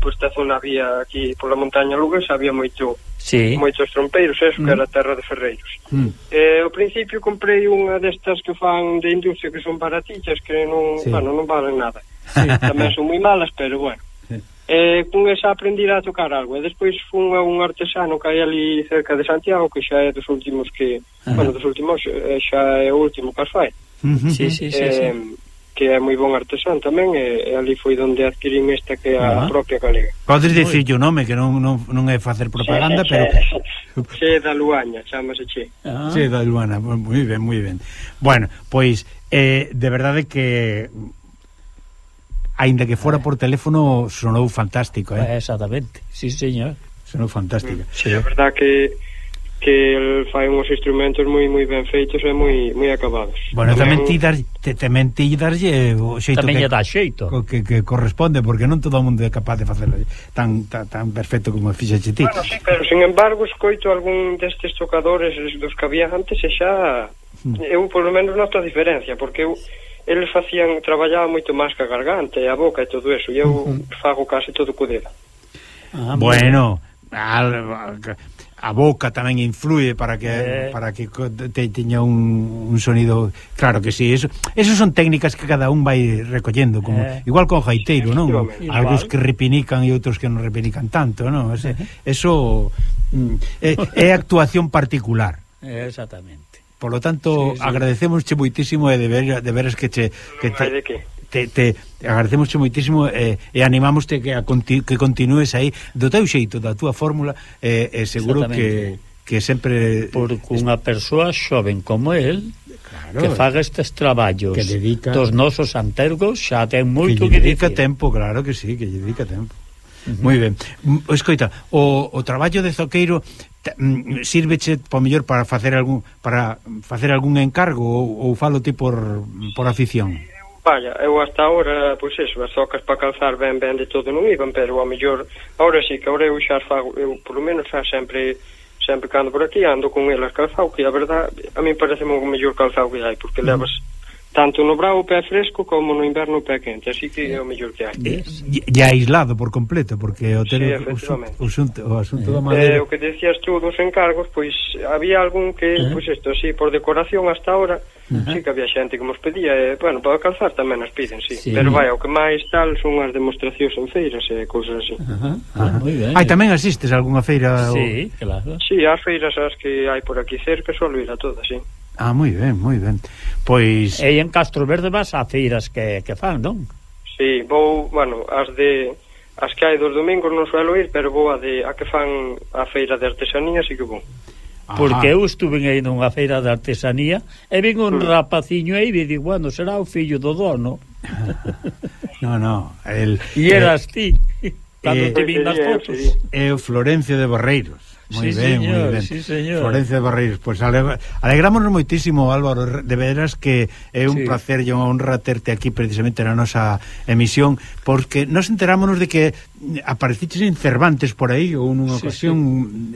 S9: pois esta zona había aquí pola montaña Lugas había moito
S1: sí.
S9: moitos trompeiros, eso mm. que era terra de ferreiros.
S2: Mm.
S9: Eh, ao principio comprei unha destas que fan de industria que son baratillas, que non,
S2: sí.
S9: bueno, non valen nada. Sí. Tamén son moi malas, pero bueno. Eh, con esa aprendí a tocar algo e despois fun a un artesano que hai ali cerca de Santiago que xa é dos últimos que, bueno, dos últimos eh, xa é o último que as fai.
S2: Uh -huh.
S1: sí, sí, sí,
S9: eh,
S1: sí
S9: que é moi bon artesán tamén e, e ali foi onde adquirín esta que é a
S2: ah.
S9: propia galega.
S2: Podes dicir o nome que non, non, non é facer propaganda, pero
S9: Che da Luaña, chamase Che.
S1: Ah.
S2: Che da Luana, moi ben, moi ben. Bueno, pois eh, de verdade que aínda que fora eh. por teléfono sonou fantástico, eh?
S1: Exactamente. Sí, señor.
S2: Sonou fantástico.
S1: Sí,
S9: sí. verdade que que el fai uns instrumentos moi moi ben feitos e moi moi acabados.
S2: Bueno, tamén, ti dar te, tamén ti darlle o xeito
S1: tamén
S2: que,
S1: dá xeito.
S2: Co, que, que corresponde porque non todo o mundo é capaz de facelo tan tan, tan perfecto como fixeche ti.
S9: Bueno, sí, pero sin embargo escoito algún destes tocadores dos que había antes e xa hmm. eu eu polo menos noto a diferencia porque eu eles facían traballaba moito máis que a garganta e a boca e todo eso e eu hmm. fago case todo co dedo.
S1: Ah, bueno,
S2: bueno al, al, a boca tamén influe para que
S1: eh...
S2: para que te, teña un, un sonido claro que si sí, eso esos son técnicas que cada un vai recollendo como
S1: eh...
S2: igual con gaiteiro, non? Algúns que repinican e outros que non repinican tanto, non? Ese, eh. eso mm, é, é actuación particular.
S1: Eh, exactamente.
S2: Por lo tanto,
S1: sí, sí.
S2: agradecemos moitísimo e de deberes que che... Que
S9: no, de que
S2: te, te agradecemos moitísimo eh, e animámoste que, a conti, que continúes aí do teu xeito, da túa fórmula eh, e eh, eh, seguro que que sempre
S1: por unha persoa xoven como el
S2: claro,
S1: que faga estes traballos
S2: que dedica...
S1: dos nosos antergos xa ten moito
S2: que,
S1: que
S2: dedica
S1: dicir.
S2: tempo, claro que sí, que lle dedica tempo. Uh -huh. Moi ben. Escoita, o, o traballo de zoqueiro mm, sírveche po mellor para facer algún para facer algún encargo ou, ou falo ti por por afición.
S9: Vaya, eu hasta agora, pois eso, as zocas para calzar ben ben de todo non iban, pero a mellor, agora sí que ahora eu xa fago, eu polo menos xa sempre sempre cando por aquí ando con elas calzado, que a verdad a mí parece o mellor calzado que hai, porque mm. levas tanto no bravo pé fresco como no inverno pé quente, así que é o mellor que hai.
S1: Eh,
S2: e, e aislado por completo, porque o, ter,
S9: sí,
S2: o, o, o asunto
S9: eh, da
S2: madeira...
S9: Eh, o que decías tú dos encargos, pois había algún que,
S1: eh.
S9: pois isto, así, por decoración hasta ahora, uh -huh. sí que había xente que nos pedía, e, eh, bueno, para calzar tamén as piden, sí.
S1: sí.
S9: Pero vai, o que máis tal son as demostracións en feiras e eh, cousas así.
S1: Uh -huh. ah, moi ben,
S2: Ai, tamén asistes a algunha feira?
S1: Sí, o... claro.
S9: Sí, as feiras as que hai por aquí cerca, suelo ir a todas, sí.
S2: Ah, moi ben, moi ben. Pois...
S1: E en Castro Verde vas a feiras que, que fan, non?
S9: Sí, vou, bueno, as de... As que hai dos domingos non suelo ir, pero vou a, de, a que fan a feira de artesanía, sí que vou.
S2: Ajá.
S1: Porque eu estuve aí nunha feira de artesanía e vin un mm. rapaciño aí e digo, bueno, será o fillo do dono.
S2: no, no, el...
S1: E eras ti, cando
S2: eh,
S1: te vin nas fotos.
S2: É eh, o Florencio de Barreiros. Moi
S1: sí,
S2: ben,
S1: señor,
S2: moi ben.
S1: Sí, señor.
S2: Florencia Barreiros, pois pues ale, alegrámonos moitísimo, Álvaro, de veras que é un
S1: sí.
S2: placer e unha honra terte aquí precisamente na nosa emisión, porque nos enterámonos de que apareciches en Cervantes por aí ou nunha
S1: sí,
S2: ocasión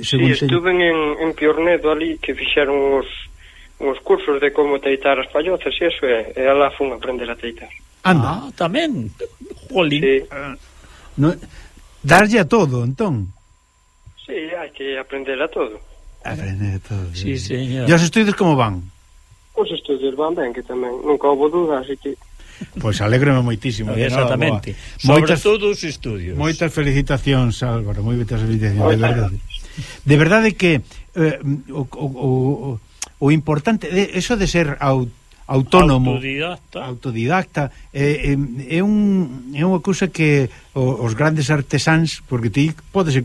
S9: sí.
S2: según sí,
S9: estuve en, en Piornedo ali que fixeron os, os cursos de como teitar as pallozas e eso é, e alá fun aprender a teitar.
S2: Anda,
S1: ah, tamén. Jolín.
S9: Sí.
S2: Ah, no, darlle a todo, entón.
S9: Sí, hai que aprender a todo.
S2: Aprender a todo.
S1: Sí, eh. señor.
S2: E os estudios como van?
S9: Os estudios van ben, que tamén nunca houve duda, así que...
S2: Pois alégrome moitísimo. No,
S1: exactamente. No,
S2: moitas, Sobre
S1: todo os estudios.
S2: Moitas felicitacións, Álvaro, moitas felicitacións, de verdade. De verdade que eh, o, o, o, o importante, de, eso de ser autónomo, autónomo,
S1: autodidacta,
S2: autodidacta eh, é, é, é, un, é unha cousa que os grandes artesáns, porque ti podes,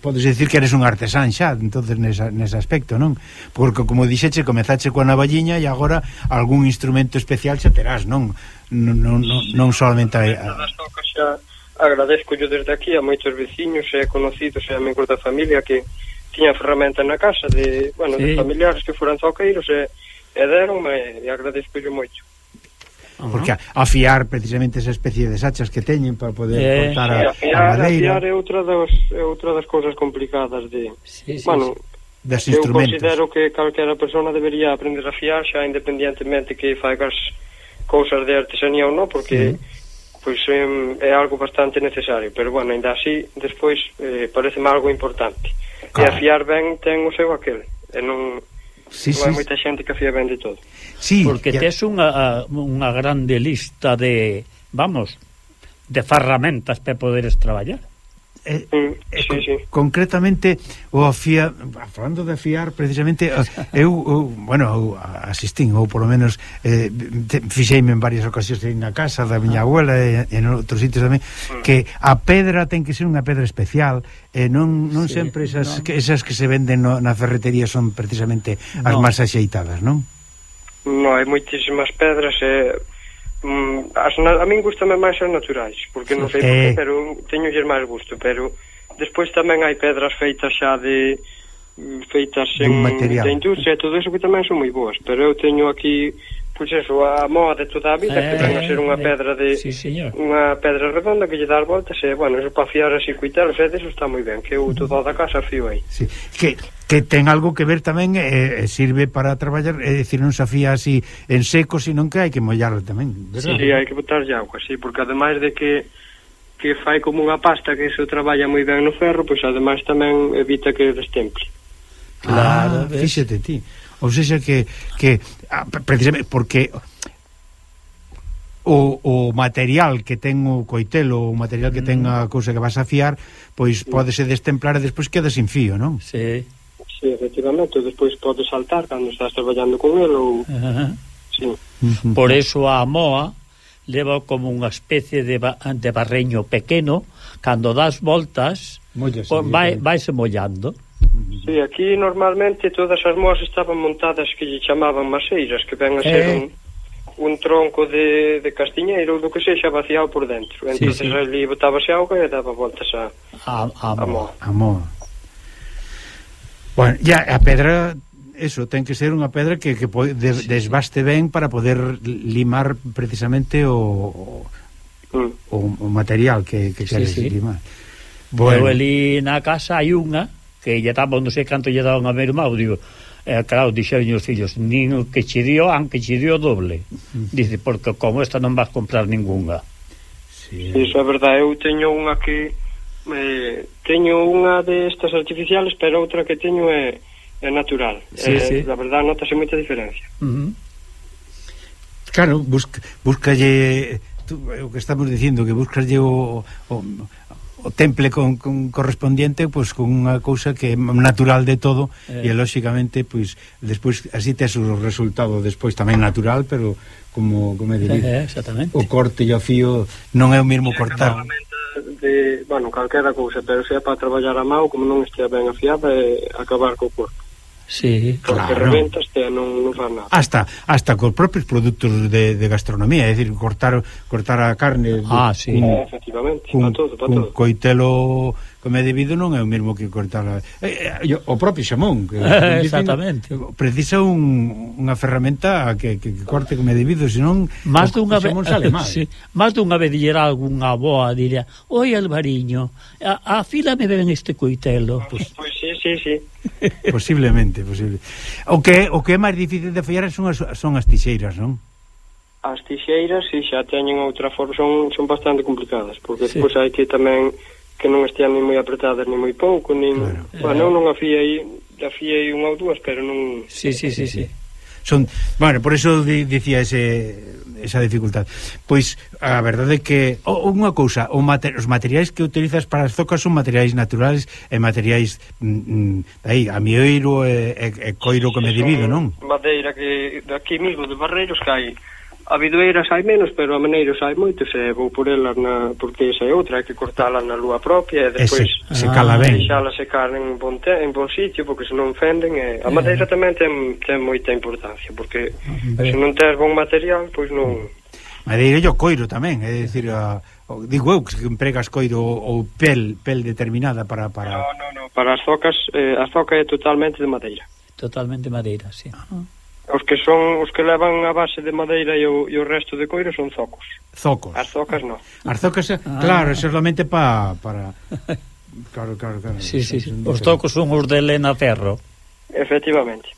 S2: podes decir que eres un artesán xa, entonces nesa, nese aspecto, non? Porque como dixeche, comezache coa navalliña e agora algún instrumento especial xa terás, non? Non, non, non, non solamente a... a...
S9: Xa agradezco yo desde aquí a moitos veciños e conocidos e amigos da familia que tiñan ferramenta na casa de, bueno,
S1: sí.
S9: de familiares que foran zoqueiros e e deronme e agradezcolle moito.
S2: Porque afiar precisamente esa especie de sachas que teñen para poder
S1: eh,
S2: cortar a,
S9: afiar, a
S2: madeira.
S9: Afiar é outra das, é outra das cousas complicadas de...
S1: Sí, sí,
S9: bueno, sí.
S2: Das
S9: eu
S2: instrumentos.
S9: considero que calquera persona debería aprender a fiar xa independientemente que fagas cousas de artesanía ou non, porque sí. pois é, é algo bastante necesario, pero bueno, ainda así despois eh, parece algo importante.
S2: Claro.
S9: E afiar ben ten o seu aquel, e non
S2: Sí,
S9: non
S2: sí.
S9: hai moita xente que fía ben de todo.
S2: Sí,
S1: Porque
S2: ya...
S1: tes unha, unha grande lista de, vamos, de ferramentas para poderes traballar.
S2: Eh, eh,
S9: sí, eh,
S2: con,
S9: sí.
S2: concretamente o fia, falando de afiar precisamente eu, eu bueno, eu asistín ou polo menos eh, te, fixeime en varias ocasións na casa da miña ah. abuela e en outros sitios tamén mm. que a pedra ten que ser unha pedra especial e non, non
S1: sí,
S2: sempre esas,
S1: non.
S2: Que, esas que se venden no, na ferretería son precisamente as
S1: no.
S2: máis axeitadas, non?
S9: Non, hai moitísimas pedras e eh mm, as na, a min gustame máis as naturais, porque non sei
S2: eh...
S9: por qué, pero teño máis gusto, pero despois tamén hai pedras feitas xa de mm, feitas en, de industria e todo eso que tamén son moi boas pero eu teño aquí pois eso, a moa de toda a vida eh, que ven a ser unha
S1: eh,
S9: pedra de
S1: sí, señor.
S9: unha pedra redonda que lle dá as voltas e bueno, eso para fiar así cuitar, o sea, eso está moi ben que eu toda a casa fío aí
S2: sí. que que ten algo que ver tamén eh, eh, sirve para traballar, é dicir, non se afía así en seco, sino que hai que mollarlo tamén. ¿verdad?
S9: Sí, hai que botarlle agua, sí, porque ademais de que que fai como unha pasta que se traballa moi ben no ferro, pois ademais tamén evita que destemple.
S1: Claro,
S2: ah,
S1: ves.
S2: fíxate ti. Ou seja que que ah, precisamente porque o, o material que ten o coitelo, o material que ten mm. a cousa que vas a fiar, pois pódese destemplar e despois queda sin fío, non?
S1: Sí
S9: sí, efectivamente, despois podes saltar cando estás traballando con el ou... Sí.
S1: Por eso a moa leva como unha especie de, ba de barreño pequeno, cando das voltas, Molles, vai, vaise mollando.
S9: Sí, aquí normalmente todas as moas estaban montadas que lle chamaban maseiras, que ven a ser
S1: eh.
S9: un, un tronco de, de castiñeiro ou do que sexa vaciado por dentro. Entonces
S1: sí, sí.
S9: ali botábase auga e daba voltas a,
S1: a, a,
S9: a
S1: moa.
S9: A
S2: moa. Bueno, ya a pedra eso ten que ser unha pedra que, que de, desbaste ben para poder limar precisamente o
S9: mm.
S2: o, o material que, que queres
S1: sí, sí.
S2: limar.
S1: Bueno, eu ali na casa hai unha que lle tapa, non sei canto lle daban a meu irmão, digo, eh, claro, dixeron os fillos, nin o que che dio, an que che dio doble. Mm. Dice, porque como esta non vas comprar ningunha.
S2: Sí.
S9: Iso é verdade, eu teño unha que eh, teño unha destas de artificiales, pero outra que teño é, é natural.
S1: Sí,
S9: eh,
S1: sí.
S9: La verdad, notase moita diferencia.
S1: Uh -huh.
S2: Claro, busca, buscalle tú, eh, o que estamos dicindo, que buscalle o, o, o temple con, con correspondiente pois con unha cousa que é natural de todo
S1: eh.
S2: e lógicamente pois despois así tes o resultado despois tamén natural, pero como como diría,
S1: eh, exactamente.
S2: O corte e o fío non é o mesmo cortar.
S9: De, bueno, calquera cousa, pero se é para traballar a mão, como non estea ben afiada, é acabar co corpo.
S1: Sí,
S2: claro.
S9: Porque reventa este non, non fan nada.
S2: Hasta, hasta cos propios produtos de, de gastronomía, é dicir, cortar cortar a carne
S1: ah, sí.
S9: un,
S2: eh,
S9: efectivamente,
S2: un,
S9: pa todo, pa
S2: un
S9: todo.
S2: coitelo como é debido non é o mesmo que cortar eh, eh, o propio xamón que,
S1: eh, exactamente
S2: precisa un, unha ferramenta que, que, que corte como é debido senón máis
S1: dunha
S2: xamón sale mal
S1: sí, máis dunha vez dirá algunha aboa diría oi Alvariño a, ben este coitelo
S9: pois pues, pues, sí, sí, sí
S2: posiblemente, posible. o que o que é máis difícil de fallar son as, son as tixeiras non?
S9: As tixeiras, si xa teñen outra forma, son, son bastante complicadas, porque
S1: sí.
S9: despois hai que tamén que non estean ni moi apretadas ni moi pouco, nin...
S2: Claro.
S9: Bueno, eh. eu non afiei, afiei unha ou dúas, pero non...
S1: Sí, sí, sí, sí.
S2: Son, bueno, por eso di, dicía ese esa dificultad. Pois a verdade é que o, unha cousa, o mater, os materiais que utilizas para as zocas son materiais naturales e materiais mm, mm aí, amioiro e, e, e coiro que me divido, non?
S9: Madeira que daqui mismo de Barreiros que hai A bidueira sai menos, pero a maneiros sai moito, se vou por elas na, porque esa é outra, hai que cortala na lúa propia e depois
S2: e se, se cala ben.
S9: deixala secar en bon, te, en bon sitio porque se non fenden e a eh. madeira tamén ten, ten moita importancia porque
S1: Hombre.
S9: se non tes bon material, pois non mm.
S2: Madeira e o coiro tamén, é dicir, a, o, digo eu que empregas coiro ou pel, pel determinada para... para...
S9: No, no, no, para as zocas, eh, a zoca é totalmente de madeira.
S1: Totalmente madeira, sí. Ah.
S9: Os que son os que levan a base de madeira e o, e o resto de coiro son zocos.
S2: Zocos.
S9: As zocas non.
S2: As zocas, eh,
S1: ah.
S2: claro, solamente pa, para... Claro, claro, claro.
S1: Sí, sí. Os tocos son os de Elena Ferro.
S9: Efectivamente.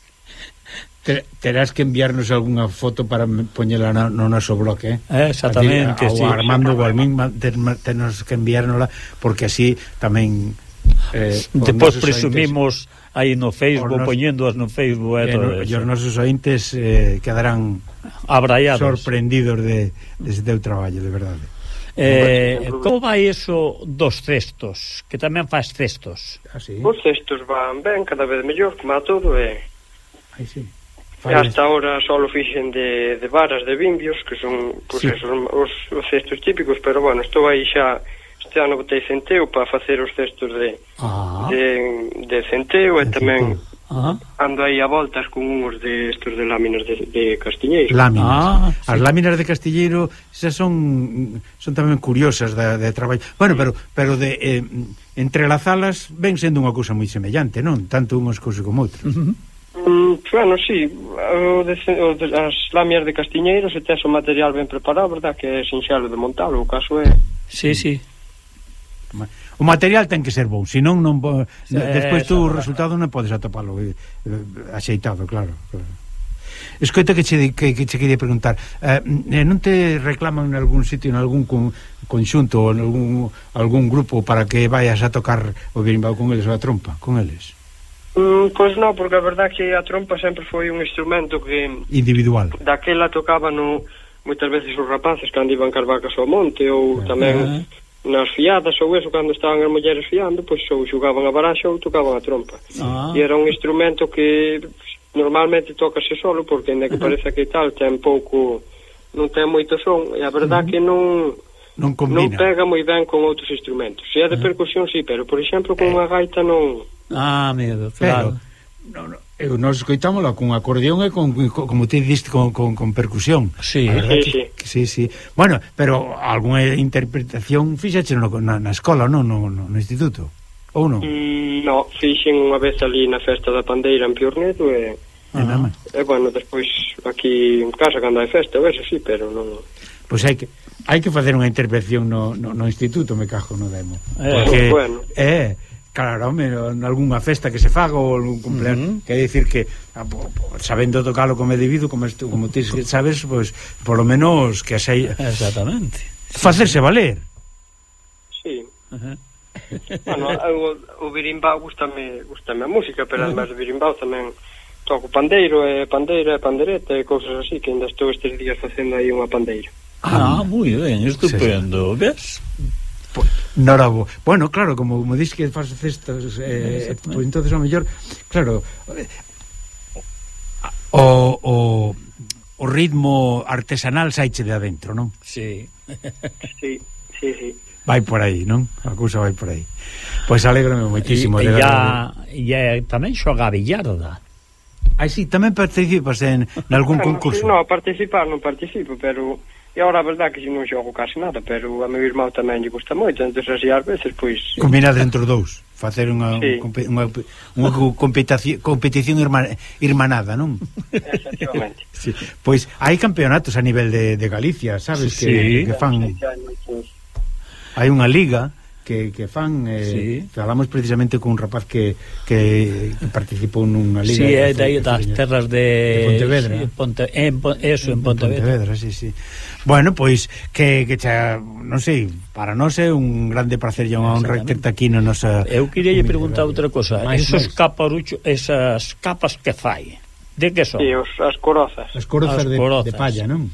S2: Ter, terás que enviarnos algunha foto para poñela no, no noso blog, eh?
S1: eh exactamente,
S2: a ti, ao sí. Armando Gualmín tenos que enviárnola porque así tamén eh,
S1: Depois presumimos aí no Facebook,
S2: nos...
S1: poñéndoas no Facebook e, todo
S2: no,
S1: eso.
S2: E os nosos ointes eh, quedarán
S1: Abraiados.
S2: sorprendidos de, dese teu traballo, de verdade.
S1: Eh, como vai iso dos cestos? Que tamén faz cestos.
S2: Ah, Así.
S9: Os cestos van ben, cada vez mellor, como a todo, e...
S2: Aí sí.
S9: Fai hasta ahora só lo fixen de, de varas de vimbios, que son pues,
S1: sí.
S9: esos, os, os cestos típicos, pero bueno, estou aí xa este ano botei centeo para facer os cestos de,
S1: ah.
S9: de, de centeo e tamén
S1: Ah.
S9: Ando aí a voltas con uns de estos de láminas de, de castiñeiro
S2: Láminas.
S1: Ah,
S2: As sí. láminas de castilleiro esas son son tamén curiosas de, de traballo. Bueno, pero pero de eh, entrelazalas ven sendo unha cousa moi semellante, non? Tanto unhas cousas como outras. Uh -huh.
S9: Mm, bueno, sí, o de, o de, as lamias de castiñeiro se tes o material ben preparado, verdad, que é sinxelo de montalo, o caso é...
S1: Sí, sí.
S2: O material ten que ser bon, senón non bo,
S1: sí,
S2: despois tú o resultado non podes atopalo eh, eh axeitado, claro. claro. Escoita que che, que, que che quería preguntar eh, Non te reclaman en algún sitio En algún con, conxunto Ou en algún, algún grupo Para que vayas a tocar o berimbau con eles Ou a trompa con eles
S9: Mm, pois non, porque a verdad que a trompa sempre foi un instrumento que...
S2: Individual.
S9: Daquela tocaba no, moitas veces os rapaces cando iban carvacas ao monte ou ah. tamén. Ah nas fiadas ou eso, cando estaban as mulleres fiando, pois ou xugaban a baraxa ou tocaban a trompa.
S1: Ah.
S9: E era un instrumento que normalmente tocase solo, porque ainda que parece que tal, ten pouco, non ten moito son, e a verdad uh -huh. que non
S2: non combina.
S9: Non pega moi ben con outros instrumentos. Se é de percusión, sí, pero, por exemplo, con eh. unha gaita non...
S1: Ah, medo, claro.
S2: Pero, no, no, Eu nos escoitámola con acordeón e con, con como te diste con, con, con percusión.
S1: Sí,
S2: sí, que,
S9: sí.
S2: Que, sí, sí. Bueno, pero algunha interpretación fixache no, na, na escola, non, no, no, no instituto. Ou non?
S9: Mm, no, fixen unha vez ali na festa da pandeira en Piorneto e
S2: ah, e,
S9: e bueno, despois aquí en casa cando hai festa, vexe sí, pero non
S2: Pois hai que hai que facer unha intervención no, no, no instituto, me cajo no demo.
S1: Eh,
S2: porque,
S9: bueno.
S2: eh, Claro, home, en algunha festa que se faga ou algún cumpleaños, uh -huh. quer dicir que a, po, po, sabendo tocalo como é debido, como estu, como ti sabes, pois pues, por lo menos que sei
S1: Exactamente.
S2: Facerse sí. valer.
S9: Sí.
S1: Uh -huh.
S9: bueno, eu, o birimbau gustame, gustame a música, pero uh -huh. además o birimbau tamén toco pandeiro e pandeira e pandereta e cousas así que ainda estou estes días facendo aí unha pandeira.
S1: Ah, moi ben, estupendo, sí. ves?
S2: Norabo. Bueno, claro, como, como dis que faz cestos, eh,
S1: pues
S2: pois entonces a mellor, claro, eh, o, o, o ritmo artesanal saiche de adentro, non?
S1: Sí.
S9: sí, sí, sí.
S2: Vai por aí, non? A cousa vai por aí. Pois alégrame moitísimo.
S1: E, e, e tamén xoga a billarda.
S2: Ah, sí, tamén participas en, en algún concurso?
S9: No, participar non participo, pero E ahora a verdad que non xogo casi nada, pero a meu irmão tamén lle gusta moito, entón así ás veces pois
S2: combinar entre os dous, facer unha
S9: sí.
S2: unha, unha competición, competición irmanada, non?
S9: Exactamente.
S2: sí. Pois hai campeonatos a nivel de, de Galicia, sabes
S1: sí,
S2: que, sí. que fan
S9: Hai
S2: unha liga que, que fan eh,
S1: sí.
S2: falamos precisamente con un rapaz que, que participou nunha liga
S1: sí, é dai das terras de,
S2: de Pontevedra
S1: sí, Ponte, en, eso, en Pontevedra, Pontevedra
S2: sí, sí. bueno, pois que, que xa, non sei para nós é un grande placer e unha honra terte aquí no nosa
S1: eu queria lle preguntar outra cosa
S2: mais,
S1: esos
S2: mais.
S1: caparuchos esas capas que fai de que son?
S9: Sí, os, as corozas
S2: as corozas,
S1: as
S2: de,
S1: corozas.
S2: de palla, non?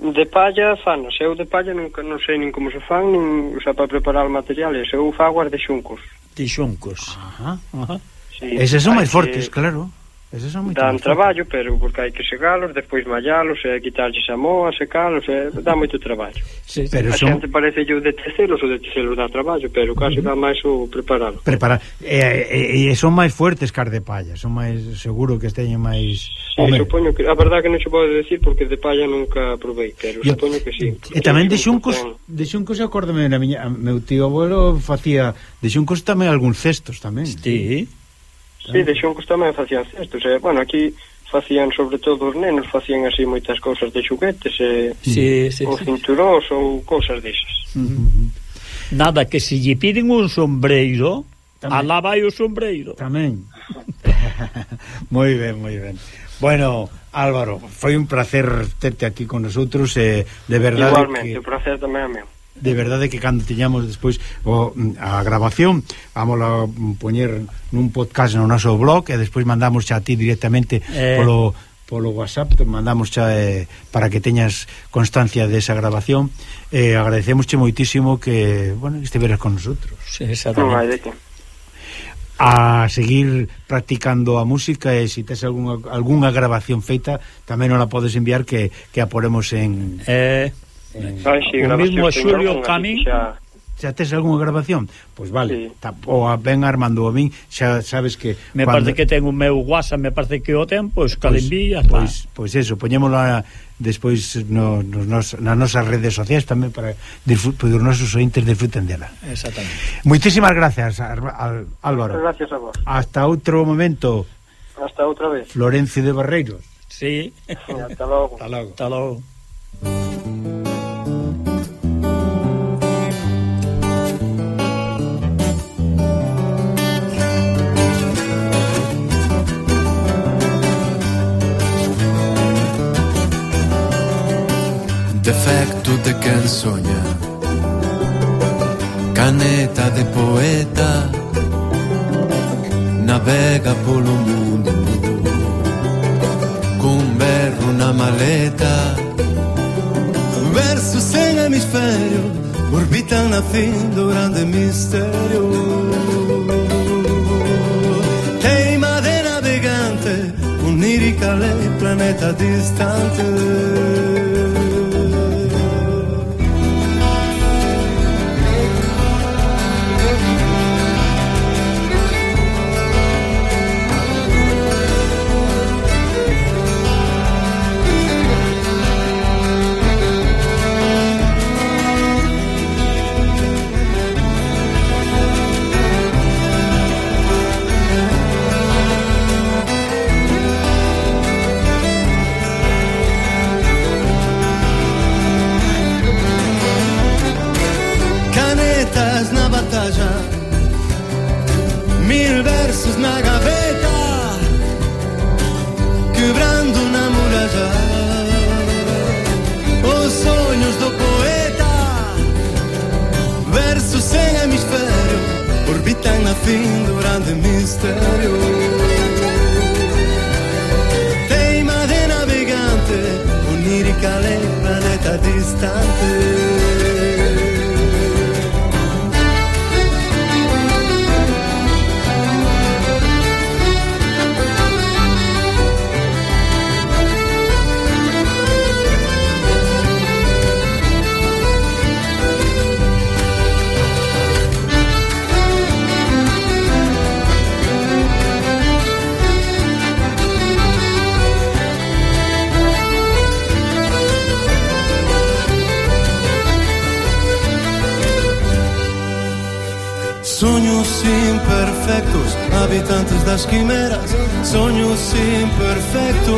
S9: De palla fanos, eu de palla non, non sei nin como se fan, nin, o sea, para preparar materiales, eu fago as de xuncos.
S1: De xuncos.
S2: Ajá,
S1: ajá.
S9: Sí,
S2: Eses son máis fortes, que... claro. Eses son
S9: dan traballo, pero porque hai que segalos, despois mallalos, e quitarlles a moa, secalos, e dá moito traballo.
S1: Sí,
S2: pero
S9: a
S2: son...
S9: xente parece yo de tecelos, o de tecelos dá traballo, pero casi uh -huh. dá máis o preparalo.
S2: Preparar. E, e, e son máis fuertes car de palla, son máis seguro que esteñen máis...
S9: Sí, supoño que... A verdad que non se pode decir porque de palla nunca probei, pero
S2: yo...
S9: supoño que sí.
S2: E tamén de xuncos, de xuncos acórdame, na miña, meu tío abuelo facía de xuncos tamén algúns cestos tamén.
S1: Sí,
S9: Sí, de xuncos tamén facían cestos, e, bueno, aquí facían sobre todo os nenos, facían así moitas cousas de xuguetes, e,
S1: sí, sí,
S9: ou
S1: sí.
S9: cinturóns ou cousas desas. Uh -huh.
S1: Nada, que se lle piden un sombreiro,
S2: tamén.
S1: alá vai o sombreiro.
S2: Tamén. moi ben, moi ben. Bueno, Álvaro, foi un placer terte aquí con nosotros, eh, de verdade
S8: Igualmente,
S2: que...
S8: o placer tamén a meu
S2: de verdade que cando teñamos despois o, a grabación vamos a poñer nun podcast no noso blog e despois mandamos xa a ti directamente
S1: eh...
S2: polo polo WhatsApp, mandamos xa, eh, para que teñas constancia desa grabación. Eh, agradecemosche moitísimo que, bueno, que estiveras con nosotros.
S1: Sí, exactamente.
S2: A seguir practicando a música e se tes algunha, algunha grabación feita, tamén non la podes enviar que, que a poremos en...
S1: Eh
S8: Ai, sí,
S1: o mismo
S8: a
S1: Xulio Camín
S8: xa...
S2: xa tes algunha grabación? Pois vale,
S8: sí.
S2: ta, o a ben Armando a min, xa sabes que
S1: Me cuando... parece que ten o meu WhatsApp, me parece que o ten, pois calenvías,
S2: pois, pois, pois eso, poñémolo despois no, no, nos, nas nosas redes sociais tamén para que pois os nosos ointes disfruten dela.
S1: Exactamente.
S2: Moitísimas gracias, Álvaro.
S8: Gracias a vos.
S2: Hasta outro momento.
S8: Hasta outra vez.
S2: Florencio de Barreiros.
S1: Sí.
S8: Hasta logo.
S2: Hasta logo.
S1: Hasta logo.
S10: perfecto de quen soña. Caneta de poeta Navega polo mundo. Cun berro na maleta Versos sen hemisferio Orbitan na fin do grande misterio Teima de navegante Unirica lei planeta distante. Fim do grande mistério Teima de navegante Onírica lei planeta distante habitantes das quimeras, sonhos imperfectos.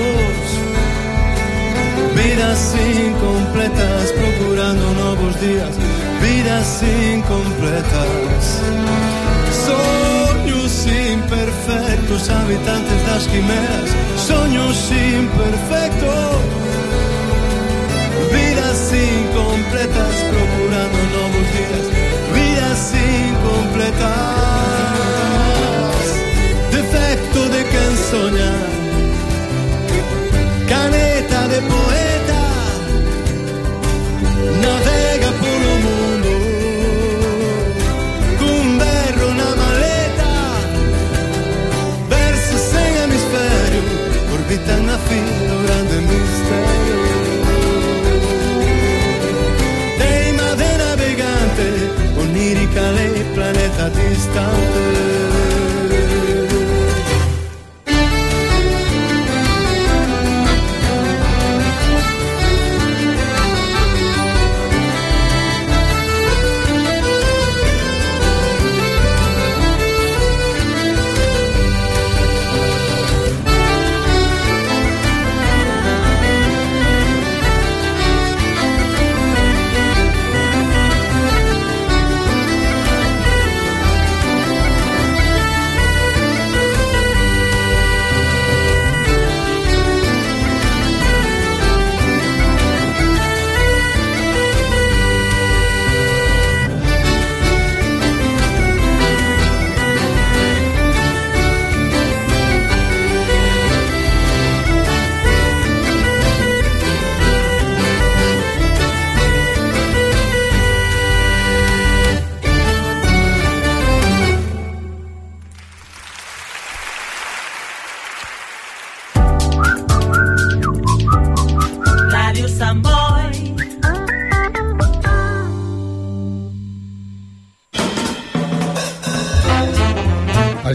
S10: Vidas incompletas, procurando novos días, vidas incompletas. Sonhos imperfectos, habitantes das quimeras, sonhos imperfectos. Vidas incompletas, procurando novos días, vidas incompletas. soñar, caneta de poeta.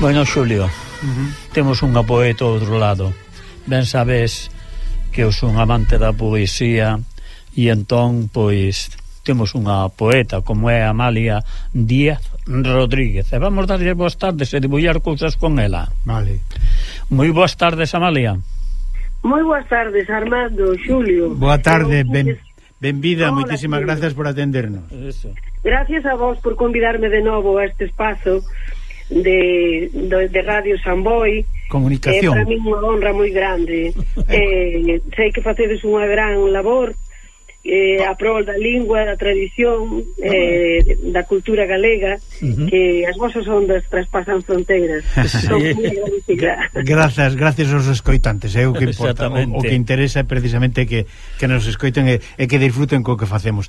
S1: Bueno, Xulio, uh -huh. temos unha poeta ao outro lado. Ben sabes que eu son amante da poesía e entón, pois, temos unha poeta como é Amalia Díaz Rodríguez. E vamos darlle boas tardes e dibullar cousas con ela.
S2: Vale.
S1: Moi boas tardes, Amalia.
S11: Moi boas tardes, Armando, Xulio.
S2: Boa tarde, ben, benvida, moitísimas gracias por atendernos.
S1: Eso.
S11: Gracias a vos por convidarme de novo a este espazo de, de, de Radio Samboy
S2: Comunicación.
S11: É para mí unha honra moi grande eh, sei que facedes unha gran labor eh, a prol da lingua, da tradición, ah, eh, da cultura galega,
S2: uh -huh.
S11: que as vosas ondas traspasan fronteiras. Son
S2: Grazas, gracias aos escoitantes, é eh, o que importa. O, o que interesa é precisamente que, que nos escoiten e, e que disfruten co que facemos.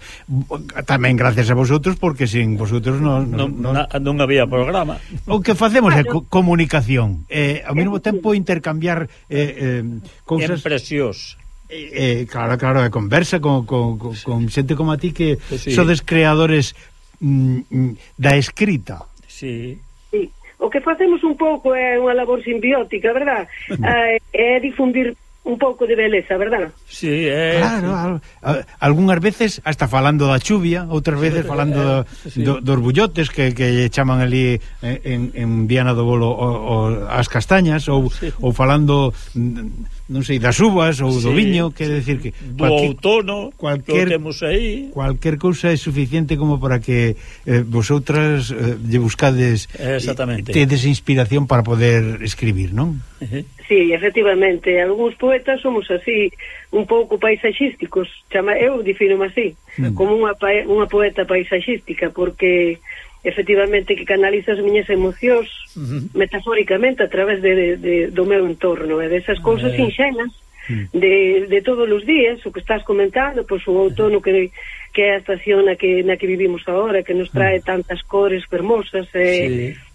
S2: Tamén gracias a vosotros, porque sin vosotros non...
S1: Non,
S2: non,
S1: na, non había programa.
S2: O que facemos é co comunicación. Eh, ao mesmo eh, tempo intercambiar eh, eh, cousas...
S1: Impresións
S2: Eh, eh, claro, claro, a conversa con, con, con, sí. con xente como a ti que
S1: sí.
S2: sodes creadores mm, mm, da escrita.
S1: Sí.
S11: sí. O que facemos un pouco é unha labor simbiótica, verdad? Eh, é difundir un pouco de beleza, verdad?
S1: Sí, é...
S2: Claro, al, al, algunhas veces hasta falando da chuvia, outras veces falando do,
S1: sí.
S2: do, dos bullotes que, que chaman ali eh, en, en Viana do Bolo o, o, as castañas, ou,
S1: sí.
S2: ou falando, mm, non sei, das uvas ou
S1: sí, do
S2: viño, quer decir que...
S1: Do outono,
S2: cualquier,
S1: que temos aí...
S2: Cualquier cousa é suficiente como para que eh, vosotras eh, lle buscades...
S1: Exactamente.
S2: Tedes inspiración para poder escribir, non? Uh -huh.
S11: Sí, efectivamente, algúns poetas somos así, un pouco paisaxísticos, chama, eu defino así,
S2: mm.
S11: como unha, unha poeta paisaxística, porque efectivamente que canalizo as miñas emocións uh -huh. metafóricamente a través de, de, do meu entorno e desas cousas
S12: uh
S11: -huh. sinxenas hmm. de, de todos os días, o que estás comentando, pois o outono que que é a estación na que na que vivimos agora, que nos trae hmm. tantas cores fermosas e
S1: sí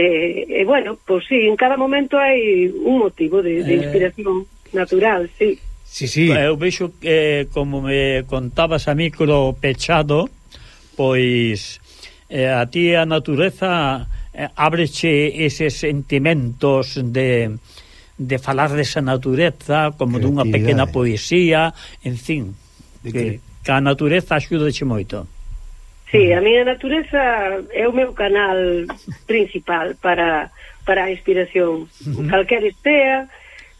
S11: E, e bueno, pois sí, en cada momento hai un motivo de, de
S1: eh.
S11: inspiración eh... natural, sí.
S2: Sí, sí.
S1: Eh, eu vexo que, como me contabas a micro pechado, pois eh, a ti a natureza eh, ábreche eses sentimentos de de falar desa natureza como dunha pequena poesía, en fin,
S2: de
S1: que, que a natureza axúdache moito.
S11: Sí, a miña natureza é o meu canal principal para, para a inspiración. Uh -huh. Calquer estea,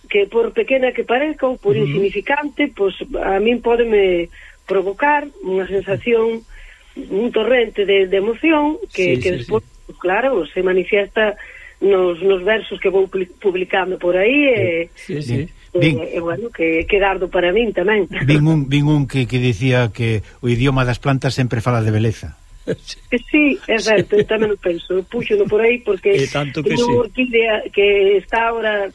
S11: que por pequena que parezca ou por uh -huh. insignificante, pois a min podeme provocar unha sensación, un torrente de, de emoción que,
S1: sí,
S11: que
S1: sí,
S11: despois, sí. claro, se manifiesta nos, nos versos que vou publicando por aí e,
S1: sí, sí.
S2: Vin,
S11: e, eh, e eh, bueno, que, que dardo para min tamén.
S2: Vin un, vin un que, que dicía que o idioma das plantas sempre fala de beleza.
S11: Eh, sí, é certo, sí. eu tamén o penso. Puxo por aí porque
S1: e tanto que sí.
S11: orquídea que está ahora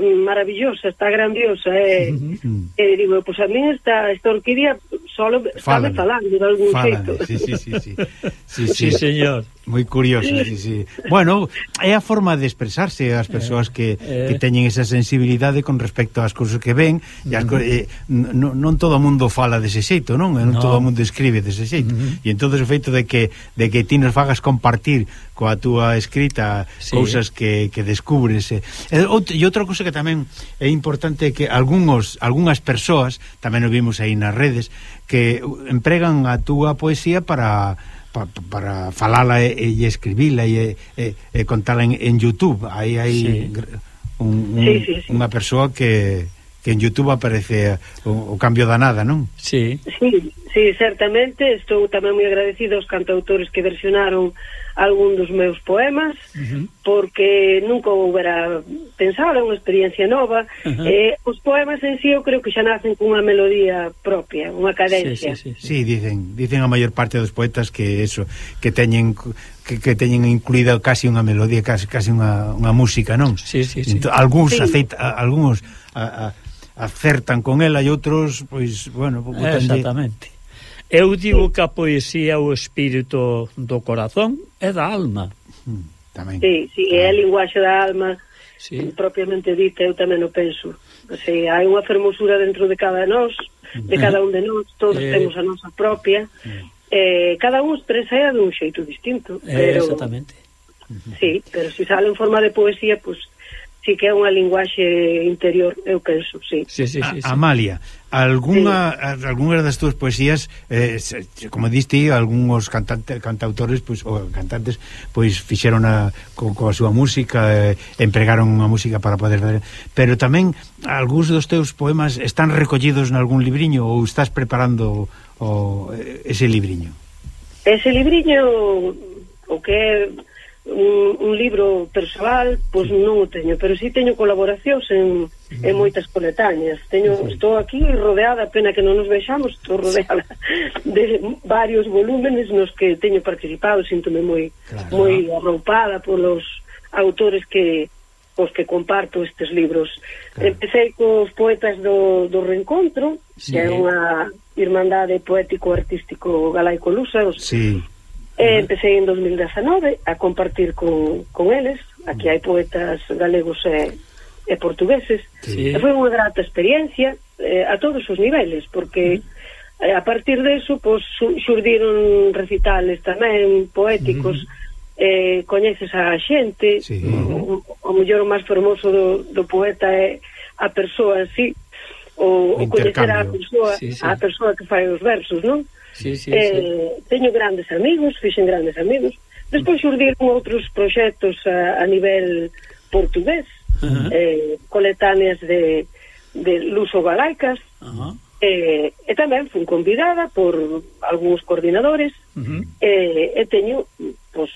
S11: mm, maravillosa, está grandiosa eh,
S2: uh
S11: -huh. eh, digo, pois pues a mí esta, esta orquídea solo
S2: Fálame.
S11: sabe falando de algún xeito
S2: sí, sí, sí, sí. sí,
S1: sí. sí, señor
S2: Moi curioso, sí, sí. Bueno, é a forma de expresarse as eh, persoas que,
S1: eh,
S2: que teñen esa sensibilidade con respecto ás cousas que ven, e as, uh eh, non, non todo o mundo fala dese xeito, non? Non
S1: no.
S2: todo o mundo escribe dese xeito. Uh -huh. E entón o feito de que de que ti nos fagas compartir coa túa escrita
S1: sí.
S2: cousas que, que descubres. E, e outra cousa que tamén é importante que algúns algunhas persoas, tamén o vimos aí nas redes, que empregan a túa poesía para pa, para falala e, e escribila e, e, e contala en, en Youtube aí hai
S1: sí.
S2: un, un,
S11: sí, sí, sí.
S2: unha persoa que que en Youtube aparece o, o cambio da nada, non?
S1: Sí.
S11: sí, sí, certamente estou tamén moi agradecido aos cantautores que versionaron algún dos meus poemas
S1: uh -huh.
S11: porque nunca houbera pensado, é unha experiencia nova
S1: uh -huh.
S11: eh, os poemas en sí eu creo que xa nacen cunha melodía propia unha cadencia
S1: sí, sí, sí,
S2: sí. sí dicen, dicen a maior parte dos poetas que eso que teñen que, que teñen incluída casi unha melodía casi, casi unha, unha música, non?
S1: Sí, sí, sí.
S2: Entón, algúns
S11: sí.
S2: aceita, algúns a, a, acertan con ela e outros, pois, bueno, botanlle...
S1: Exactamente. Eu digo que a poesía é o espírito do corazón e da alma.
S2: Hmm, tamén.
S11: Sí, sí, é a linguaxe da alma
S1: sí.
S11: propiamente dita, eu tamén o penso. O sea, hai unha fermosura dentro de cada nós, de cada un de nós, todos
S1: eh,
S11: temos a nosa propia. Eh, eh cada un expresa é dun xeito distinto.
S1: Eh,
S11: pero,
S1: exactamente.
S11: Sí, pero se si sale en forma de poesía, pois pues, sí que é unha linguaxe interior, eu penso, sí.
S1: Sí, sí, sí, sí.
S2: A, Amalia, algunha sí. algunhas das túas poesías, eh, como diste, algúns cantante, cantautores, pois ou cantantes, pois fixeron a co, coa súa música, eh, empregaron unha música para poder fazer, pero tamén algúns dos teus poemas están recollidos nalgún libriño ou estás preparando o, ese libriño?
S11: Ese libriño o que un, un libro persoal, pois non o teño, pero si sí teño colaboracións en, en moitas coletañas. Teño, estou aquí rodeada, pena que non nos vexamos, estou rodeada de varios volúmenes nos que teño participado, síntome moi
S2: claro.
S11: moi arroupada polos autores que os que comparto estes libros.
S2: Claro.
S11: Empecé cos poetas do, do reencontro,
S1: sí.
S11: que é unha irmandade poético-artístico galaico-lusa, os
S2: sí
S11: Eh, empecé en 2019 a compartir con, con eles, aquí hai poetas galegos e, e portugueses.
S1: Sí.
S11: E foi unha grata experiencia eh, a todos os niveles, porque eh, a partir deso pois, xurdiron recitales tamén poéticos, eh, coñeces a xente,
S2: sí.
S11: o, o mellor o máis formoso do, do poeta é a persoa en sí, o,
S2: o,
S11: o coñecer a persoa,
S1: sí, sí.
S11: a persoa que fai os versos, non?
S1: Mm sí, sí,
S11: eh, teño grandes amigos, fixen grandes amigos. Despois surdiron outros proxectos a, a nivel portugués,
S1: uh -huh.
S11: eh, coletáneas de, de luso galaicas,
S1: uh -huh.
S11: eh, e tamén fui convidada por algúns coordinadores,
S1: uh -huh.
S11: eh, e teño pois,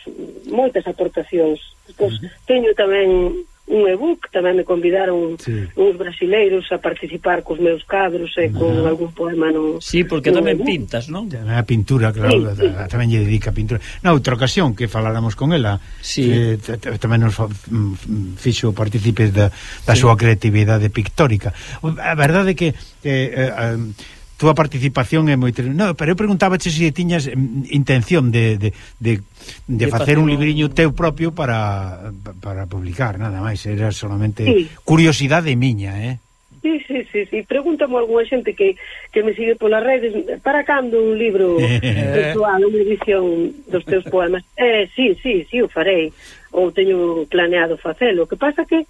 S11: moitas aportacións. Pois, uh -huh. Teño tamén un ebook, tamén me convidaron
S2: sí.
S11: uns brasileiros a participar cos meus cadros e eh, con ah. algún poema no
S1: Sí, porque
S11: no
S1: tamén
S11: ebook.
S1: pintas, non?
S2: A pintura, claro,
S11: sí, sí.
S2: tamén lle dedica a pintura. Na outra ocasión que faláramos con ela,
S1: sí.
S2: Eh, que tamén nos mm, fixo partícipes da, da
S1: sí.
S2: súa creatividade pictórica. A verdade é que eh, eh, túa participación é moi no, pero eu preguntábache se si tiñas intención de, de, de, de,
S1: de
S2: facer un libriño teu propio para, para publicar, nada máis, era solamente
S11: sí.
S2: curiosidade miña, eh?
S11: Sí, sí, sí, sí. pregúntame algunha xente que, que me sigue polas redes para cando un libro virtual, unha edición dos teus poemas eh, sí, sí, sí, o farei ou teño planeado facelo o que pasa que,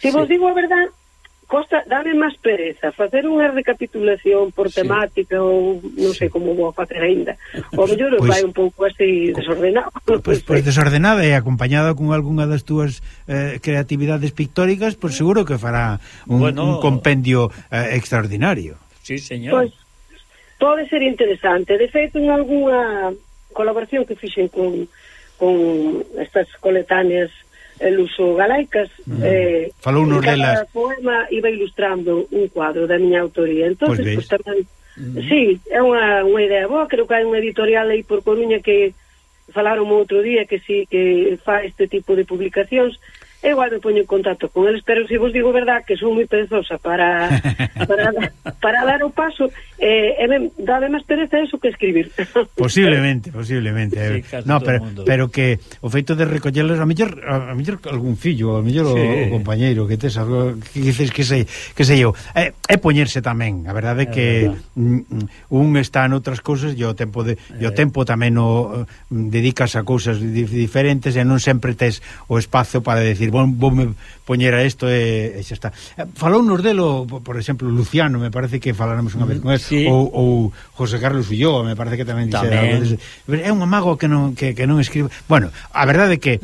S11: se si sí. vos digo a verdade costa dame máis pereza facer unha recapitulación por temática sí. ou non sei como vou facer aínda. O mellor
S2: pues,
S11: vai un pouco así desordenado.
S2: Pois pues, pues desordenada e acompañada con algunha das túas eh, creatividades pictóricas, pois pues seguro que fará un,
S1: bueno, un
S2: compendio eh, extraordinario.
S1: Sí, señor.
S11: Pois, pues, pode ser interesante. De feito, en algunha colaboración que fixen con con estas coletáneas luso-galaicas.
S2: Mm.
S11: Eh,
S2: Falou nos
S11: delas. Cada poema iba ilustrando un cuadro da miña autoría. entonces
S2: pois
S11: pues, tamén... Mm. Sí, é unha, unha idea boa. Creo que hai unha editorial aí por Coruña que falaron outro día que sí que fa este tipo de publicacións e igual me poño en contacto con eles, pero se vos digo verdad que son moi perezosa para, para, para dar o paso, eh, e me máis pereza eso que escribir.
S2: Posiblemente, posiblemente.
S1: Sí,
S2: eh. no, pero, pero que o feito de recollerlos, a mellor, a mellor algún fillo, a mellor
S1: sí.
S2: o, o compañeiro que tes, algo, que, dices que, sei, que sei eu. É, é poñerse tamén, a verdade é que verdad. Mm, un está en outras cousas e o tempo, de, eh. o tempo tamén o, dedicas a cousas diferentes e non sempre tes o espazo para decir voume poñer a isto e, e xa está. Eh, Falou nos delo, por exemplo, Luciano, me parece que faláramos unha vez con él,
S1: sí.
S2: ou, ou José Carlos Ulloa, me parece que tamén dixera. É un amago que non, que, que non escribe... Bueno, a verdade é que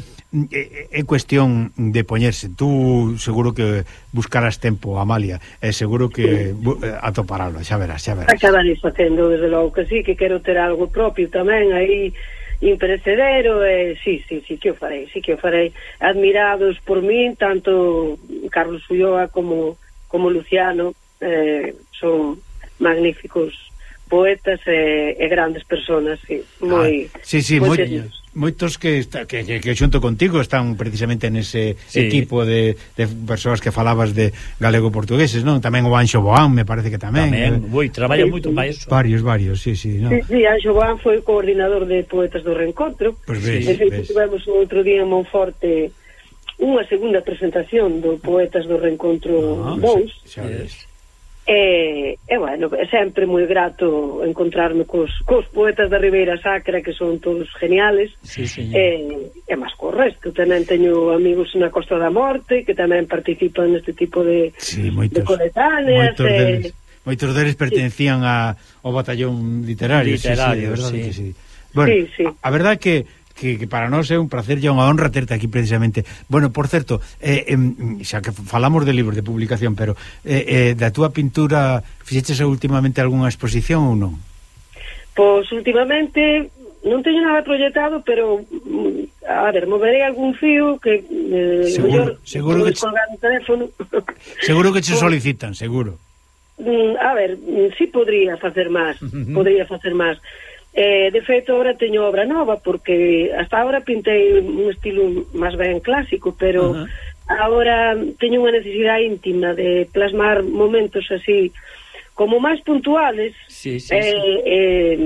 S2: é, é cuestión de poñerse tú seguro que buscarás tempo Amalia, e seguro que eh, atoparalo, xa verás, xa verás
S11: Acabaré facendo, desde logo que sí, que quero ter algo propio tamén aí imperecedero e sí, sí, sí que o farei, sí que o farei. Admirados por min tanto Carlos Ulloa como como Luciano, eh, son magníficos poetas e, e grandes personas, sí, moi
S2: ah, Sí, sí,
S11: moi,
S2: moi moitos que está, que, que, que xunto contigo están precisamente nese
S1: sí.
S2: equipo de, de persoas que falabas de galego-portugueses, non? Tamén o Anxo Boán, me parece que tamén.
S1: Tamén,
S2: eh,
S1: moi, traballa
S11: sí,
S1: moito máis.
S2: Varios, varios, sí, sí. No.
S11: Sí, sí, Anxo Boán foi o coordinador de Poetas do Reencontro.
S2: Pois pues
S11: ves, sí,
S2: ves.
S11: Tivemos outro día en Monforte unha segunda presentación do Poetas do Reencontro
S2: ah,
S11: 2.
S2: Xa, xa ves.
S11: E, e bueno, é sempre moi grato encontrarme cos, cos poetas da Ribeira Sacra que son todos geniales
S1: sí, señor.
S11: e, e máis co resto tamén teño amigos na Costa da Morte que tamén participan neste tipo de,
S2: sí, moitos, de
S11: coletáneas
S2: moitos
S11: e,
S2: deles, moitos deles pertencían sí. a, ao batallón literario,
S1: literario
S2: sí, sí,
S1: sí.
S2: Bueno,
S11: sí, sí.
S2: a, a verdade que que, que para nós é un placer e unha honra terte aquí precisamente. Bueno, por certo, eh, eh, xa que falamos de libros de publicación, pero eh, eh, da túa pintura fixeches últimamente algunha exposición ou non?
S11: Pois últimamente non teño nada proyectado, pero mm, a ver, moverei algún fío que eh,
S2: seguro,
S11: mellor,
S2: seguro
S11: pois
S2: que
S11: o teléfono.
S2: Seguro que che pois- solicitan, seguro.
S11: Mm, a ver, si sí podría facer máis, podría facer máis. Eh, de feito, ahora teño obra nova, porque hasta ahora pintei un estilo máis ben clásico, pero
S1: uh -huh.
S11: ahora teño unha necesidade íntima de plasmar momentos así, como máis puntuales,
S1: sí, sí,
S11: eh, sí. Eh,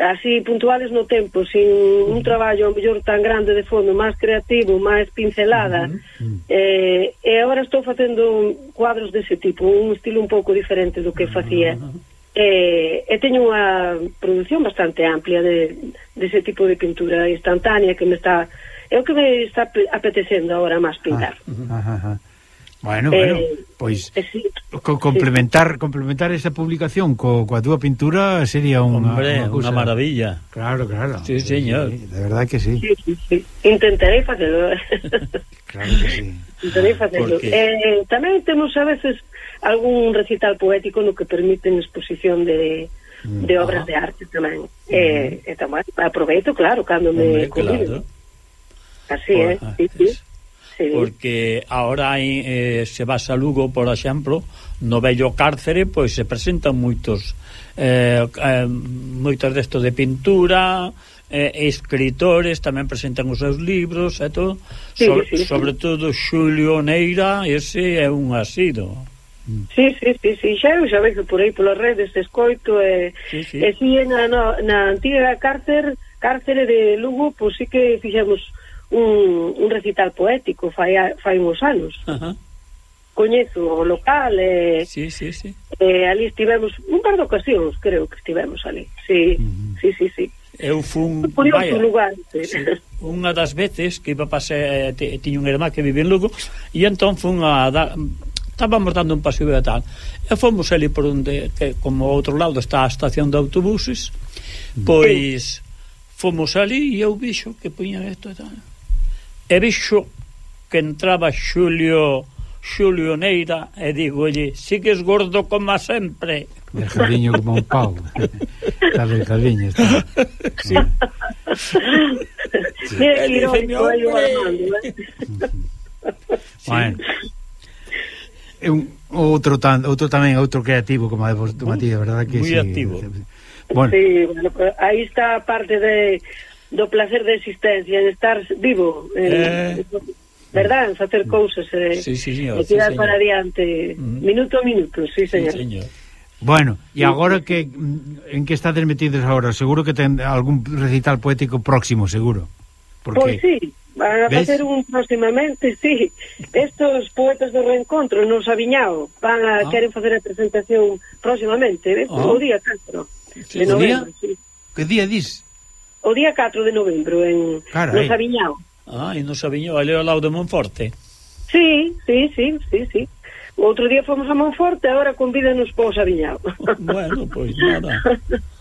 S11: así puntuales no tempo, sin un traballo ao mellor tan grande de fondo, máis creativo, máis pincelada. Uh -huh. Eh, e agora estou facendo cuadros dese tipo, un estilo un pouco diferente do que facía. Uh -huh Eh, e, e teño unha produción bastante amplia de, de ese tipo de pintura instantánea que me está é o que me está apetecendo agora máis pintar.
S2: Ah, ah. Bueno,
S11: eh,
S2: bueno, pois
S11: eh, sí,
S2: co complementar sí. complementar esa publicación co, coa túa pintura sería unha
S1: Hombre,
S2: unha
S1: maravilla.
S2: Claro, claro.
S1: Sí, señor.
S2: Sí, de verdad que sí.
S11: sí, sí, sí. Intentarei facelo.
S2: claro que sí.
S11: Intentarei facelo.
S1: Porque...
S11: Eh, tamén temos a veces algún recital poético no que permiten exposición de mm. de obras ah. de arte tamén. Mm. E, e tamén aproveito, claro, cando me Hombre,
S1: claro.
S11: Así,
S1: Por, eh?
S11: Sí, sí. Sí.
S1: Porque ahora eh, se va a Lugo, por exemplo, no vello cárcere, pois se presentan moitos eh, eh, moitos destos de pintura, eh, escritores tamén presentan os seus libros e todo.
S11: Sí,
S1: so,
S11: sí,
S1: sobre sí. todo Xulio Neira, ese é un asido. Mm.
S11: Sí, sí, sí, sí, xa eu xa vexo por aí polas redes, escoito e,
S1: sí, sí.
S11: e si na, na, na antiga cárcer, cárcere de Lugo, pois sí que fixemos un, un recital poético fai, fai uns anos.
S1: Ajá.
S11: Coñezo o local e,
S1: sí, sí, sí.
S11: e ali estivemos un par de ocasións, creo que estivemos ali. Sí, uh -huh. sí, sí, sí.
S1: Eu fun vaya,
S11: lugar,
S1: sí. sí. unha das veces que iba pasar eh, tiña un irmán que vive en Lugo e entón fun a dar estábamos dando un paseo e tal e fomos ali por onde que como ao outro lado está a estación de autobuses mm. pois fomos ali e eu vixo que puña isto e tal e vixo que entraba Xulio Xulio Neira e digo, digolle sigues gordo como sempre
S2: Dejadiño como un pau está dejadiño está
S1: sí. sí. sí.
S11: Mira,
S1: sí.
S11: Mira, sí.
S1: Mira,
S11: sí. Mira,
S2: sí é un outro tan outro tamén outro creativo como de vos Matías, verdad que
S1: Muy
S2: sí,
S1: activo.
S2: Bueno.
S11: Sí, bueno, aí está a parte de do placer de existencia, en estar vivo, eh,
S1: eh...
S11: verdad, en facer cousas, eh,
S1: sí, sí, señor,
S11: e tirar
S1: sí, señor.
S11: para adiante, minuto a minuto, sí, señor.
S1: Sí,
S11: señor.
S2: Bueno, e agora que en que estades metidos agora, seguro que ten algún recital poético próximo, seguro. Porque...
S11: Pois sí, Van a
S2: ¿Ves?
S11: facer un próximamente, sí. Estos poetas do reencontro no Sabiñao van a
S2: ah.
S11: queren facer a presentación próximamente, ves?
S2: Ah.
S11: O día 4
S2: sí.
S11: de
S2: novembro, día?
S11: sí.
S2: Que día dis?
S11: O día 4 de novembro en
S1: Carai.
S11: no Sabiñao.
S1: Ah, e no Sabiñao, ali ao lado de Monforte.
S11: Sí, sí, sí, sí, sí. O outro día fomos a Monforte, agora convídanos para o Sabiñao.
S1: bueno, pois pues, nada.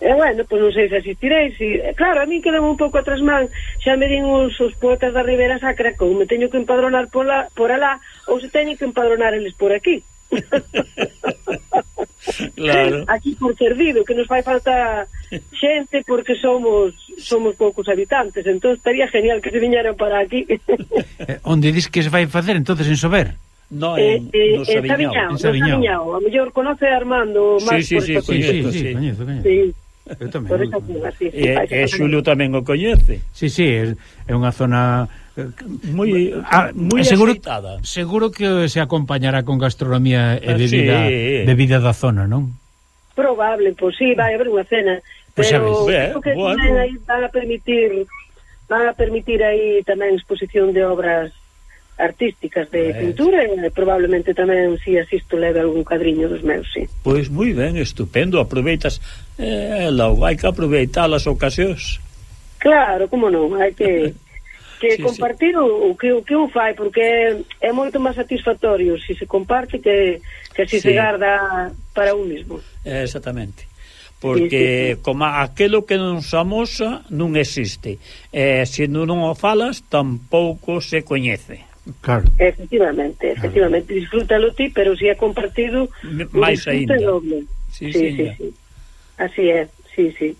S11: E bueno, pois non sei se asistirei si... Claro, a mí quedame un pouco atrás man Xa me din os, os poetas da Ribera Sacra Como me teño que empadronar pola, por alá Ou se teñen que empadronar eles por aquí
S1: Claro.
S11: Aquí por servido, que nos fai falta xente porque somos somos poucos habitantes, entón estaría genial que se viñeran para aquí.
S2: eh, onde dis que se vai facer entonces en Sober?
S1: No,
S11: eh,
S1: en,
S11: eh,
S1: eh
S11: no
S1: Sabiñao.
S11: Eh,
S2: en Sabiñao.
S11: A mellor conoce a Armando máis
S1: Sí, sí,
S11: sí,
S1: coñezo, sí,
S2: sí, coñezo, coñezo.
S11: Sí.
S2: Eu tamén.
S11: Por eso, eh, sí, sí,
S1: e,
S11: e
S1: Xulio tamén o coñece.
S2: Sí, sí, é, é unha zona
S1: moi
S2: ah,
S1: moi
S2: seguro,
S1: aceitada.
S2: Seguro que se acompañará con gastronomía e
S1: ah,
S2: bebida,
S1: sí.
S2: bebida da zona, non?
S11: Probable, pois pues, sí, vai haber unha cena.
S2: Pues
S11: pero creo que
S1: bueno.
S11: van a permitir van a permitir aí tamén exposición de obras artísticas de
S1: é.
S11: pintura e eh, probablemente tamén si asisto leve algún cadriño dos meus, si.
S1: Pois moi ben, estupendo, aproveitas eh, logo, hai que aproveitar as ocasións.
S11: Claro, como non, hai que que
S1: sí,
S11: compartir sí. O, o que o que un fai porque é moito máis satisfactorio se si se comparte que que se si
S1: sí.
S11: se garda para un mismo.
S1: Exactamente porque sí, sí, sí. como aquilo que non somos non existe. Eh, se non o falas, tampouco se coñece.
S2: Claro.
S11: Efectivamente, efectivamente, claro. disfrútalo ti, pero si é compartido,
S1: máis aínda.
S11: Doble.
S1: Sí,
S11: sí, sí, sí. Así é, sí, sí.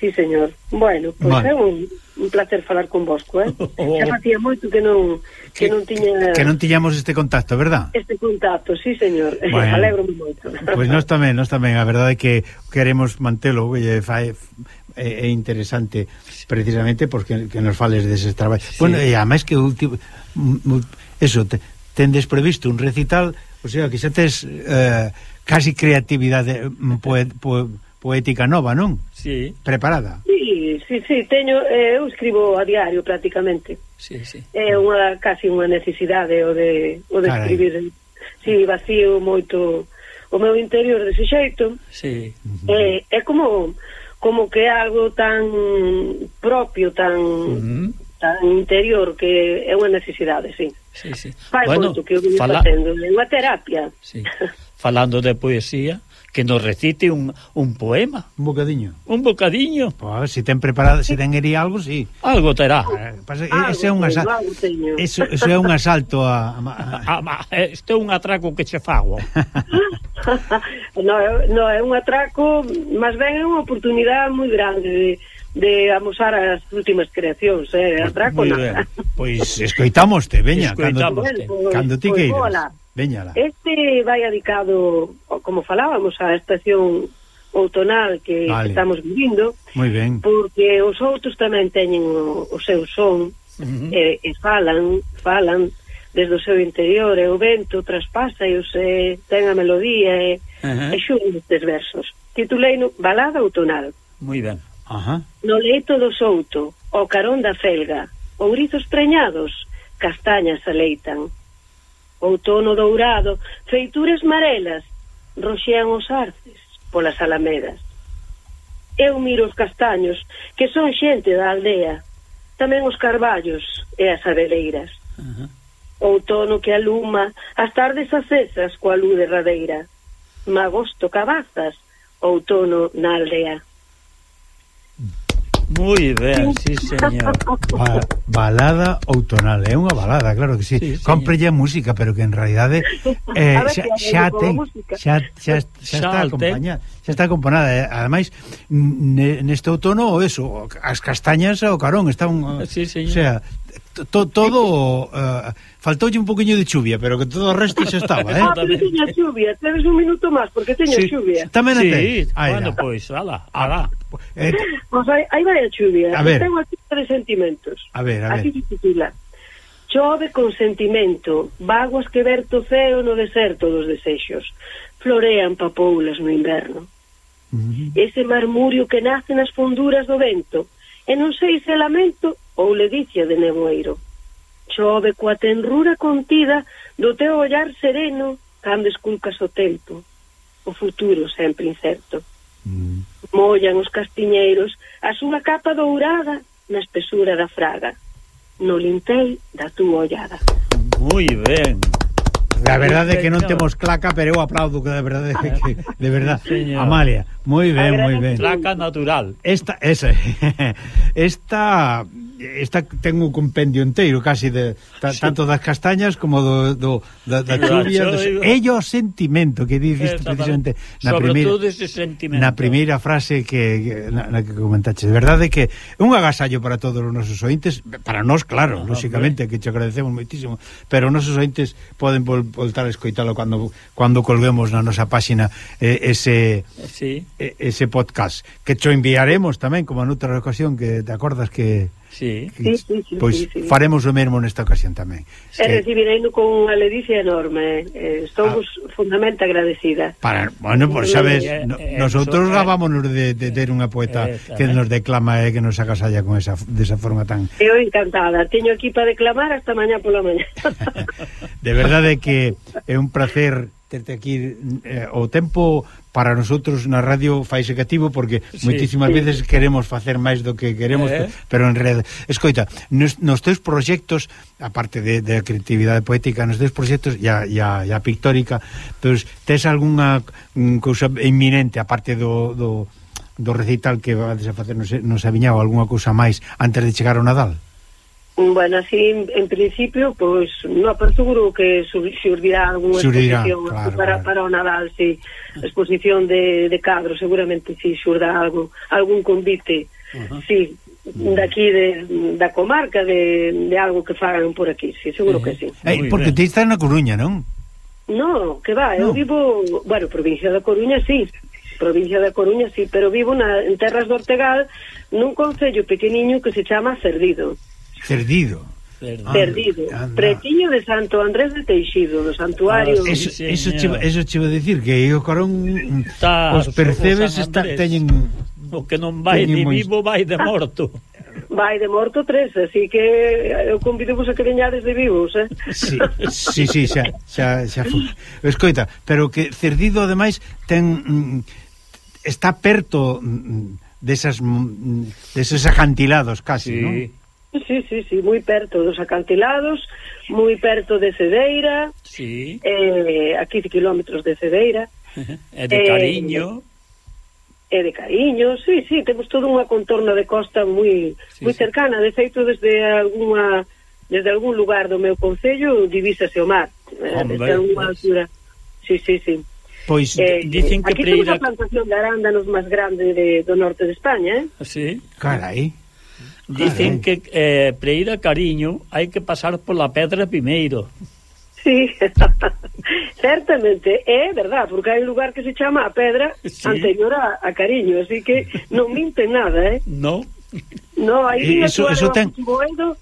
S11: Sí, señor. Bueno, pois pues
S2: vale.
S11: é un, un placer falar con vosco, eh?
S1: Oh.
S11: Xa facía moito que non que, que non tiña
S2: Que non tiñamos este contacto, verdad?
S11: Este contacto, sí, señor.
S2: Bueno.
S11: Alegro moito.
S2: Pois pues nós tamén, nós tamén, a verdade é que queremos mantelo, fai é, é interesante precisamente porque que nos fales deses traballos. Sí. Bueno, e además que último eso te, tendes previsto un recital, o sea, que xa tes eh, casi creatividade mm, poet, po, poética nova, non?
S1: Sí.
S2: Preparada.
S11: Sí, sí, sí, teño eh, eu escribo a diario prácticamente.
S1: Sí, sí.
S11: É unha casi unha necesidade o de o de
S2: Carai.
S11: escribir. Sí, vacío moito o meu interior dese xeito.
S1: Sí.
S11: É, eh, é como como que é algo tan propio, tan
S1: uh -huh.
S11: tan interior que é unha necesidade, sí.
S1: Sí, sí.
S11: Fai
S1: bueno,
S11: moito que eu
S1: fala...
S11: facendo, é unha terapia.
S1: Sí. Falando de poesía, que nos recite un, un poema.
S2: Un bocadiño.
S1: Un bocadiño.
S2: Pois, se si ten preparado, se ten eri algo, sí.
S1: Algo terá.
S2: Eh, pasa, ese é un
S11: asalto.
S2: Eso, eso é un asalto a... a,
S1: a, este eh, é un atraco que che fago.
S11: no, no, é un atraco, máis ben é unha oportunidade moi grande de de amosar as últimas creacións, eh, a
S1: Trácona.
S2: Pois escoitámoste, veña,
S1: escoitámoste.
S11: cando, pois,
S2: cando ti
S11: pois,
S2: queiras.
S11: Hola.
S2: Veñala.
S11: Este vai adicado, como falábamos, á estación outonal que
S2: vale.
S11: estamos vivindo.
S2: Moi ben.
S11: Porque os outros tamén teñen o, o seu son
S1: uh eh, -huh.
S11: e, e falan, falan desde o seu interior e o vento traspasa e os, e, ten a melodía e,
S1: uh -huh.
S11: e xun estes versos. Titulei no Balada Outonal.
S1: Moi ben.
S2: Ajá.
S11: no leito do souto, o carón da felga, ourizos preñados, castañas aleitan. Outono dourado, feituras marelas, roxean os arces polas alamedas. Eu miro os castaños, que son xente da aldea, tamén os carballos e as abeleiras.
S1: Ajá.
S11: Outono que aluma as tardes acesas coa luz derradeira. Magosto cabazas, outono na aldea.
S1: Moi ben, sí, señor.
S2: Ba balada outonal, é unha balada, claro que sí. sí Comprelle música, pero que en realidade eh, xa, xa ten, xa, xa, xa está acompañada, xa está componada. Eh? Ademais, neste outono, eso, as castañas ao carón, está un,
S1: sí, señor.
S2: o sea, to, todo uh, faltoulle un poquinho de chuvia, pero que todo o resto xa estaba, eh?
S11: Ah, pero teña chuvia, tenes un minuto máis porque teña
S1: sí.
S11: chuvia.
S2: Tamén a
S1: sí,
S2: Ai,
S1: bueno, pois, pues, ala, ala.
S11: Eh, pois pues hai, hai a chuvia.
S2: A ver.
S11: Tengo aquí tres sentimentos.
S2: A ver, a ver.
S11: Aquí titula. Chove con sentimento, vaguas que verto ceo no deserto dos desexos. Florean papoulas no inverno.
S2: Uh -huh.
S11: Ese marmurio que nace nas funduras do vento, e non sei se lamento ou ledicia de nevoeiro. Chove coa tenrura contida do teu ollar sereno cando esculcas o tempo, o futuro sempre incerto.
S2: Mm.
S11: Mollan os castiñeiros a súa capa dourada na espesura da fraga, no lintei da túa ollada.
S1: Moi ben.
S2: A verdade é que non temos claca, pero eu aplaudo que de verdade que de verdade Amalia, Moi ben, moi ben.
S1: Traca natural.
S2: Esta esa. Esta esta ten un compendio enteiro casi de ta, sí. tanto das castañas como do, do da, da chuvia. Dos... Ello sentimento que dices precisamente
S1: na primeira
S2: na primeira frase que na, na que comentaches. De verdade que é un agasallo para todos os nosos ointes, para nós claro, no, lógicamente que che agradecemos moitísimo, pero os nosos ointes poden vol voltar a escoitalo cando cando colguemos na nosa páxina eh, ese
S1: sí
S2: ese podcast que cho enviaremos tamén como noutra ocasión que te acordas que
S1: Sí.
S11: Que, sí, sí,
S2: pois
S11: sí, sí.
S2: faremos o mesmo nesta ocasión tamén.
S11: E eh, recibireino con unha ledicia enorme. Eh, estamos ah, fundamente agradecida.
S2: Para, bueno, pois pues, sabes,
S1: eh,
S2: no,
S1: eh,
S2: nosotros
S1: eh,
S2: gavámonos de, de ter unha poeta
S1: eh,
S2: que eh. nos declama e eh, que nos agasalla con esa desa forma tan.
S11: Eu encantada. Teño aquí para declamar hasta mañá pola mañá.
S2: de verdade que é un placer terte aquí eh, o tempo para nosotros na radio faise cativo porque
S1: sí.
S2: moitísimas veces queremos facer máis do que queremos,
S1: eh.
S2: pero en realidad, escoita, nos, nos teus proxectos, aparte de, de creatividade poética, nos teus proxectos e a, e a, e a pictórica, pues, tes algunha mm, cousa inminente aparte do, do do recital que vades a facer, nos, nos non algunha cousa máis antes de chegar ao Nadal?
S11: Bueno, así, en principio, pois, pues, no seguro que xurdirá alguna
S2: Xurdirá,
S11: exposición
S2: claro,
S11: para,
S2: claro.
S11: para o Nadal, sí. Exposición de, de cadros, seguramente, sí, xurda algo, algún convite, uh -huh. sí, daqui de, da comarca, de, de algo que fagan por aquí, sí, seguro uh -huh. que sí.
S2: Eh, porque ti estás na Coruña, non?
S11: No, que va,
S2: no.
S11: eu vivo, bueno, provincia da Coruña, sí, provincia da Coruña, sí, pero vivo na, en terras do Ortegal, nun concello pequeniño que se chama Cerdido.
S2: Uh Cerdido.
S1: Perdido.
S11: Perdido.
S2: Anda.
S11: Pretiño de Santo Andrés de Teixido, do santuario.
S1: Ah,
S2: eso,
S1: sí,
S2: eso, chiva, eso a decir, que o Corón mm,
S1: está,
S2: os percebes está, teñen
S1: o que non vai de vivo vai de morto.
S11: Vai de morto tres, así que eu convido vos a que veñades de vivos, eh?
S2: Sí, sí, sí xa, xa, xa fu. Escoita, pero que Cerdido ademais ten mm, está perto mm, desas deses acantilados casi,
S1: sí.
S2: non?
S11: Sí, sí, sí, moi perto dos acantilados, moi perto de Cedeira,
S1: sí.
S11: eh, a 15 kilómetros de Cedeira.
S1: e de
S11: eh,
S1: Cariño.
S11: Eh, e de Cariño, sí, sí, temos toda unha contorna de costa moi
S1: sí,
S11: moi cercana, de feito desde algunha desde algún lugar do meu concello divísase o mar, eh,
S1: Hombre,
S11: desde alguna
S1: pues. Pois.
S11: altura. Sí, sí, sí.
S2: Pois
S11: eh,
S1: dicen que
S11: Aquí
S1: Pereira...
S11: temos a plantación de arándanos máis grande de, do norte de España, eh?
S1: Ah, sí.
S2: Carai.
S1: Dicen que eh, para ir a Cariño hai que pasar pola pedra primeiro.
S11: Sí, certamente, é verdad, porque hai un lugar que se chama a pedra
S1: sí.
S11: anterior a, a Cariño, así que non minten nada, eh?
S1: No.
S11: No, aí
S2: iso, iso ten...
S11: Boedo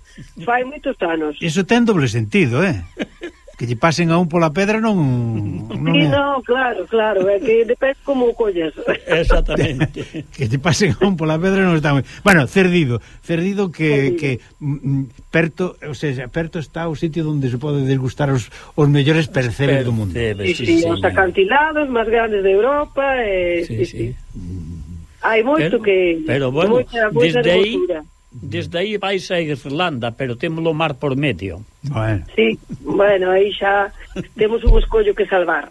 S11: fai moitos anos.
S2: Iso ten doble sentido, eh? que lle pasen a un pola pedra non... non
S11: sí,
S2: é...
S11: no, claro, claro, é que depende como o colles.
S1: Exactamente.
S2: que lle pasen a un pola pedra non está moi... Bueno, Cerdido, Cerdido que,
S11: Cerdido.
S2: que mm, mm perto, o sea, perto está o sitio onde se pode desgustar os, os mellores percebes do mundo.
S1: Sí,
S11: sí, sí, os acantilados máis grandes de Europa, eh,
S1: sí,
S11: sí. sí.
S1: sí.
S11: Hai moito
S1: pero,
S11: que...
S1: Pero, bueno, desde aí Desde aí vais a Irlanda, pero temos o mar por medio.
S2: Bueno.
S11: Sí, bueno, aí xa temos un escollo que salvar.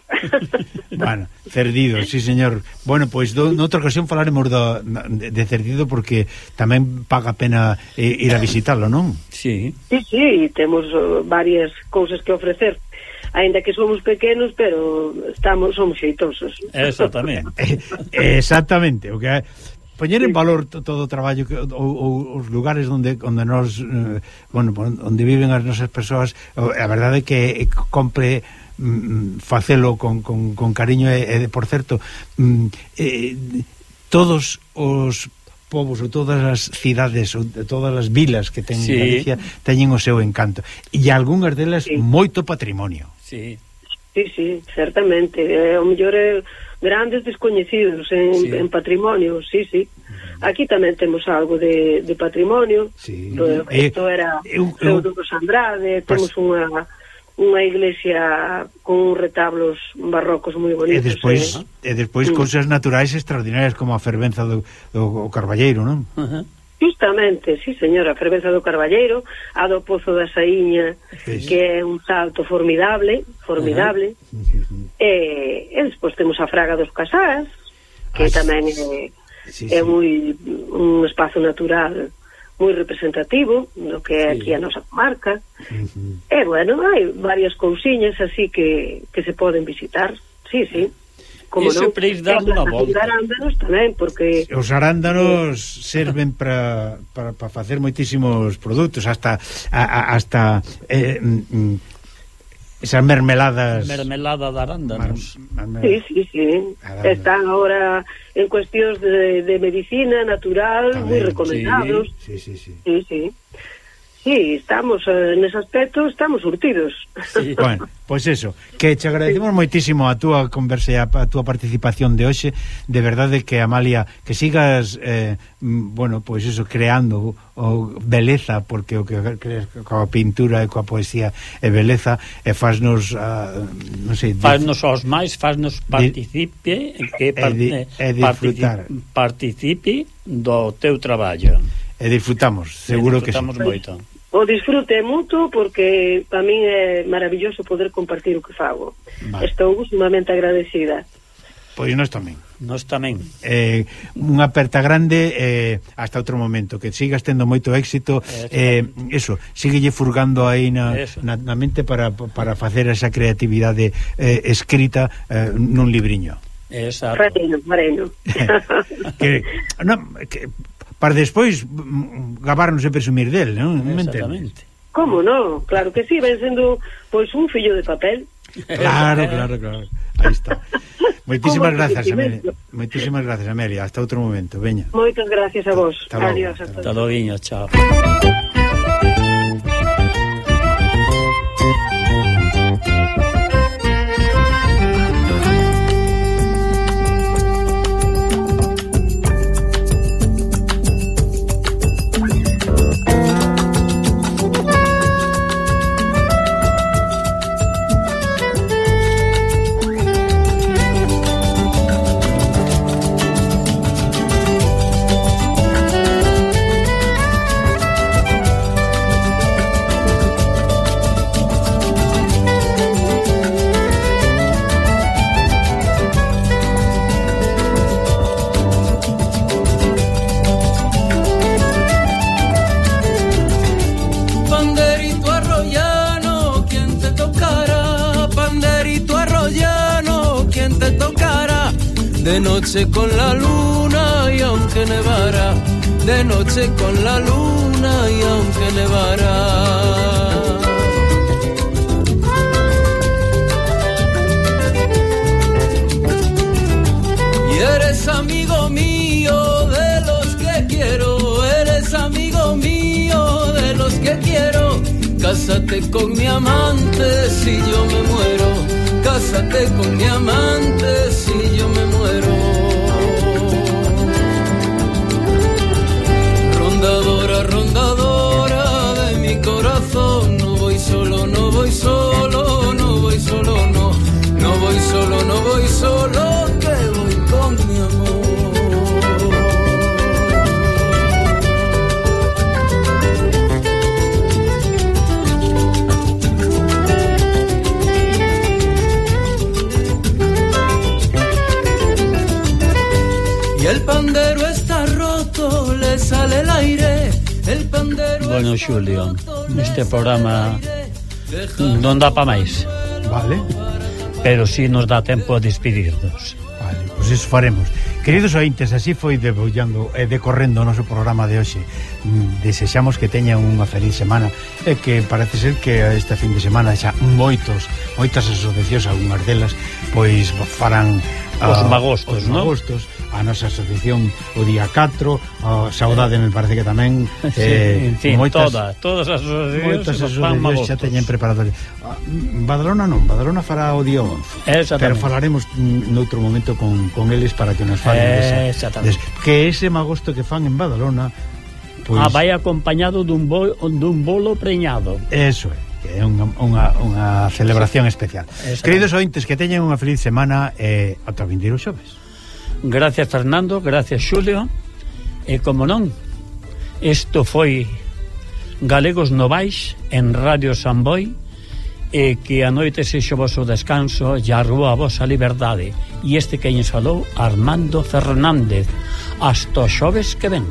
S2: bueno, Cerdido, sí señor. Bueno, pois do, noutra ocasión falaremos do, de, de Cerdido porque tamén paga pena eh, ir a visitarlo, non?
S1: Sí.
S11: Sí, sí, temos uh, varias cousas que ofrecer aínda que somos pequenos, pero estamos somos xeitosos.
S1: Exactamente.
S2: Eh, exactamente, o que poñer en valor todo o traballo que, ou, ou os lugares onde onde nós eh, bueno, onde viven as nosas persoas, a verdade é que compre mm, mm, facelo con, con, con cariño e, e por certo mm, eh, todos os povos ou todas as cidades ou todas as vilas que ten
S1: sí.
S2: Galicia teñen o seu encanto e algunhas delas sí. moito patrimonio.
S1: Sí.
S11: Sí, sí, certamente, eh, o mellor é grandes descoñecidos en,
S2: sí.
S11: en patrimonio, sí, sí. Aquí tamén temos algo de, de patrimonio.
S2: Sí.
S11: Todo,
S2: eh,
S11: isto era
S2: eu, eu,
S11: dos Andrade, temos pues, unha unha iglesia con retablos barrocos moi bonitos.
S2: E despois,
S11: eh?
S2: e despois
S11: mm.
S2: cousas naturais extraordinarias como a fervenza do, do Carballeiro, non? Uh -huh.
S11: Justamente, sí, señora, a fervenza do Carballeiro, a do Pozo da Saíña,
S2: sí.
S11: que é un salto formidable, formidable. Uh -huh. e, e despois temos a Fraga dos Casás, que ah, tamén é,
S2: sí, sí.
S11: é moi un espazo natural moi representativo do que é
S1: sí.
S11: aquí a nosa comarca. Uh -huh. E, bueno, hai varias cousiñas así que, que se poden visitar, sí, sí como
S1: Ese
S11: non?
S1: preis
S11: dar
S1: unha volta.
S11: Os arándanos tamén, porque...
S2: Os arándanos serven para pa, facer moitísimos produtos, hasta a, a, hasta eh, mm, mm, esas mermeladas...
S1: Mermelada de arándanos.
S11: Mar, mar, sí, sí, sí.
S2: Arándanos.
S11: Están ahora en cuestións de, de medicina natural, moi recomendados.
S2: Sí, sí, sí.
S11: sí, sí. Sí, estamos eh, nese aspecto estamos surtidos.
S1: Sí,
S2: bueno, pois pues eso, que te agradecemos sí. moitísimo a túa conversa e a, a túa participación de hoxe. De verdade que Amalia, que sigas eh, bueno, pois pues eso creando o beleza porque o que crees coa pintura e coa poesía é beleza e faznos uh, ah, non sei,
S1: faznos os máis, faznos participe, que par,
S2: e, di, e disfrutar.
S1: participe do teu traballo.
S2: E disfrutamos, seguro e disfrutamos que sí.
S1: moito.
S11: O disfrute é mutuo porque para min é maravilloso poder compartir o que fago.
S2: Vale.
S11: Estou sumamente agradecida.
S2: Pois nós tamén.
S1: Nós tamén.
S2: Eh, unha aperta grande eh, hasta outro momento. Que sigas tendo moito éxito. Eh, eso, síguelle furgando aí na,
S1: eso.
S2: na, na mente para, para facer esa creatividade eh, escrita eh, nun libriño.
S1: Exacto.
S11: Mareno, mareno.
S2: que, no, que para despois mm, mm, gabarnos e presumir del, non?
S1: Exactamente.
S11: Como non? Claro que sí, ven sendo pois un fillo de papel.
S2: Claro, claro, claro. Aí está. Moitísimas grazas, Amelia. Moitísimas grazas, Amelia. Hasta outro momento. Veña.
S11: Moitas gracias a vos.
S2: Hasta
S11: Adiós.
S2: Hasta,
S1: hasta,
S3: hasta, hasta, chao. de noche con la luna y aunque nevara, de noche con la luna y aunque nevara. Cásate con mi amante si yo me muero, cásate con mi amante si yo me muero. Rondadora, rondadora
S1: bueno, Xulio, este programa non dá pa máis.
S2: Vale.
S1: Pero si sí nos dá tempo a despedirnos.
S2: Vale, pois pues iso faremos. Queridos ointes, así foi debollando e decorrendo o noso programa de hoxe. Mm, desexamos que teñan unha feliz semana e que parece ser que este fin de semana xa moitos, moitas asociacións, algunhas delas, pois farán...
S1: Uh, os
S2: ah,
S1: magostos,
S2: os magostos a nosa asociación o día 4, a Saudade me parece que tamén eh,
S1: sí, moitas, todas, todas as asociacións,
S2: moitas asociacións xa teñen preparado. Badalona non, Badalona fará o día 11. Pero falaremos noutro momento con, con eles para que nos falen desa, des, que ese magosto que fan en Badalona pois,
S1: ah, vai acompañado dun, bo, dun bolo preñado.
S2: Eso é que é unha, unha, unha celebración especial. Queridos ointes, que teñen unha feliz semana e eh, ata vindeiro xoves.
S1: Gracias, Fernando, gracias, Xulio. E como non, isto foi Galegos Novais en Radio Samboy e que a noite sexo vosso descanso e a rúa vosa liberdade. E este que falou, Armando Fernández. Hasta xoves que ven.